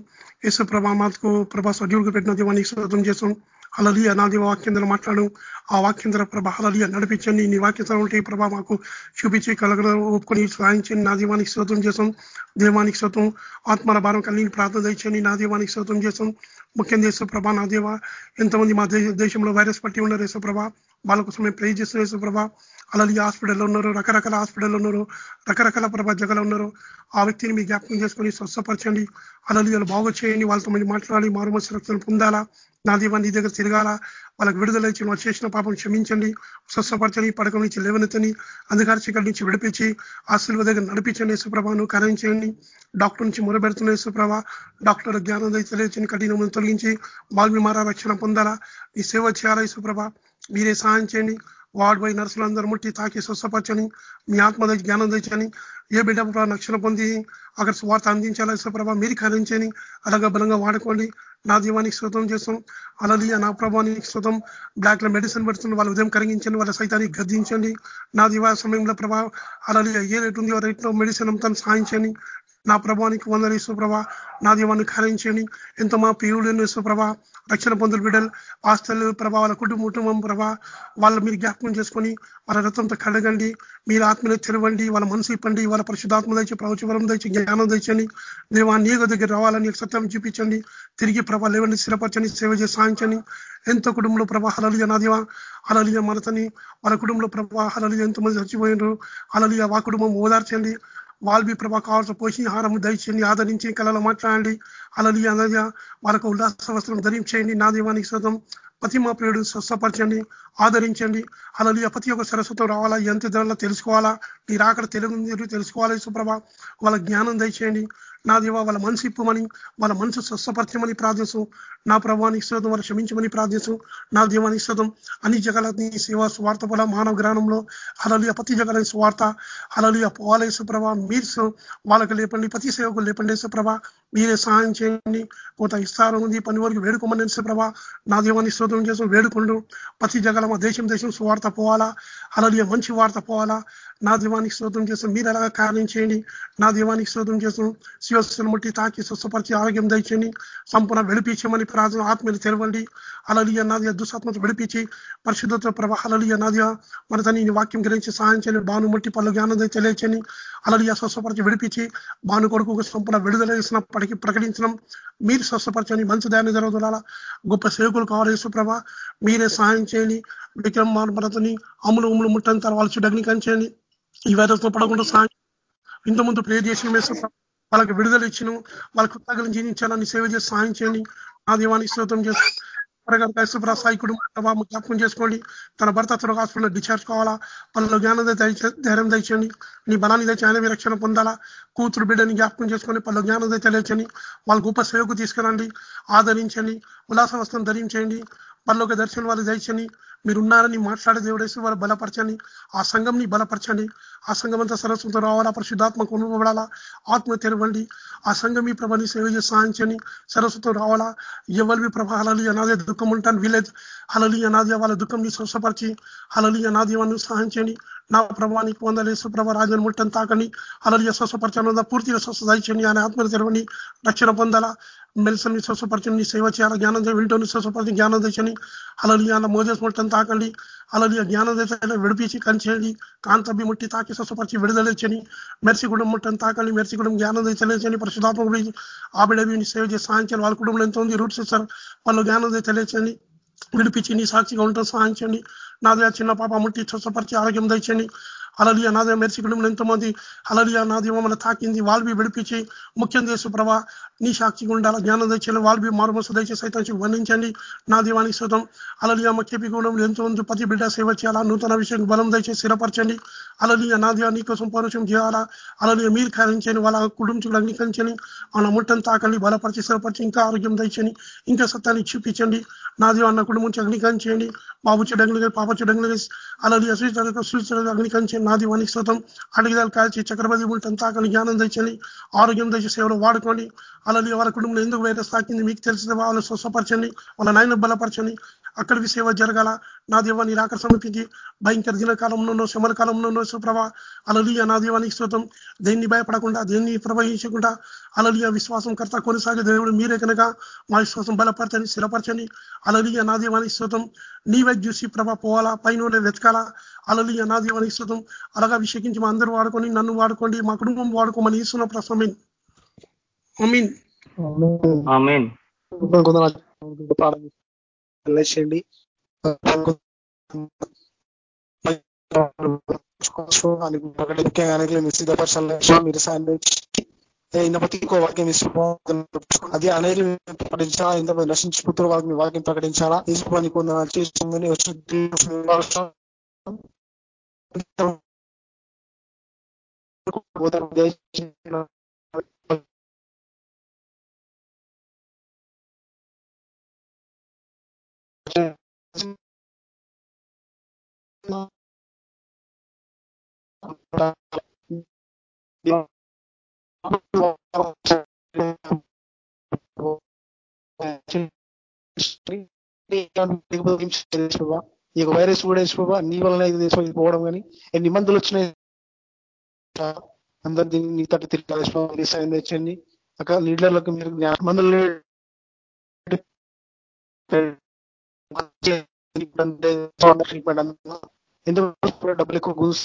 యేసు ప్రభా మాకు ప్రభా సడ్యూల్గా పెట్టిన దీవానికి శ్రోతం చేస్తాం అలలియ నా దీవ వాక్యంధ్ర మాట్లాడు. ఆ వాక్యంధ్ర ప్రభ అలలియ నడిపించండి. నీ వాక్యంధ్ర ఉంటే ప్రభా మాకు చూపించి కలగ ఒప్పుకొని సాధించండి నా దీవానికి శ్రోతం చేస్తాం దేవానికి శ్రోతం ఆత్మల భారం కలిగి ప్రార్థన తెచ్చండి నా దీవానికి శ్రోతం చేస్తాం ముఖ్యంగా యేసుప్రభ ప్రభా నా దేవ ఎంతమంది మా దేశంలో వైరస్ పట్టి ఉన్నారు యేసుప్రభ వాళ్ళ కోసం మేము ప్రే చేస్తున్నాం యేసుప్రభ అలాగే హాస్పిటల్లో ఉన్నారు రకరకాల హాస్పిటల్లో ఉన్నారు రకరకాల ప్రభా జగలు ఉన్నారు. ఆ వ్యక్తిని మీ జ్ఞాపకం చేసుకొని స్వస్థపరచండి. అలాగే బాగు చేయండి. వాళ్ళతో మంది మాట్లాడి మారుమతి రక్తం పొందాలా. నా దేవ నీ దగ్గర తిరగాల. వాళ్ళకి విడుదల ఇచ్చి వాళ్ళు చేసిన పాపం క్షమించండి స్వస్థపరచని పడకం నుంచి లేవనెత్తని అంధకార చీకటి నుంచి విడిపించి ఆస్తుల దగ్గర నడిపించండి యేసుప్రభను కరించండి డాక్టర్ నుంచి మొరబెడుతున్న యేసుప్రభ డాక్టర్ జ్ఞానం తెలియచని కఠినమును తొలగించి మారా రక్షణ పొందాలా ఈ సేవ చేయాలా యేసుప్రభ? మీరే సహాయం చేయండి. వార్డ్ బై నర్సులందరూ ముట్టి తాకి స్వస్థపరచని మీ ఆత్మ జ్ఞానం తెచ్చని ఏ బిడ్డ రక్షణ పొంది అక్కడ స్వార్థ అందించాలా ప్రభా? మీరు కరించని అలాగా బలంగా వాడుకోండి. నా దీవానికి శృతం చేస్తాం. అలాది నా ప్రభావానికి శృతం బ్లాక్లో మెడిసిన్ పెడుతుంది వాళ్ళ ఉదయం కరిగించండి వాళ్ళ సైతానికి గద్దించండి. నా దివా సమయంలో ప్రభా అలాది ఏ రేటు ఉంది రేట్ రేట్లో మెడిసిన్ అంతా సాయించండి నా ప్రభావానికి వందలు ప్రభా. నా దీవాన్ని ఖరించండి ఎంత మా పీరుడు ప్రభా. రక్షణ పొందులు బిడ్డలు ఆస్తులు ప్రభా వాళ్ళ కుటుంబ కుటుంబం ప్రభా. వాళ్ళ మీరు జ్ఞాపకం చేసుకొని వాళ్ళ రథంతో కడగండి. మీరు ఆత్మలో తెరవండి. వాళ్ళ మనసు ఇప్పండి. వాళ్ళ పరిశుద్ధాత్మ దయచి ప్రవచవరం దయచి జ్ఞానం తెచ్చండి దేవా నీగ దగ్గర రావాలని సత్యం చూపించండి. తిరిగి ప్రభా లేవండి స్థిరపరచని సేవ చేసి సాధించండి. ఎంతో కుటుంబంలో ప్రభా హలలియ నాదివా హలలియ మనతని వాళ్ళ కుటుంబంలో ప్రభా హలలియ ఎంతమంది చచ్చిపోయినారు. హలలియ వా కుటుంబం ఓదార్చండి. వాల్బి ప్రభా కావాల్సిన పోషణాహారం దయచేయండి ఆదరించి కళలో మాట్లాడండి. అలలి అనగా వాళ్ళకు ఉల్లాస వస్త్రం ధరించేయండి. నా దీవానికి శతం ప్రతి మా ప్రియుడు స్వస్థపరచండి ఆదరించండి. అలలి ప్రతి ఒక్క సరస్వతం రావాలా? ఎంత ధరలో తెలుసుకోవాలా? మీరు అక్కడ తెలుగు తెలుసుకోవాలి సుప్రభ. వాళ్ళ జ్ఞానం దయచేయండి. నా దేవ వాళ్ళ మనసు ఇప్పమని వాళ్ళ మనసు స్వస్థపరచమని ప్రార్థించు నా ప్రభావానికి శ్రోతం వాళ్ళు క్షమించమని ప్రార్థించు నా దీవానికి శ్రోతం అన్ని జగలని సేవా స్వార్థ బల మానవ గ్రహణంలో అలలియ ప్రతి జగలని స్వార్థ అలలియ పోవాలేసు ప్రభా మీరు వాళ్ళకి లేపండి ప్రతి సేవకు లేపండి ప్రభా మీరే సహాయం చేయండి కొంత ఇస్తారం ఉంది పని వరకు వేడుకోమని ప్రభా నా దీవాన్ని శ్రోతం చేసి వేడుకుంటూ ప్రతి జగల మా దేశం దేశం స్వార్థ పోవాలా అలలియ మంచి వార్త పోవాలా నా దీవానికి శ్రోతం చేస్తాం మీరు ఎలాగ కారణం చేయండి. నా దీవానికి శ్రోతం చేస్తాం శివస్సును ముట్టి తాకి స్వస్థపరిచి ఆరోగ్యం దయచేయండి. సంపూర్ణ విడిపించమని ప్రార్థన ఆత్మీయులు తెరవండి. అలలియ నాదియ దుస్సాత్మతో విడిపించి పరిశుద్ధత ప్రభా అలలియ నాది మన తన వాక్యం గురించి సహాయం చేయండి. బాను ముట్టి పలు జ్ఞానం తెలియచేయండి. అలలియ స్వస్థపరిచి విడిపించి బాను కొడుకు సంపూర్ణ విడుదల చేసినప్పటికీ ప్రకటించడం. మీరు స్వస్థపరచని మంచి దాన్ని జరుగుతున్నా గొప్ప సేవకులు కావాలి ప్రభ. మీరే సహాయం చేయండి. విక్రమ్ మరతని అమ్ములు ఉమ్ములు ముట్టని తర్వాత చుట్టూ కంచేయండి ఈ వైరస్ పడకుండా సాయం ఇంతకుముందు ప్రే చేసిన వాళ్ళకి విడుదల ఇచ్చిన. వాళ్ళ కృతజ్ఞతలు జీవించాలని సేవ చేసి సాయం చేయండి. ఆ దీవానికి శ్రోతం చేసి త్వరగా క్రైస్తవ సాయి కుటుంబం జ్ఞాపకం చేసుకోండి. తన భర్త త్వరగా హాస్పిటల్లో డిశ్చార్జ్ కావాలా? వాళ్ళలో జ్ఞానం ధైర్యం తెచ్చండి నీ బలాన్ని తెచ్చి ఆయన రక్షణ పొందాలా? కూతురు బిడ్డని జ్ఞాపకం చేసుకొని వాళ్ళ జ్ఞానం తెలియచండి వాళ్ళ గొప్ప సేవకు తీసుకురండి. ఆదరించండి. ఉల్లాస వస్త్రం ధరించండి. వాళ్ళొక దర్శనం వాళ్ళు దయచని మీరున్నారని మాట్లాడే దేవుడేసి వాళ్ళు బలపరచని ఆ సంఘంని బలపరచండి ఆ సంఘం అంతా సరస్వంతో రావాలా పరిశుద్ధాత్మ కొనుగోబడాలా ఆత్మ తెరవండి. ఆ సంఘం మీ ప్రభాని సేవ చేసి సాధించని సరస్వతం రావాలా. ఎవరి ప్రభ అలలి అనాదే దుఃఖం ఉంటాను వీలేదు అలలి అనాదే వాళ్ళ దుఃఖంని స్వస్థపరిచి అలలి అనాది వాళ్ళని సహాయించండి నా ప్రభానికి పొందలేసు సుప్రభ రాజన్ ముట్టని తాకని అలలి స్వస్థపరచాలన్న పూర్తిగా స్వస్థ దయచండి ఆయన ఆత్మ తెరవని రక్షణ పొందాలా మెలిసని స్వస్థపరచండి సేవ చేయాలి జ్ఞానం వింటోని స్వస్థపరిచి జ్ఞానం తెచ్చని అలలి అలా మోజస్ ముట్టని తాకండి. అలలి జ్ఞానం తెచ్చని విడిపించి కంచేయండి. కాంతబి ముట్టి తాకి స్వస్థపరిచి విడుదలచ్చని మెర్సిగూడెం ముట్టని తాకండి. మెర్సిగూడెం జ్ఞానం తెచ్చలేచని పరిశుధాత్మ గురించి ఆవిడవిని సేవ చేసి సాధించాలి. వాళ్ళ కుటుంబంలో ఎంతో ఉంది రూట్స్ ఇస్తారు వాళ్ళు జ్ఞానం తెలియచండి విడిపించి నీ సాక్షిగా ఉంటాం సహాయించండి నాదే చిన్న పాప ముట్టి స్వస్థపరిచి ఆరోగ్యం దండి అలలియ నాదే మెరిసి కుటుంబంలో ఎంతోమంది అలలియ నాది మమ్మల్ని తాకింది వాల్బి విడిపించి. ముఖ్యం చేసు ప్రభా నీ సాక్షిగా ఉండాలి జ్ఞానం తెచ్చేయాలి వాల్బి మారుమూస దయచేసి సైతం వర్ణించండి నా దీవానికి శుతం అలలియ మక్కేపి గుణంలో ఎంతో మంది పతి బిడ్డ సేవ చేయాలా? నూతన విషయం బలం దయచేసి స్థిరపరచండి. అలా నా దివా నీకోసం పౌరుషం చేయాలా అలలియ మీరు ఖాయించండి వాళ్ళ కుటుంబం అంగీకరించని వాళ్ళ ముట్టని తాకండి బలపరిచి స్థిరపరిచి ఇంకా ఆరోగ్యం దండి ఇంకా సత్తాన్ని చూపించండి నా అన్న కుటుంబం అగ్నికరించండి బాబు చెడు పాప చెడు అలలియ శ్రీ అగ్నికరించండి నా దీవానికి శ్రోతం అడిగిదాలు కాల్చి చక్రపతి ఉంటే తాకని జ్ఞానం తెచ్చని ఆరోగ్యం తెచ్చి సేవలు వాడుకోండి అలాగే వాళ్ళ కుటుంబంలో ఎందుకు వైరస్ తాకింది మీకు తెలిసిన వాళ్ళని స్వస్థపరచండి వాళ్ళ నాయన బలపరచండి అక్కడికి సేవ జరగాల నా దేవ నీ రాక సమర్పించి భయంకర దిన కాలంలోనో శమల కాలంలోనో సుప్రభ అలలియ నా దేవానికి శ్రోతం దేన్ని భయపడకుండా దేన్ని ప్రవహించకుండా అలలియ విశ్వాసం కర్త కొనసాగే దేవుడు మీరే కనుక మా విశ్వాసం బలపరచని స్థిరపరచని. అలలియ నా దేవానికి శ్రోతం నీవే చూసి ప్రభ పోవాలా పైన వెతకాలా? అలలియ నా దేవానికి శ్రోతం అలాగా అభిషేకించి మా అందరూ వాడుకొని నన్ను వాడుకోండి మా కుటుంబం వాడుకోమని ఇస్తున్న ప్రసమీన్ అమీన్ ముఖ్యంగా మీరు సాయం ఇంకో వాక్యం అనేది ప్రకటించాలా? ఎంతమంది నశించిపోతున్న వాళ్ళకి వాక్యం ప్రకటించాలా? తీసుకొని కొంత ఈ వైరస్ కూడా వేసుకోవా నీ వలన ఇది పోవడం కానీ ఎన్ని మందులు వచ్చినాయి? అందరు దీన్ని నీ తట్టు తిరిగి సాయం తెచ్చండి అక్కడ లీడర్లకు మీరు మందులు ట్రీట్మెంట్ ఎందుకు డబ్బులు ఎక్కువ గూస్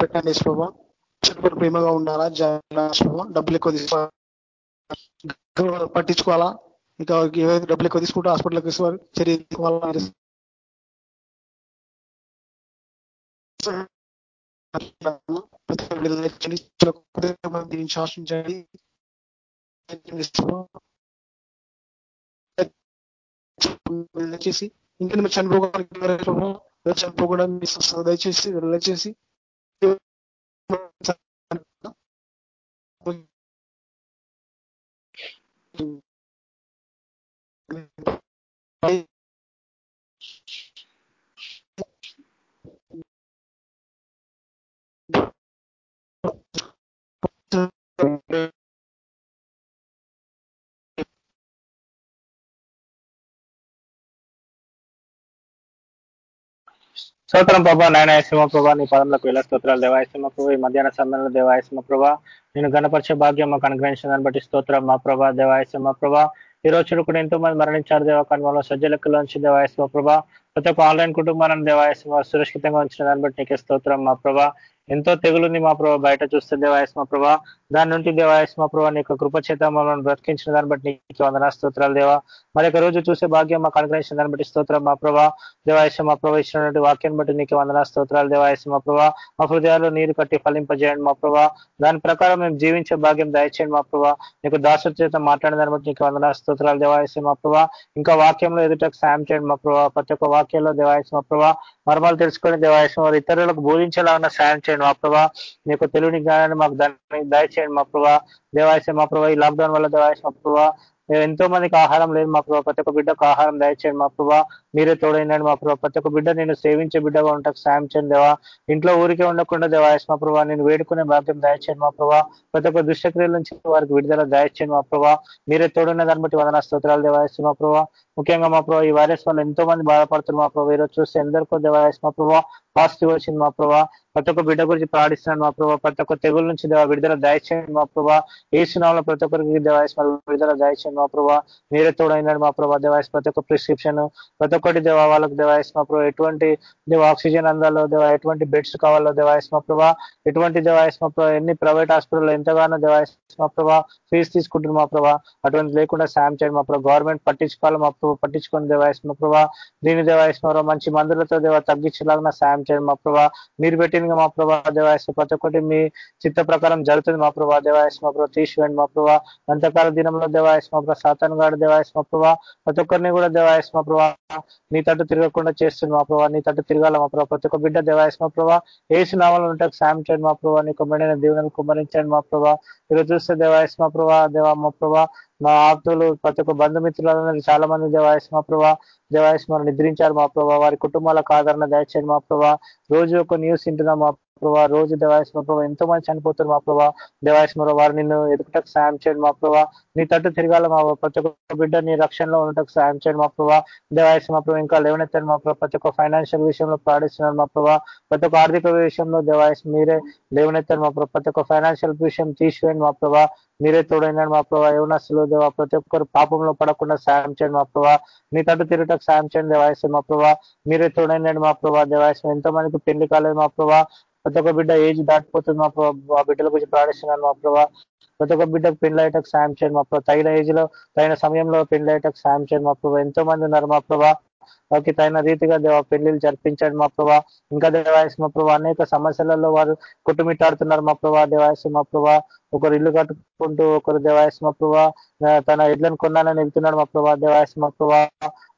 పెట్టండి వేసుకోవా చుట్టుపక్కల ప్రేమగా ఉండాలా డబ్బులు ఎక్కువ తీసుకో. పట్టించుకోవాలా? ఇంకా ఏవైతే డబ్బులు ఎక్కువ తీసుకుంటే హాస్పిటల్కి తీసుకోవాలి చర్య తీసుకోవాలా? శాసించండి దయచేసి ఇంకా మీరు చనిపోకుండా చనిపోకుండా దయచేసి దయచేసి స్తోత్రం ప్రభా. నాయన సింహ ప్రభా నీ పదంలోకి వేల స్తోత్రాలు దేవాయసింహ ప్రభా ఈ మధ్యాహ్న సమయంలో దేవాయసింహ ప్రభా నేను గణపరిచే భాగ్యం మాకు అనుగ్రహించిన దాన్ని బట్టి స్తోత్రం మా ప్రభా దేవాయసింహ ప్రభా ఈ రోజు కూడా ఎంతో మంది మరణించారు దేవ. కనుమలో సజ్జలెక్కలోంచి దేవాయసింహ ప్రభా ప్రతి ఒక్క ఆన్లైన్ కుటుంబాలను దేవాయసింహ సురక్షితంగా ఉంచిన దాన్ని బట్టి నీకే స్తోత్రం మా ప్రభా. ఎంతో తెగులుని మా ప్రభావ బయట చూస్తే దేవాయస్మ ప్రభా దాని నుండి దేవాయస్మ ప్రభా నీ యొక్క కృపచేత మమ్మల్ని బ్రతికించిన దాన్ని బట్టి నీకు వందనా స్తోత్రాలు దేవా. మరి రోజు చూసే భాగ్యం మాకు అనుగ్రహించిన దాన్ని బట్టి స్తోత్రం మా ప్రభా. దేవాయస్మ మా ప్రభా ఇచ్చినటువంటి వాక్యాన్ని బట్టి నీకు వందనా స్తోత్రాలు దేవాయస్మ ప్రభా. మా హృదయాలు నీరు కట్టి ఫలింపజేయండి మా ప్రభా. దాని ప్రకారం మేము జీవించే భాగ్యం దయచేయండి మా ప్రభా. నీకు దాసు చేత మాట్లాడిన దాన్ని బట్టి నీకు వందనా స్తోత్రాలు దేవాయస్మ మా ప్రభా. ఇంకా వాక్యంలో ఎదుటకు సాయం చేయండి మా ప్రభా. ప్రతి ఒక్క వాక్యంలో దేవాయస్మ ప్రభా. మర్మాలు తెలుసుకొని దేవాయస్మ ఇతరులకు బోధించేలా ఉన్న సాయం చేయండి. మా ప్రభా. నీకు తెలుగుని జ్ఞానాన్ని మాకు దాన్ని దయచేయండి మా ప్రభా. దేవాయస్మ మా ప్రభా ఈ లాక్డౌన్ వల్ల దేవాయస్మ ప్రభా ఎంతో మందికి ఆహారం లేదు మా ప్రభావ ప్రతి ఒక్క బిడ్డకు ఆహారం దయచేయండి మా ప్రభావ మీరే తోడైనాడు మా ప్రభావ ప్రతి ఒక్క బిడ్డ నేను సేవించే బిడ్డగా ఉంటాకు సాయం చేయండి దేవా. ఇంట్లో ఊరికే ఉండకుండా దేవాయస్ మా ప్రభావ నేను వేడుకునే భాగ్యం దయచేయండి మా ప్రభావ ప్రతి ఒక్క దుష్టక్రియల నుంచి వారికి విడుదల దయచేయండి మా ప్రభావ మీరే తోడున్న దాన్ని బట్టి వదన స్తోత్రాలు దేవాయస్ మా ప్రభావ ముఖ్యంగా మా ప్రభావ ఈ వైరస్ వల్ల ఎంతో మంది బాధపడుతున్నారు మా ప్రభావ ఈరోజు చూస్తే ఎందరికో దేవాయస్ మా ప్రభావ పాజిటివ్ వచ్చింది మా ప్రభావ ప్రతి ఒక్క బిడ్డ గురించి ప్రార్థిస్తున్నాను మా ప్రభావ ప్రతి ఒక్క తెగుల నుంచి దేవ విడుదల దయచేయండి మా ప్రభావ ఏ సునాలో ప్రతి ఒక్కరికి దేవాయస్ విడుదల దయచేయండి మా ప్రభావ మీరే తోడైనాడు మా ప్రభావ దేవాయస్ ప్రతి ఒక్క ప్రిస్క్రిప్షన్ ప్రతి ఒక్కటి దేవ వాళ్ళకు దేవాయస్ మా ప్రభావ ఎటువంటి దేవ ఆక్సిజన్ అందాలో దేవ ఎటువంటి బెడ్స్ కావాలో దేవాయస్ మా ప్రభా ఎటువంటి దేవాయస్ మా ప్రభావ ఎన్ని ప్రైవేట్ హాస్పిటల్లో ఎంతగానో దేవాయస్ మా ప్రభావ ఫీజు తీసుకుంటున్నారు మా ప్రభా అటువంటి లేకుండా సాయం చేయండి మా ప్రభావ గవర్నమెంట్ పట్టించుకోవాలి మా ప్రభావ పట్టించుకొని దేవాయస్ మా ప్రభా దీని దేవాయస్ మా మంచి మందులతో దేవ తగ్గించేలాగా సాయం చేయండి మా ప్రభా మీరు పెట్టిందిగా మా ప్రభా దేవాయస్ ప్రతి ఒక్కటి మీ చిత్త ప్రకారం జరుగుతుంది మా ప్రభా దేవాయస్ మా ప్రభావ తీసివేయండి మా ప్రభావ అంతకాల దినంలో దేవాయస్ మా ప్రభా. సాతాన్ గాడు దేవాయస్మ మా ప్రభా. ప్రతి ఒక్కరిని కూడా దేవాయస్మ మా ప్రభా. నీ తట్టు తిరగకుండా చేస్తుంది మా ప్రభా. నీ తట్టు తిరగాల మా ప్రభా. ప్రతి ఒక్క బిడ్డ దేవాయస్మ మా ప్రభా. ఏసు నామాలు ఉంటే సాయం చేయండి మా ప్రభా. నీ కుమ్మడిన దీవెనలు కుమ్మరించండి మా ప్రభా. ఇక్కడ చూస్తే దేవాయస్మ ప్రభా. దేవా మా ప్రభా. మా ఆప్తులు ప్రతి ఒక్క బంధుమిత్రులందరూ చాలా మంది దేవాయస్మ ప్రభా. దేవాయస్ నిద్రించారు మా ప్రభా. వారి కుటుంబాలకు ఆదరణ దయచేయండి మా ప్రభా. రోజు ఒక న్యూస్ వింటున్నాం మా ప్రభా రోజు దేవాయస్మ ప్రభా ఎంతో మంది చనిపోతారు మా ప్రభా దేవాయస్ వారు నిన్ను ఎదుగుటకు సాయం చేయండి మా ప్రభా నీ తట్టు తిరగాల మా ప్రతి ఒక్క బిడ్డ నీ రక్షణలో ఉండటకు సాయం చేయండి మా ప్రభా దేవాయస్మ ప్రభు ఇంకా లేవనెత్తండి మా ప్రభా ప్రతి ఒక్క ఫైనాన్షియల్ విషయంలో ప్రాణిస్తున్నారు మా ప్రభా ప్రతి ఒక్క ఆర్థిక విషయంలో దేవాయస్ మీరే లేవనెత్తారు మా ప్రభా ప్రతి ఒక్క ఫైనాన్షియల్ విషయం తీసివేయండి మా ప్రభా మీరే తోడైనాడు మా ప్రభా ఏమనస్తులు దేవా ప్రతి ఒక్కరు పాపంలో పడకుండా సాయం చేయండి మా ప్రభా మీ తట్టు తిరగటకు సాయం చేయండి దేవాయస్ మా ప్రభా మీరే తోడైనాడు మా ప్రభా దేవాయస్ ఎంతో మందికి పెళ్ళి కాలేదు మా ప్రభా ప్రతి ఒక్క బిడ్డ ఏజ్ దాటిపోతుంది మా ప్రభా ఆ బిడ్డల గురించి ప్రాణిస్తున్నాను మా ప్రభా. ప్రతి ఒక్క బిడ్డకు పెళ్ళి సాయం చేయండి మా ప్రభా. తగిన ఏజ్లో తగిన సమయంలో పెళ్ళి సాయం చేయండి మా ప్రభా. ఎంతో మంది ఉన్నారు మా ప్రభా. వారికి తగిన రీతిగా దేవ పెళ్ళిళ్ళు జరిపించండి మా ప్రభా. ఇంకా దేవాయస్ మా ప్రభా అనేక సమస్యలలో వారు కుటుంబిట్టాడుతున్నారు మా ప్రభా. దేవాయస్ మా ప్రభా. ఒకరు ఇల్లు కట్టుకుంటూ ఒకరు దేవాయస్మ మా ప్రభా తన ఎడ్లను కొన్నానని వెళ్తున్నాడు మా ప్రభా దేవాయస్మ మా ప్రభా.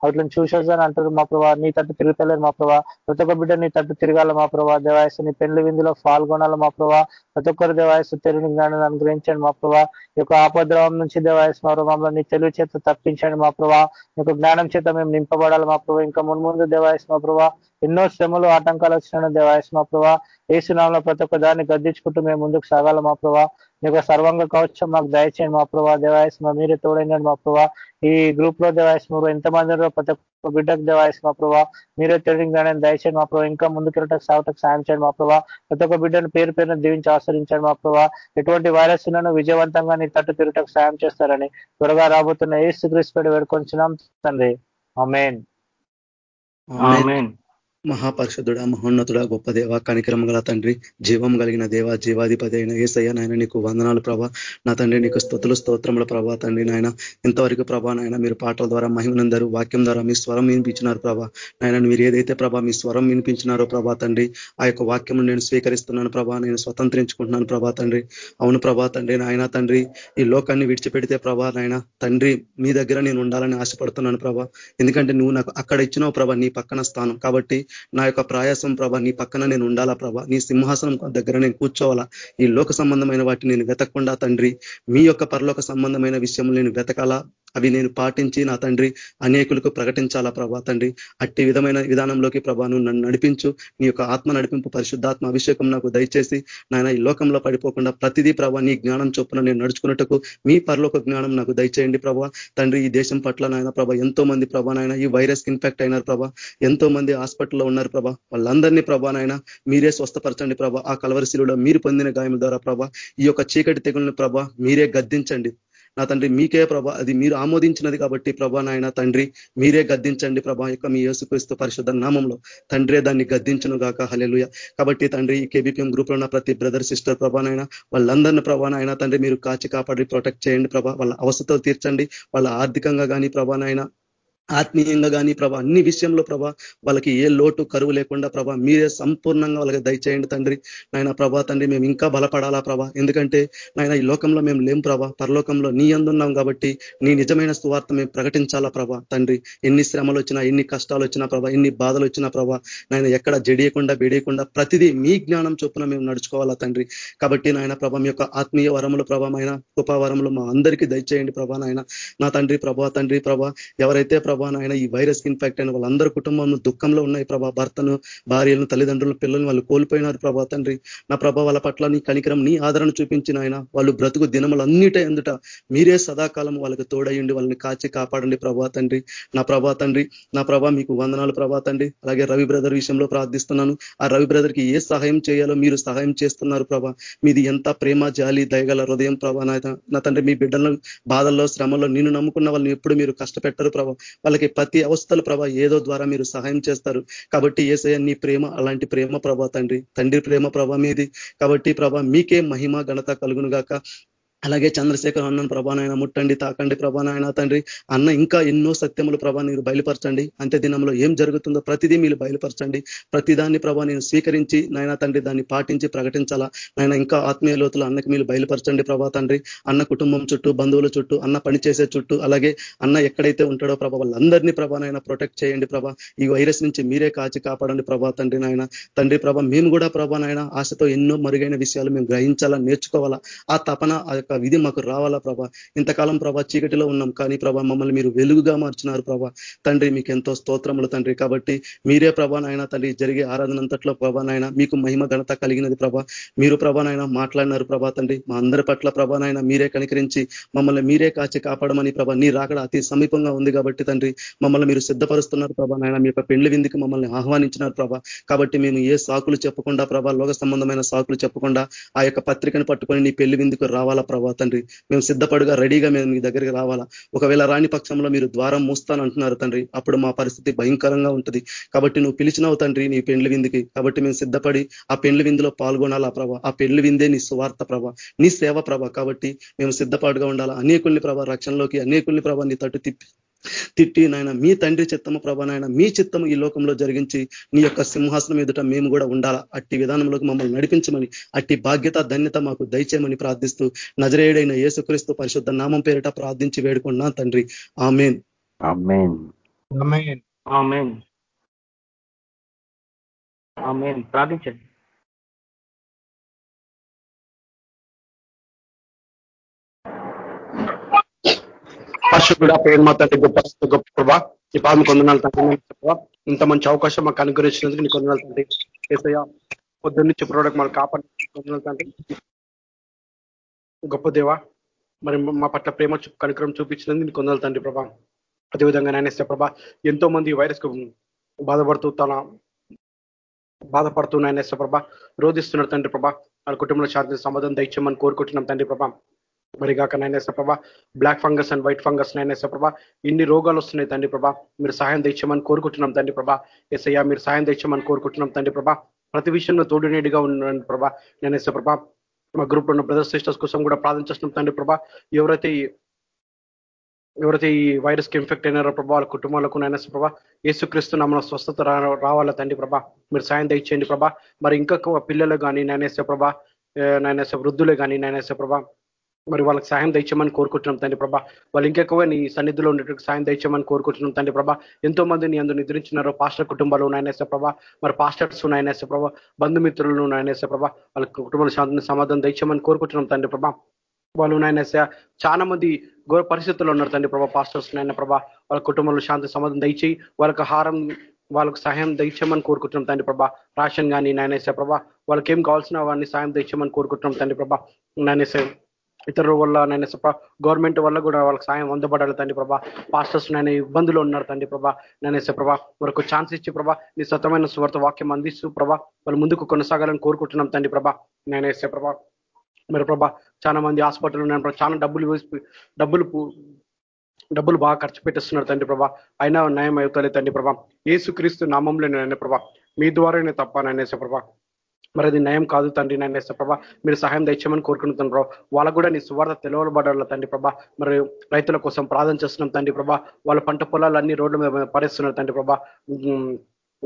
అట్లను చూసేదని అంటారు మా ప్రభా నీ తట్టు తిరుగుతలేరు మా ప్రభా. ప్రతి ఒక్క బిడ్డ నీ తట్టు తిరగాల మా ప్రభా దేవాయస్ నీ పెళ్ళి విందులో పాల్గొనాలి మా ప్రభా. ప్రతి ఒక్కరు దేవాయసు తెలియని జ్ఞానం అనుగ్రహించండి మా ప్రభా. యొక్క ఆపద్రవం నుంచి దేవాయసు మా మమ్మల్ని నీ తెలివి చేత తప్పించండి మా ప్రభా. యొక్క జ్ఞానం చేత మేము నింపబడాలి మా ప్రభా. ఇంకా మున్ముందు దేవాయసు మా ప్రభా ఎన్నో శ్రమలు ఆటంకాలు వచ్చిన దేవాయస్ మా ప్రభా ఏసునామంలో ప్రతి ఒక్క దాన్ని గద్దించుకుంటూ మేము ముందుకు సాగాలి మా ప్రభా. మీకు సర్వంగ కవచం మాకు దయచేయండి మా ప్రభా. దేవాయస్ మా మీరే తోడైందండి మా ప్రభా. ఈ గ్రూప్లో దేవాయస్ మీరు ఎంతమంది ప్రతి ఒక్క బిడ్డకు దేవాయస్ మా ప్రభా మీరే తెలియని కానీ దయచేయండి మా ప్రభా. ఇంకా ముందుకు సాగటకు సాయం చేయండి మా ప్రభా. ప్రతి ఒక్క బిడ్డను పేరు పేరును దీవించి ఆశ్రయించండి మా ప్రభా. ఎటువంటి వైరస్లను విజయవంతంగా నీ తట్టు తిరగటకు సాయం చేస్తారని త్వరగా రాబోతున్న ఏసు పేరు వేడుకొంచున్నాం తండ్రి. అమేన్ మహాపరిషుడ మహోన్నతుడ గొప్ప దేవ కనికరం గల తండ్రి జీవం కలిగిన దేవ జీవాధిపతి అయిన ఏసయ్య నాయన నీకు వందనాలు ప్రభా. నా తండ్రి నీకు స్థుతులు స్తోత్రముల ప్రభా తండ్రి నాయన. ఇంతవరకు ప్రభా నాయన మీరు పాటల ద్వారా మహిమనందరూ వాక్యం ద్వారా మీ స్వరం వినిపించినారు ప్రభా. నాయన మీరు ఏదైతే ప్రభా మీ స్వరం వినిపించినారో ప్రభా తండ్రి ఆ యొక్క వాక్యం నేను స్వీకరిస్తున్నాను ప్రభా. నేను స్వతంత్రించుకుంటున్నాను ప్రభా తండ్రి. అవును ప్రభా తండ్రి నాయన తండ్రి ఈ లోకాన్ని విడిచిపెడితే ప్రభా నాయన తండ్రి మీ దగ్గర నేను ఉండాలని ఆశపడుతున్నాను ప్రభా. ఎందుకంటే నువ్వు నాకు అక్కడ ఇచ్చినావు ప్రభా నీ పక్కన స్థానం. కాబట్టి నా యొక్క ప్రయాసం ప్రభా నీ పక్కన నేను ఉండాలా ప్రభా? నీ సింహాసనం దగ్గర నేను కూర్చోవాలా? ఈ లోక సంబంధమైన వాటిని నేను వెతకకుండా తండ్రి మీ యొక్క పరలోక సంబంధమైన విషయం నేను వెతకాలా? అవి నేను పాటించి నా తండ్రి అనేకులకు ప్రకటించాలా ప్రభా తండ్రి? అట్టి విధమైన విధానంలోకి ప్రభా నువ్వు నన్ను నడిపించు. నీ యొక్క ఆత్మ నడిపింపు పరిశుద్ధాత్మ అభిషేకం నాకు దయచేసి. నాయన ఈ లోకంలో పడిపోకుండా ప్రతిదీ ప్రభా నీ జ్ఞానం చొప్పున నేను నడుచుకున్నట్టుకు మీ పరలోక జ్ఞానం నాకు దయచేయండి ప్రభా. తండ్రి ఈ దేశం పట్ల నాయన ప్రభా ఎంతో మంది ప్రభా నాయన ఈ వైరస్ ఇన్ఫెక్ట్ అయినారు ప్రభా. ఎంతో మంది హాస్పిటల్లో ఉన్నారు ప్రభా. వాళ్ళందరినీ ప్రభా నాయన మీరే స్వస్థపరచండి ప్రభా. ఆ కలవరిశిలో మీరు పొందిన గాయం ద్వారా ప్రభా ఈ యొక్క చీకటి తెగులను ప్రభా మీరే గద్దించండి. నా తండ్రి మీకే ప్రభా అది మీరు ఆమోదించినది కాబట్టి ప్రభా నాయన తండ్రి మీరే గద్దించండి ప్రభా యొక్క మీ యేసుక్రీస్తు పరిశుద్ధ నామంలో. తండ్రే దాన్ని గద్దించను గాక హలెలుయ కాబట్టి తండ్రి ఈ కేబీపీఎం గ్రూప్లో ఉన్న ప్రతి బ్రదర్ సిస్టర్ ప్రభానైనా వాళ్ళందరినీ ప్రభానైనా తండ్రి మీరు కాచి కాపాడి ప్రొటెక్ట్ చేయండి ప్రభా. వాళ్ళ అవసరతో తీర్చండి. వాళ్ళ ఆర్థికంగా కానీ ప్రభానైనా ఆత్మీయంగా కానీ ప్రభా అన్ని విషయంలో ప్రభా వాళ్ళకి ఏ లోటు కరువు లేకుండా ప్రభా మీరే సంపూర్ణంగా వాళ్ళకి దయచేయండి తండ్రి. నాయన ప్రభా తండ్రి మేము ఇంకా బలపడాలా ప్రభా? ఎందుకంటే నాయన ఈ లోకంలో మేము లేం ప్రభా. పరలోకంలో నీ అందున్నాం కాబట్టి నీ నిజమైన సువార్త మేము ప్రకటించాలా ప్రభా తండ్రి? ఎన్ని శ్రమలు వచ్చినా ఎన్ని కష్టాలు వచ్చినా ప్రభా ఎన్ని బాధలు వచ్చినా ప్రభా నాయన ఎక్కడ జడియకుండా బెడియకుండా ప్రతిదీ మీ జ్ఞానం చొప్పున మేము నడుచుకోవాలా తండ్రి? కాబట్టి నాయన ప్రభా మీ యొక్క ఆత్మీయ వరములు ప్రభామైన కృపావరములు మా అందరికీ దయచేయండి ప్రభా నాయన. నా తండ్రి ప్రభా తండ్రి ప్రభా ఎవరైతే ప్రభా ప్రభా నాయన ఈ వైరస్ ఇన్ఫెక్ట్ అయిన వాళ్ళందరూ కుటుంబంలో దుఃఖంలో ఉన్నాయి ప్రభా. భర్తను భార్యలను తల్లిదండ్రులను పిల్లలను వాళ్ళు కోల్పోయినారు ప్రభా తండ్రి. నా ప్రభా వాళ్ళ పట్ల నీ కనికరం నీ ఆదరణ చూపించిన ఆయన వాళ్ళు బ్రతుకు దినములన్నిట ఎందుట మీరే సదాకాలం వాళ్ళకి తోడయ్యండి వాళ్ళని కాచి కాపాడండి ప్రభా తండ్రి. నా ప్రభా తండ్రి నా ప్రభా మీకు వందనాలు ప్రభా తండ్రి. అలాగే రవి బ్రదర్ విషయంలో ప్రార్థిస్తున్నాను. ఆ రవి బ్రదర్కి ఏ సహాయం చేయాలో మీరు సహాయం చేస్తున్నారు ప్రభా. మీది ఎంత ప్రేమ జాలి దయగల హృదయం ప్రభా నా తండ్రి మీ బిడ్డలను బాధల్లో శ్రమలో నిన్ను నమ్ముకున్న వాళ్ళని ఎప్పుడు మీరు కష్టపెట్టరు ప్రభా. వాళ్ళకి ప్రతి అవస్థల ప్రభా ఏదో ద్వారా మీరు సహాయం చేస్తారు. కాబట్టి ఏసయ్య నీ ప్రేమ అలాంటి ప్రేమ ప్రభా తండ్రి. తండ్రి ప్రేమ ప్రభా మీది. కాబట్టి ప్రభా మీకే మహిమ ఘనత కలుగును గాక అలాగే చంద్రశేఖర్ అన్నను ప్రభానాయన ముట్టండి తాకండి ప్రభానాయన తండ్రి. అన్న ఇంకా ఎన్నో సత్యములు ప్రభా మీరు బయలుపరచండి. అంత్య దినంలో ఏం జరుగుతుందో ప్రతిదీ మీరు బయలుపరచండి. ప్రతిదాన్ని ప్రభా నేను స్వీకరించి నాయన తండ్రి దాన్ని పాటించి ప్రకటించాలా? నాయన ఇంకా ఆత్మీయ లోతులు అన్నకి మీరు బయలుపరచండి ప్రభా తండ్రి. అన్న కుటుంబం చుట్టూ బంధువుల చుట్టూ అన్న పనిచేసే చుట్టూ అలాగే అన్న ఎక్కడైతే ఉంటాడో ప్రభా వాళ్ళందరినీ ప్రభానైనా ప్రొటెక్ట్ చేయండి ప్రభా. ఈ వైరస్ నుంచి మీరే కాచి కాపాడండి ప్రభా తండ్రి నాయన. తండ్రి ప్రభా మేము కూడా ప్రభానైనా ఆశతో ఎన్నో మరుగైన విషయాలు మేము గ్రహించాలా నేర్చుకోవాలా? ఆ తపన యొక్క విధి మాకు రావాలా ప్రభా? ఇంతకాలం ప్రభా చీకటిలో ఉన్నాం కానీ ప్రభా మమ్మల్ని మీరు వెలుగుగా మార్చినారు ప్రభా. తండ్రి మీకు ఎంతో స్తోత్రములు తండ్రి. కాబట్టి మీరే ప్రభా నాయన తండ్రి జరిగే ఆరాధన అంతట్లో ప్రభా నాయన మీకు మహిమ ఘనత కలిగినది ప్రభా. మీరు ప్రభా నాయన మాట్లాడినారు ప్రభా తండ్రి. మా అందరి పట్ల ప్రభా నాయన మీరే కనికరించి మమ్మల్ని మీరే కాచి కాపాడమని ప్రభా నీ రాకడ అతి సమీపంగా ఉంది కాబట్టి తండ్రి. మమ్మల్ని మీరు సిద్ధపరుస్తున్నారు ప్రభా నాయన. మీ యొక్క పెళ్ళి విందుకు మమ్మల్ని ఆహ్వానించినారు ప్రభా. కాబట్టి మేము ఏ సాకులు చెప్పకుండా ప్రభా లోక సంబంధమైన సాకులు చెప్పకుండా ఆ యొక్క పత్రికను పట్టుకొని నీ పెళ్ళి విందుకు రావాలా ప్రభా తండ్రి. మేము సిద్ధపడుగా రెడీగా మేము మీ దగ్గరికి రావాలా. ఒకవేళ రాని పక్షంలో మీరు ద్వారం మూస్తానంటున్నారు తండ్రి. అప్పుడు మా పరిస్థితి భయంకరంగా ఉంటుంది. కాబట్టి నువ్వు పిలిచినావు తండ్రి నీ పెండ్లి విందుకి. కాబట్టి మేము సిద్ధపడి ఆ పెండ్లి విందులో పాల్గొనాలా ప్రభా. ఆ పెండ్లి విందే నీ సువార్త ప్రభ. నీ సేవ ప్రభ. కాబట్టి మేము సిద్ధపాటుగా ఉండాలా. అనేకుల్ని ప్రభ రక్షణలోకి అనేకుల్ని ప్రభ నీ తట్టు తిప్పి తిట్టి నాయన మీ తండ్రి చిత్తము ప్రభా నాయన మీ చిత్తము ఈ లోకంలో జరిగించి నీ యొక్క సింహాసనం ఎదుట మేము కూడా ఉండాలా? అట్టి విధానంలోకి మమ్మల్ని నడిపించమని అట్టి బాధ్యత ధన్యత మాకు దయచేయమని ప్రార్థిస్తూ నజరేయుడైన యేసుక్రీస్తు పరిశుద్ధ నామం పేరిట ప్రార్థించి వేడుకున్నా తండ్రి. ఆమెన్. ప్రార్థించండి. పరిశుద్ధుడ పేరు మా తండ్రి గొప్ప గొప్ప ప్రభా ఈ పాదం కొందనాలు తండ్రి ఇంత మంచి అవకాశం మాకు అనుగ్రహించినందుకు నీ కొందనాలు తండ్రి. ఏసయ్య పొద్దున్న నుంచి ప్రోడక్ట్ మనం కాపాడి కొందనాలు తండ్రి. గొప్ప దేవ మరి మా పట్ల ప్రేమ కనుక్రమం చూపించినందుకు నీ కొందనాలు తండ్రి ప్రభా. అదేవిధంగా నాయనేస్తే ప్రభా ఎంతో మంది వైరస్కు బాధపడుతూ తన బాధపడుతూ నాయనేస్తే ప్రభా రోధిస్తున్నారు తండ్రి ప్రభా. వాళ్ళ కుటుంబంలో శాంతి సమాధానం దయచేయమని కోరుకుంటున్నాం తండ్రి ప్రభా. మరి కాక నైనేస ప్రభా black fungus and white fungus నైనేస ప్రభా ఇన్ని రోగాలు వస్తున్నాయి తండ్రి ప్రభా. మీరు సాయం తెచ్చామని కోరుకుంటున్నాం తండ్రి ప్రభా. ఎస్ఐయా మీరు సాయం తెచ్చామని కోరుకుంటున్నాం తండ్రి ప్రభా. ప్రతి విషయంలో తోడునేడిగా ఉన్నాను ప్రభా. నేనేసే ప్రభా మా గ్రూప్ ఉన్న బ్రదర్ సిస్టర్స్ కోసం కూడా ప్రార్థించేస్తున్నాం తండ్రి ప్రభా. ఎవరైతే ఎవరైతే ఈ వైరస్కి ఇన్ఫెక్ట్ అయినారో ప్రభా వాళ్ళ కుటుంబాలకు నైనా ప్రభా ఏసుక్రీస్తు నమ్మల స్వస్థత రావాల తండ్రి ప్రభా. మీరు సాయం తెచ్చేయండి ప్రభా. మరి ఇంకా పిల్లలు కానీ నేనేసే ప్రభా నేనేసే వృద్ధులే కానీ నేనేసా ప్రభా మరి వాళ్ళకి సాయం దయచేయమని కోరుకుంటున్నాం తండ్రి ప్రభా. వాళ్ళు ఇంకెక్కువ నీ సన్నిధిలో ఉండేటట్టు సాయం దయచేయమని కోరుకుంటున్నాం తండ్రి ప్రభా. ఎంతో మంది నీ అందు నిద్రించినారు పాస్టర్ కుటుంబాలు నాయనేసే ప్రభా. మరి పాస్టర్స్ నాయనేసే ప్రభా. బంధుమిత్రులను నాయనేసే ప్రభా. వాళ్ళ కుటుంబాల శాంతిని సమాధానం దయచేయమని కోరుకుంటున్నాం తండ్రి ప్రభా. వాళ్ళు నాయనేసే చాలా మంది ఘోర పరిస్థితుల్లో ఉన్నారు తండ్రి ప్రభా. పాస్టర్స్ నాయన ప్రభా. వాళ్ళ కుటుంబంలో శాంతి సమాధానం దయచేయి. వాళ్ళకి హారం వాళ్ళకు సహాయం దయచేయమని కోరుకుంటున్నాం తండ్రి ప్రభా. రాషన్ కానీ నాయనేసే ప్రభా. వాళ్ళకి ఏం కావాల్సిన వాడిని సాయం దయచేయమని కోరుకుంటున్నాం తండ్రి ప్రభా. నాయనేసే ఇతరుల వల్ల నేను గవర్నమెంట్ వల్ల కూడా వాళ్ళకి సాయం అందబడాలి తండ్రి ప్రభా. పాస్టర్స్ నేను ఇబ్బందులు ఉన్నారు తండ్రి ప్రభా. నేనేసే ప్రభా వరకు ఛాన్స్ ఇచ్చి ప్రభా నీ స్వతమైన స్వార్థ వాక్యం అందిస్తూ ప్రభా వాళ్ళు ముందుకు కొనసాగాలని కోరుకుంటున్నాం తండ్రి ప్రభా. నేనేసే ప్రభా మరి ప్రభా చాలా మంది హాస్పిటల్ ఉన్నాను చాలా డబ్బులు డబ్బులు డబ్బులు బాగా ఖర్చు పెట్టేస్తున్నారు తండ్రి ప్రభా. అయినా న్యాయం అవుతలే తండ్రి ప్రభా. ఏసుక్రీస్తు నామంలో నేను ప్రభా మీ ద్వారానే తప్ప నేనేసే ప్రభా. మరి అది నయం కాదు తండ్రి నేను నేస్త ప్రభా. మీరు సహాయం దయచేయమని కోరుకుంటున్నాను ప్రభా. వాళ్ళకు కూడా నీ సువార్త తెలవబడాల తండ్రి ప్రభా. మరి రైతుల కోసం ప్రార్థన చేస్తున్నాం తండ్రి ప్రభా. వాళ్ళ పంట పొలాలు అన్ని రోడ్ల మీద పడేస్తున్నారు తండ్రి ప్రభా.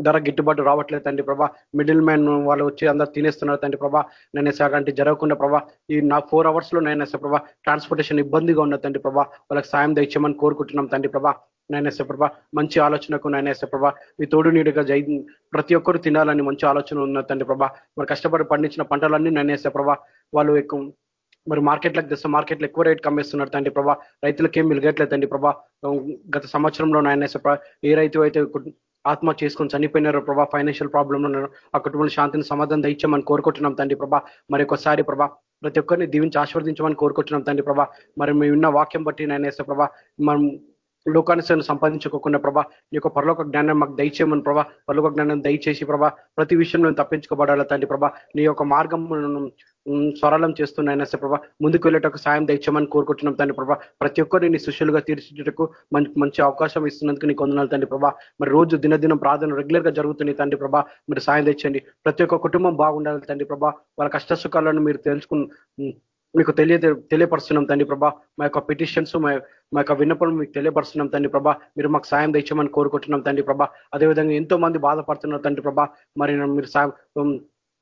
ధర గిట్టుబాటు రావట్లేదు తండ్రి ప్రభా. మిడిల్ మ్యాన్ వాళ్ళు వచ్చి అందరు తినేస్తున్నారు తండ్రి ప్రభా. నేను అలాంటి జరగకుండా ప్రభా. ఈ నా ఫోర్ అవర్స్లో నేను ప్రభా. ట్రాన్స్పోర్టేషన్ ఇబ్బందిగా ఉన్న తండ్రి ప్రభా. వాళ్ళకి సాయం దయచేయమని కోరుకుంటున్నాం తండ్రి ప్రభా. నైనేసే ప్రభా మంచి ఆలోచనకు నాయనసే ప్రభా మీ తోడు నీడుగా జై ప్రతి ఒక్కరు తినాలని మంచి ఆలోచన ఉన్న తండ్రి ప్రభా మరి కష్టపడి పండించిన పంటలన్నీ నైనేసే ప్రభా వాళ్ళు ఎక్కువ మరి మార్కెట్లకు తెస్తే మార్కెట్లో ఎక్కువ రేట్ కమ్మేస్తున్నారు తండ్రి ప్రభా రైతులకు ఏం మిలగట్లేదు తండ్రి ప్రభా గత సంవత్సరంలో నాయనేసే ఏ రైతు అయితే ఆత్మ చేసుకొని చనిపోయినారో ప్రభా ఫైనాన్షియల్ ప్రాబ్లం ఉన్నారు ఆ కుటుంబంలో శాంతిని సమాధానం దయచామని కోరుకుంటున్నాం తండ్రి ప్రభా మరి ఒకసారి ప్రభా ప్రతి ఒక్కరిని దీవించి ఆశీర్వదించమని కోరుకుంటున్నాం తండ్రి ప్రభా మరి మేము ఉన్న వాక్యం బట్టి నేనేసే ప్రభా మనం లోకానుసరణ సంపాదించుకోకుండా ప్రభా నీ యొక్క పరలోక జ్ఞానం మాకు దయచేయమని ప్రభా పరలోక జ్ఞానం దయచేసి ప్రభా ప్రతి విషయంలో తప్పించుకోబడాలి తండ్రి ప్రభా నీ యొక్క మార్గం స్వరాలం చేస్తున్నాయన ప్రభా ముందుకు వెళ్ళేటకు సాయం దయచేయమని కోరుకుంటున్నాం తండ్రి ప్రభా. ప్రతి ఒక్కరిని నీ సుశులుగా తీర్చిటకు మంచి మంచి అవకాశం ఇస్తున్నందుకు నీకు వందనాలు తండ్రి ప్రభా. మరి రోజు దినదినం ప్రార్థన రెగ్యులర్గా జరుగుతుంది తండ్రి ప్రభా. మీరు సాయం తెచ్చండి ప్రతి ఒక్క కుటుంబం బాగుండాలి తండ్రి ప్రభా. వాళ్ళ కష్ట సుఖాలను మీరు తెలుసుకుని మీకు తెలియ తెలియపరుస్తున్నాం తండ్రి ప్రభా. మా యొక్క పిటిషన్స్ మా యొక్క విన్నపం మీకు తెలియపరుస్తున్నాం తండ్రి ప్రభా. మీరు మాకు సాయం తెచ్చామని కోరుకుంటున్నాం తండ్రి ప్రభా. అదేవిధంగా ఎంతో మంది బాధపడుతున్నారు తండ్రి ప్రభా. మరి మీరు సాయం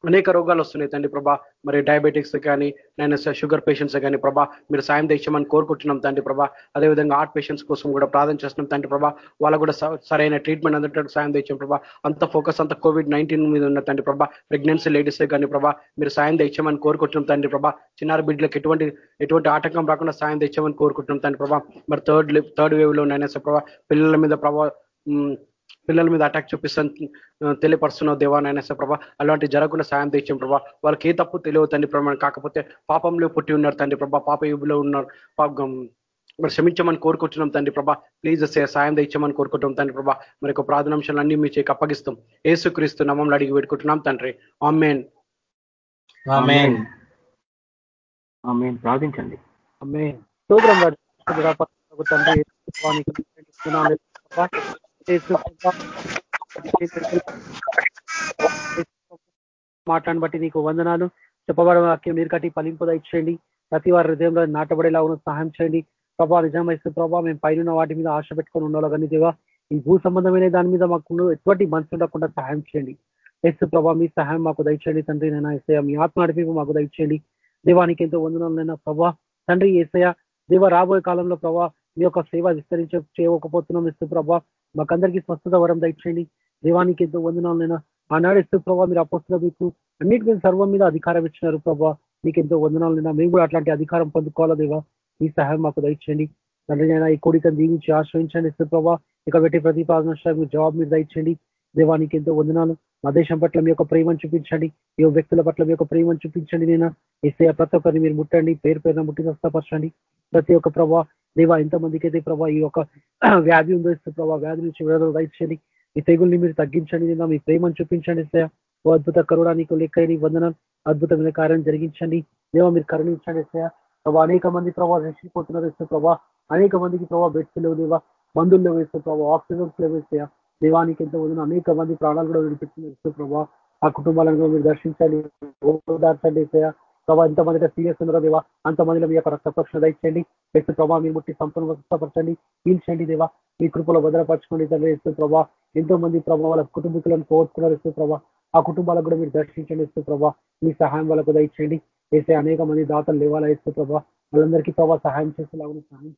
అనేక రోగాలు వస్తున్నాయి తండ్రి ప్రభా. మరి డయాబెటిక్స్ కానీ నేను షుగర్ పేషెంట్స్ కానీ ప్రభా మీరు సాయం తెచ్చామని కోరుకుంటున్నాం తండ్రి ప్రభా. అదేవిధంగా హార్ట్ పేషెంట్స్ కోసం కూడా ప్రార్థన చేస్తున్నాం తండ్రి ప్రభా. వాళ్ళకు కూడా సరైన ట్రీట్మెంట్ అందేటట్టు సాయం తెచ్చాం ప్రభా. అంత ఫోకస్ అంత కోవిడ్ నైన్టీన్ మీద ఉన్న తండ్రి ప్రభా. ప్రెగ్నెన్సీ లేడీస్ కానీ ప్రభా మీరు సాయం తెచ్చామని కోరుకుంటున్నాం తండ్రి ప్రభా. చిన్నారి బిడ్డలకు ఎటువంటి ఎటువంటి ఆటంకం రాకుండా సాయం తెచ్చామని కోరుకుంటున్నాం తండ్రి ప్రభా. మరి థర్డ్ థర్డ్ వేవ్లో నైనా ప్రభా పిల్లల మీద ప్రభా పిల్లల మీద అటాక్ చూపిస్తాను తెలియపరుస్తున్నావు దేవానైనా ప్రభా. అలాంటి జరగకుండా సాయం తెచ్చాం ప్రభా. వాళ్ళకి ఏ తప్పు తెలియదు తండ్రి ప్రభా. కాకపోతే పాపంలో పుట్టి ఉన్నారు తండ్రి ప్రభా. పాప యుగులో ఉన్నారు. పాపం మరి క్షమించమని కోరుకుంటున్నాం తండ్రి ప్రభా. ప్లీజ్ సాయం తెచ్చామని కోరుకుంటాం తండ్రి ప్రభా. మరి యొక్క ప్రార్థనాంశాలు అన్ని మీ చేకి అప్పగిస్తాం. ఏసుక్రీస్తు నమంలో అడిగి పెట్టుకుంటున్నాం తండ్రి. ఆమెన్. ప్రార్థించండి. తండ్రి మాట్లాడిన బట్టి నీకు వందనాలు. చెప్పబడే వాక్యం నీరు కట్టి ఫలింపు ఇచ్చేయండి ప్రతి వారి హృదయంలో నాటబడేలా ఉన్న సహాయం చేయండి. ప్రభా నిజమైతే ప్రభా మేము పైన వాటి మీద ఆశ పెట్టుకొని ఉండాలి కానీ దేవా ఈ భూ సంబంధమైన దాని మీద మాకు ఎటువంటి మనసు ఉండకుండా సహాయం చేయండి. ఎస్ ప్రభా మీ సహాయం మాకు దయచేయండి. తండ్రి నైనా ఎస్ఐ మీ ఆత్మ నడిపి మాకు దయచేయండి. దేవానికి ఎంతో వందనాలైనా ప్రభా. తండ్రి ఏసయ దేవ రాబోయే కాలంలో ప్రభా మీ యొక్క సేవ విస్తరించ చేయకపోతున్నాం ఇస్తూ ప్రభా. మాకందరికీ స్వస్థత వరం దయచేయండి. దేవానికి ఎంతో వందనాలైనా ఆనాడు ఇస్తూ మీరు అపోస్తున్న మీకు అన్నిటి మీద సర్వం మీద అధికారం ఇచ్చినారు ప్రభావ మీకు ఎంతో వందనాలైనా మేము కూడా అట్లాంటి అధికారం పొందుకోవాలా దేవా? మీ సహాయం మాకు దయచేయండి. తండ్రినైనా ఈ కోడికను దీవించి ఆశ్రయించండి ఇస్తూ ప్రభావ ఇక పెట్టి ప్రతిపాదన జవాబు మీరు దయచేయండి. దేవానికి ఎంతో వందనాలు. మా దేశం పట్ల మీ యొక్క ప్రేమను చూపించండి. ఈ వ్యక్తుల పట్ల మీ యొక్క ప్రేమను చూపించండి నేను ఇస్తే ప్రతి ఒక్కరిని మీరు ముట్టండి. పేరు పేరున ముట్టి స్వస్థపరచండి. ప్రతి ఒక్క ప్రభావ దేవా ఎంతమందికి అయితే ప్రభా ఈ యొక్క వ్యాధి ఉందో ఇస్తే ప్రభా వ్యాధి నుంచి విడుదల దయచేయండి. ఈ తెగుల్ని మీరు తగ్గించండి నిన్న మీ ప్రేమను చూపించండి ఓ అద్భుత కరుణ నీకు లెక్కని వందనాలు అద్భుతమైన కార్యం జరిగించండి. దేవా మీరు కరుణించండి ఇస్తే ప్రభా అనేక మంది ప్రభావ రక్షిపోతున్నారు ఇస్తే ప్రభా. అనేక మందికి ప్రభావ బెడ్స్ లేవు దేవా. మందుల్లో వేస్తే ప్రభావ ఆక్సిజన్స్ లేవు ఇస్తే దేవానికి ఎంతో వదిన అనేక మంది ప్రాణాలు కూడా విడిపించింది ఇస్తే ప్రభావ ఆ కుటుంబాలను కూడా మీరు దర్శించండి ఓదార్చండి ప్రభావ ఎంతమంది సీరియస్ ఉన్నారో దేవా? అంతమందిలో మీ యొక్క రక్తపక్షణ దయచేయండి. వ్యక్తి ప్రభావ మీ ముట్టి సంపూర్ణ స్వస్థపరచండి పీల్చండి దేవా. మీ కృపలో భద్రపరచుకోండి తండ్రి ఇస్తూ ప్రభా. ఎంతో మంది ప్రభావ వాళ్ళ కుటుంబీకులను కోరుతున్నారు ఇస్తూ ప్రభా. ఆ కుటుంబాలకు కూడా మీరు దర్శించండి ఇస్తూ ప్రభా. మీ సహాయం వాళ్ళకు దయచేయండి. వేసే అనేక మంది దాతలు లేవాలా ఇస్తూ ప్రభా? వాళ్ళందరికీ ప్రభావ సహాయం చేసేలాగా సహాయం.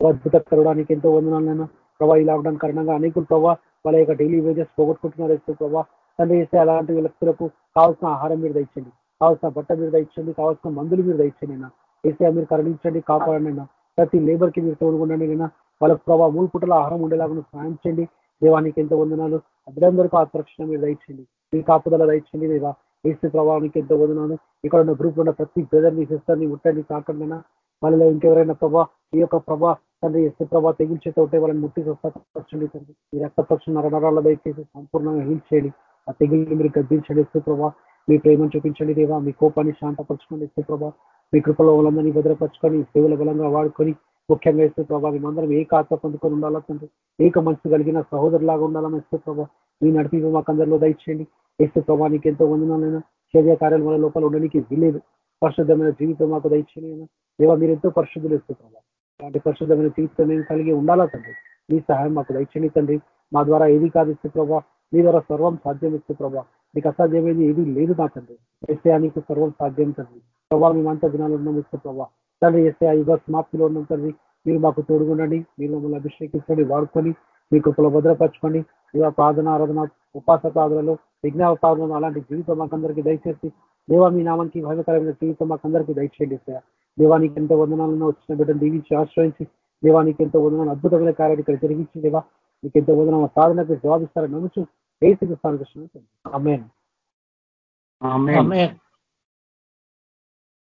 అద్భుత కరవడానికి ఎంతో వందనాలైనా ప్రభావ ఈ లాక్డౌన్ కారణంగా అనేకులు ప్రభావ వాళ్ళ యొక్క డైలీ వేజెస్ పోగొట్టుకుంటున్నారు ఇస్తూ ప్రభావ తండ్రి వేస్తే అలాంటి వ్యక్తులకు కావాల్సిన ఆహారం మీరు దయచండి కావాల్సిన బట్ట మీరు దయచండి కావాల్సిన మందులు మీరు దయచండి అయినా వేస్తే మీరు కరుణించండి కాపాడండి ప్రతి లేబర్కి మీరు తోడుకుండండి అయినా వాళ్ళకు ప్రభావ మూడు పుట్టల ఆహారం ఉండేలాగా సాయం చేయండి. దేవానికి ఎంత వందనాలు. అభినందరికీ ఆకర్షణ మీరు దయచండి మీ కాపుదల దయచండి లేదా ఏసీ ప్రభావానికి ఎంతో వందనాలు. ఇక్కడ ఉన్న గ్రూప్ ఉన్న ప్రతి బ్రదర్ని సిస్టర్ని ముట్టండి కాకుండా వాళ్ళలో ఇంకెవరైనా ప్రభా ఈ యొక్క ప్రభా తండ్రి ఎస్సీ ప్రభా తెగించేతో ఉంటే వాళ్ళని ముట్టి స్వస్థపరచండి తండ్రి. ఈ రక్తపక్ష నరనరాల దయచేసి సంపూర్ణంగా హీల్ చేయండి. ఆ తెగిలిని మీరు గద్దించండి ఎస్సీ ప్రభా. మీ ప్రేమను చూపించండి దేవా. మీ కోపాన్ని శాంతపరచుకోండి ఎస్సు మీ కృపలో వాళ్ళందరినీ భద్రపరచుకొని సేవల బలంగా వాడుకొని ముఖ్యంగా ఇస్తే ప్రభా మేమందరం ఏక ఆత్మ పొందుకొని ఉండాలా తండ్రి? ఏక మనసు కలిగిన సహోదరులాగా ఉండాలని ఇస్తే ప్రభావ మీ నడిపి మాకు అందరిలో దయచేయండి ఏసు నీకు ఎంతో వందనాలైనా శరీర కార్యాలు మన లోపల ఉండడానికి వీలేదు పరిశుద్ధమైన జీవితం మాకు దయచేయండి దేవా మీరు ఎంతో పరిశుద్ధులు ఇస్తూ ప్రభావ అలాంటి పరిశుద్ధమైన జీవితం మేము కలిగి ఉండాలా తండ్రి? మీ సహాయం మాకు దయచేయండి తండ్రి. మా ద్వారా ఏది కాదు ఇస్తే ప్రభా. మీ ద్వారా సర్వం సాధ్యం ఇస్తే ప్రభా. నీకు అసాధ్యమైనది ఏది లేదు నా తండ్రి. ఎస్ఐ నీకు సర్వం సాధ్యం తండ్రి. ప్రభావ మేమంతా దినాలు ఉన్నాం ఇస్తే ప్రభావ తండ్రి ఎస్ఐ యుగ సమాప్తిలో ఉన్నాం తండ్రి. మీరు మాకు తోడుగుండండి. మీరు మమ్మల్ని అభిషేకించండి వాడుకొని మీ కృపలో భద్రపరచుకోండి. ఇక ప్రార్థన ఆరాధన ఉపాస ప్రార్థనలు విజ్ఞాన ప్రార్థనలు అలాంటి జీవితం మాకందరికీ దయచేసి దేవా మీ నామానికి భయకరమైన జీవితం మాకందరికీ దయచేయండి సార్ దేవానికి ఎంతో వందనాలను వచ్చిన బిడ్డను దీవించి ఆశ్రయించి దేవానికి ఎంతో వందనాలు అద్భుతమైన కార్యాన్ని ఇక్కడ జరిగించి దేవా. మీకు ఎంతో వందనం సాధనకు జవాబిస్తారని నమ్ముచు ఏసు స్థానం కృష్ణ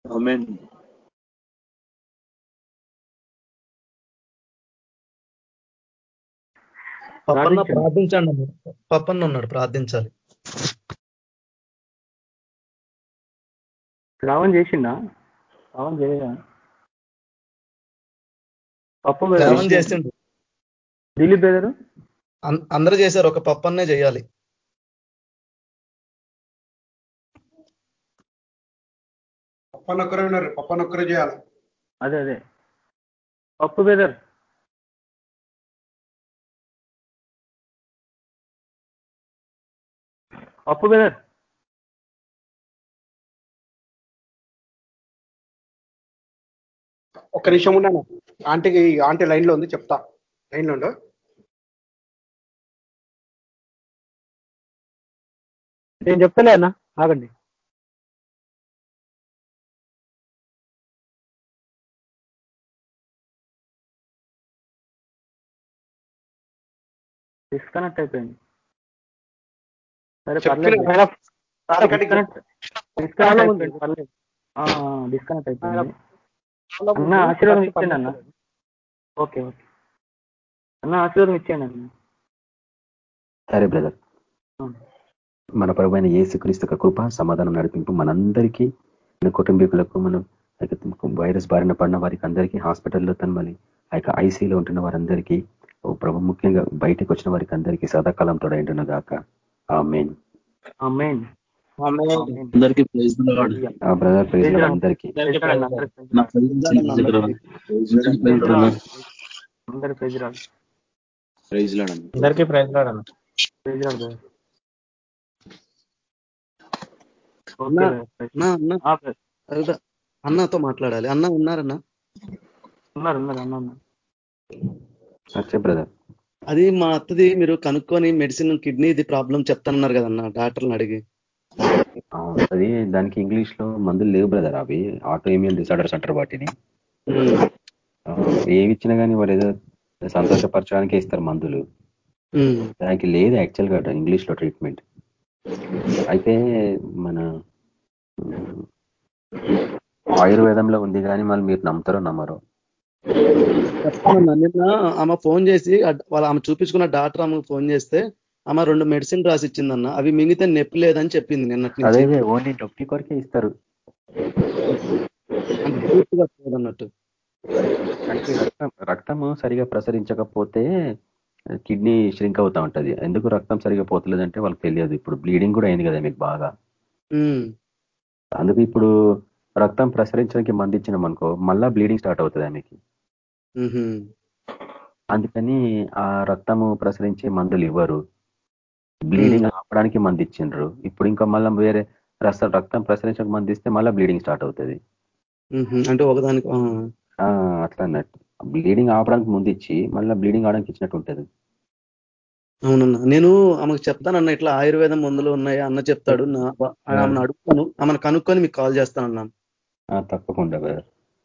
అమ్మేన్ పప్పన్న ప్రార్థించండి పప్పన్న ఉన్నాడు ప్రార్థించాలి. శ్రావణ్ చేసిండా? శ్రావణ్ చేయగా పప్పు శ్రావణ్ చేసిండు. దిలీప్ బ్రదర్ అందరూ చేశారు ఒక పప్పన్నే చేయాలి. పప్పనొక్కరే ఉన్నారు పప్పనొక్కరే చేయాలి. అదే అదే. పప్పు బ్రదర్ పప్పు బ్రదర్ ఒక్క నిమిషం ఉన్నాను ఆంటీకి ఆంటీ లైన్లో ఉంది చెప్తా. లైన్లో ఉండు. నేను చెప్తలే అన్న ఆగండి. డిస్కనెక్ట్ అయిపోయింది. సరే పర్లేదు. డిస్కనెక్ట్ అయిపోయింది. పర్లేదు. డిస్కనెక్ట్ అయిపోయింది. అన్న ఆశీర్వాదం ఇచ్చేయండి అన్న. Okay okay. అన్న ఆశీర్వాదం ఇచ్చేయండి అన్న. సరే బ్రదర్ మన ప్రభు అయిన ఏసుక్రీస్తు యొక్క కృప సమాధానం నడిపింపు మనందరికీ మన కుటుంబీకులకు మనం వైరస్ బారిన పడిన వారికి అందరికీ హాస్పిటల్లో తను మళ్ళీ ఆ యొక్క ఐసీలో ఉంటున్న వారందరికీ ఓ ప్రభు ముఖ్యంగా బయటకు వచ్చిన వారికి అందరికీ సదాకాలం తోడైంటున్న గాక ఆ మెయిన్ అందరికీ ప్రైజ్ బ్రదర్ ప్రైజ్ అందరికీ అందరి ప్రైజ్ రాదు ప్రైజ్ అందరికీ ప్రైజ్ రాడన్న ప్రైజ్ రాదు అన్నా, అన్నతో మాట్లాడాలి. అన్న ఉన్నారన్నా? ఉన్నారు అన్న బ్రదర్ అది మా అత్తది మీరు కనుక్కొని మెడిసిన్ కిడ్నీ ఇది ప్రాబ్లం చెప్తానన్నారు కదన్నా డాక్టర్ని అడిగి. అది దానికి ఇంగ్లీష్లో మందులు లేవు బ్రదర్ అవి. ఆటో ఇమ్యూన్ డిసార్డర్స్ అంటారు వాటిని. ఏవి ఇచ్చినా కానీ వాళ్ళు ఏదో సంతోషపరచడానికే ఇస్తారు మందులు. దానికి లేదు యాక్చువల్గా ఇంగ్లీష్లో ట్రీట్మెంట్ అయితే మన ఆయుర్వేదంలో ఉంది కానీ మళ్ళీ మీరు నమ్ముతారో నమ్మరో? నిన్న ఆమె ఫోన్ చేసి వాళ్ళ ఆమె చూపించుకున్న డాక్టర్ ఆమెకు ఫోన్ చేస్తే ఆమె రెండు మెడిసిన్ రాసి ఇచ్చిందన్న అవి మింగితే నొప్పి లేదని చెప్పింది అదే నుంచి ఓన్లీ నొప్పి కొరకే ఇస్తారు. అన్నట్టు. రక్తము సరిగా ప్రసరించకపోతే కిడ్నీ ష్రింక్ అవుతా ఉంటది. ఎందుకు రక్తం సరిగా పోతలేదంటే వాళ్ళకి తెలియదు. ఇప్పుడు బ్లీడింగ్ కూడా అయింది కదా మీకు బాగా. అందుకు ఇప్పుడు రక్తం ప్రసరించడానికి మంది ఇచ్చినాం అనుకో మళ్ళా బ్లీడింగ్ స్టార్ట్ అవుతుంది ఆమెకి. అందుకని ఆ రక్తము ప్రసరించే మందులు ఇవ్వరు. బ్లీడింగ్ ఆపడానికి మంది ఇచ్చిండ్రు. ఇప్పుడు ఇంకా మళ్ళీ వేరే రస రక్తం ప్రసరించక మంది ఇస్తే మళ్ళీ బ్లీడింగ్ స్టార్ట్ అవుతుంది. అంటే ఒకదానికి అట్లా అన్నట్టు. బ్లీడింగ్ ఆపడానికి ముందు ఇచ్చి మళ్ళీ బ్లీడింగ్ ఆవడానికి ఇచ్చినట్టు ఉంటుంది. అవునన్నా. నేను ఆమెకు చెప్తానన్న ఇట్లా ఆయుర్వేదం మందులు ఉన్నాయి అన్న చెప్తాడు. నా ఆమెను అడుగుతాను. ఆమెను కనుక్కొని మీకు కాల్ చేస్తానన్నా. ఆ, తప్పకుండా.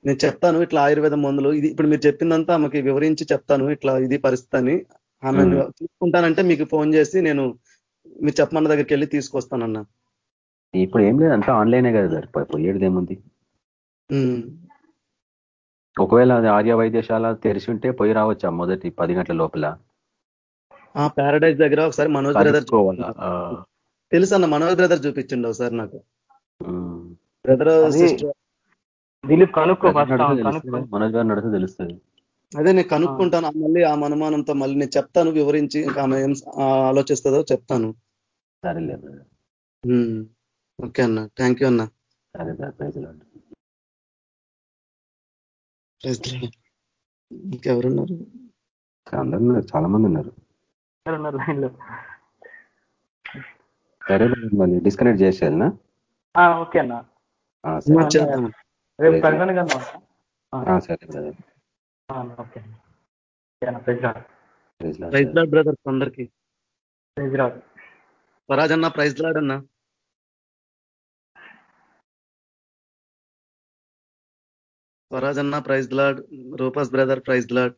నేను చెప్తాను ఇట్లా ఆయుర్వేదం మందులు ఇది ఇప్పుడు మీరు చెప్పిందంతా ఆమెకి వివరించి చెప్తాను ఇట్లా ఇది పరిస్థితి అని ఆమె. తీసుకుంటానంటే మీకు ఫోన్ చేసి నేను మీరు చెప్పమన్న దగ్గరికి వెళ్ళి తీసుకొస్తానన్నా. ఇప్పుడు ఏం లేదు అంతా ఆన్లైనే కదా సార్ పోయేది ఏముంది? ఒకవేళ అది ఆర్య వైద్యశాల తెరిచి ఉంటే పోయి రావచ్చా మొదటి పది గంటల లోపల? ఆ పారాడైజ్ దగ్గర ఒకసారి మనోజ్ బ్రదర్ తెలుసు అన్న మనోజ్ బ్రదర్ చూపించండి ఒకసారి నాకు. బ్రదర్ దిలీప్ కనుక్కో మనోజ్ గారు నడిస్తే తెలుస్తుంది. అదే నేను కనుక్కుంటాను మళ్ళీ ఆ అనుమానంతో మళ్ళీ నేను చెప్తాను వివరించి ఇంకా ఆమె ఏం ఆలోచిస్తుందో చెప్తాను. సరేలే ఓకే అన్న. థ్యాంక్ యూ అన్న. ఇంకెవరున్నారు? అందరూ చాలా మంది ఉన్నారు. ఉన్నారు, సరే మళ్ళీ డిస్కనెక్ట్ చేసేయాలనా ఆ, ఓకే అన్న. ఆ, సరే. చేద్దాం రేపు సరే బ్రదర్. ఓకే అన్న. ప్రైజ్. లాడ్. బ్రదర్స్ అందరికి. ప్రైజ్ రాదు స్వరాజ్ అన్న ప్రైజ్ లాడ్ అన్న. స్వరాజ్ అన్న praise lord. Rufus brother praise lord.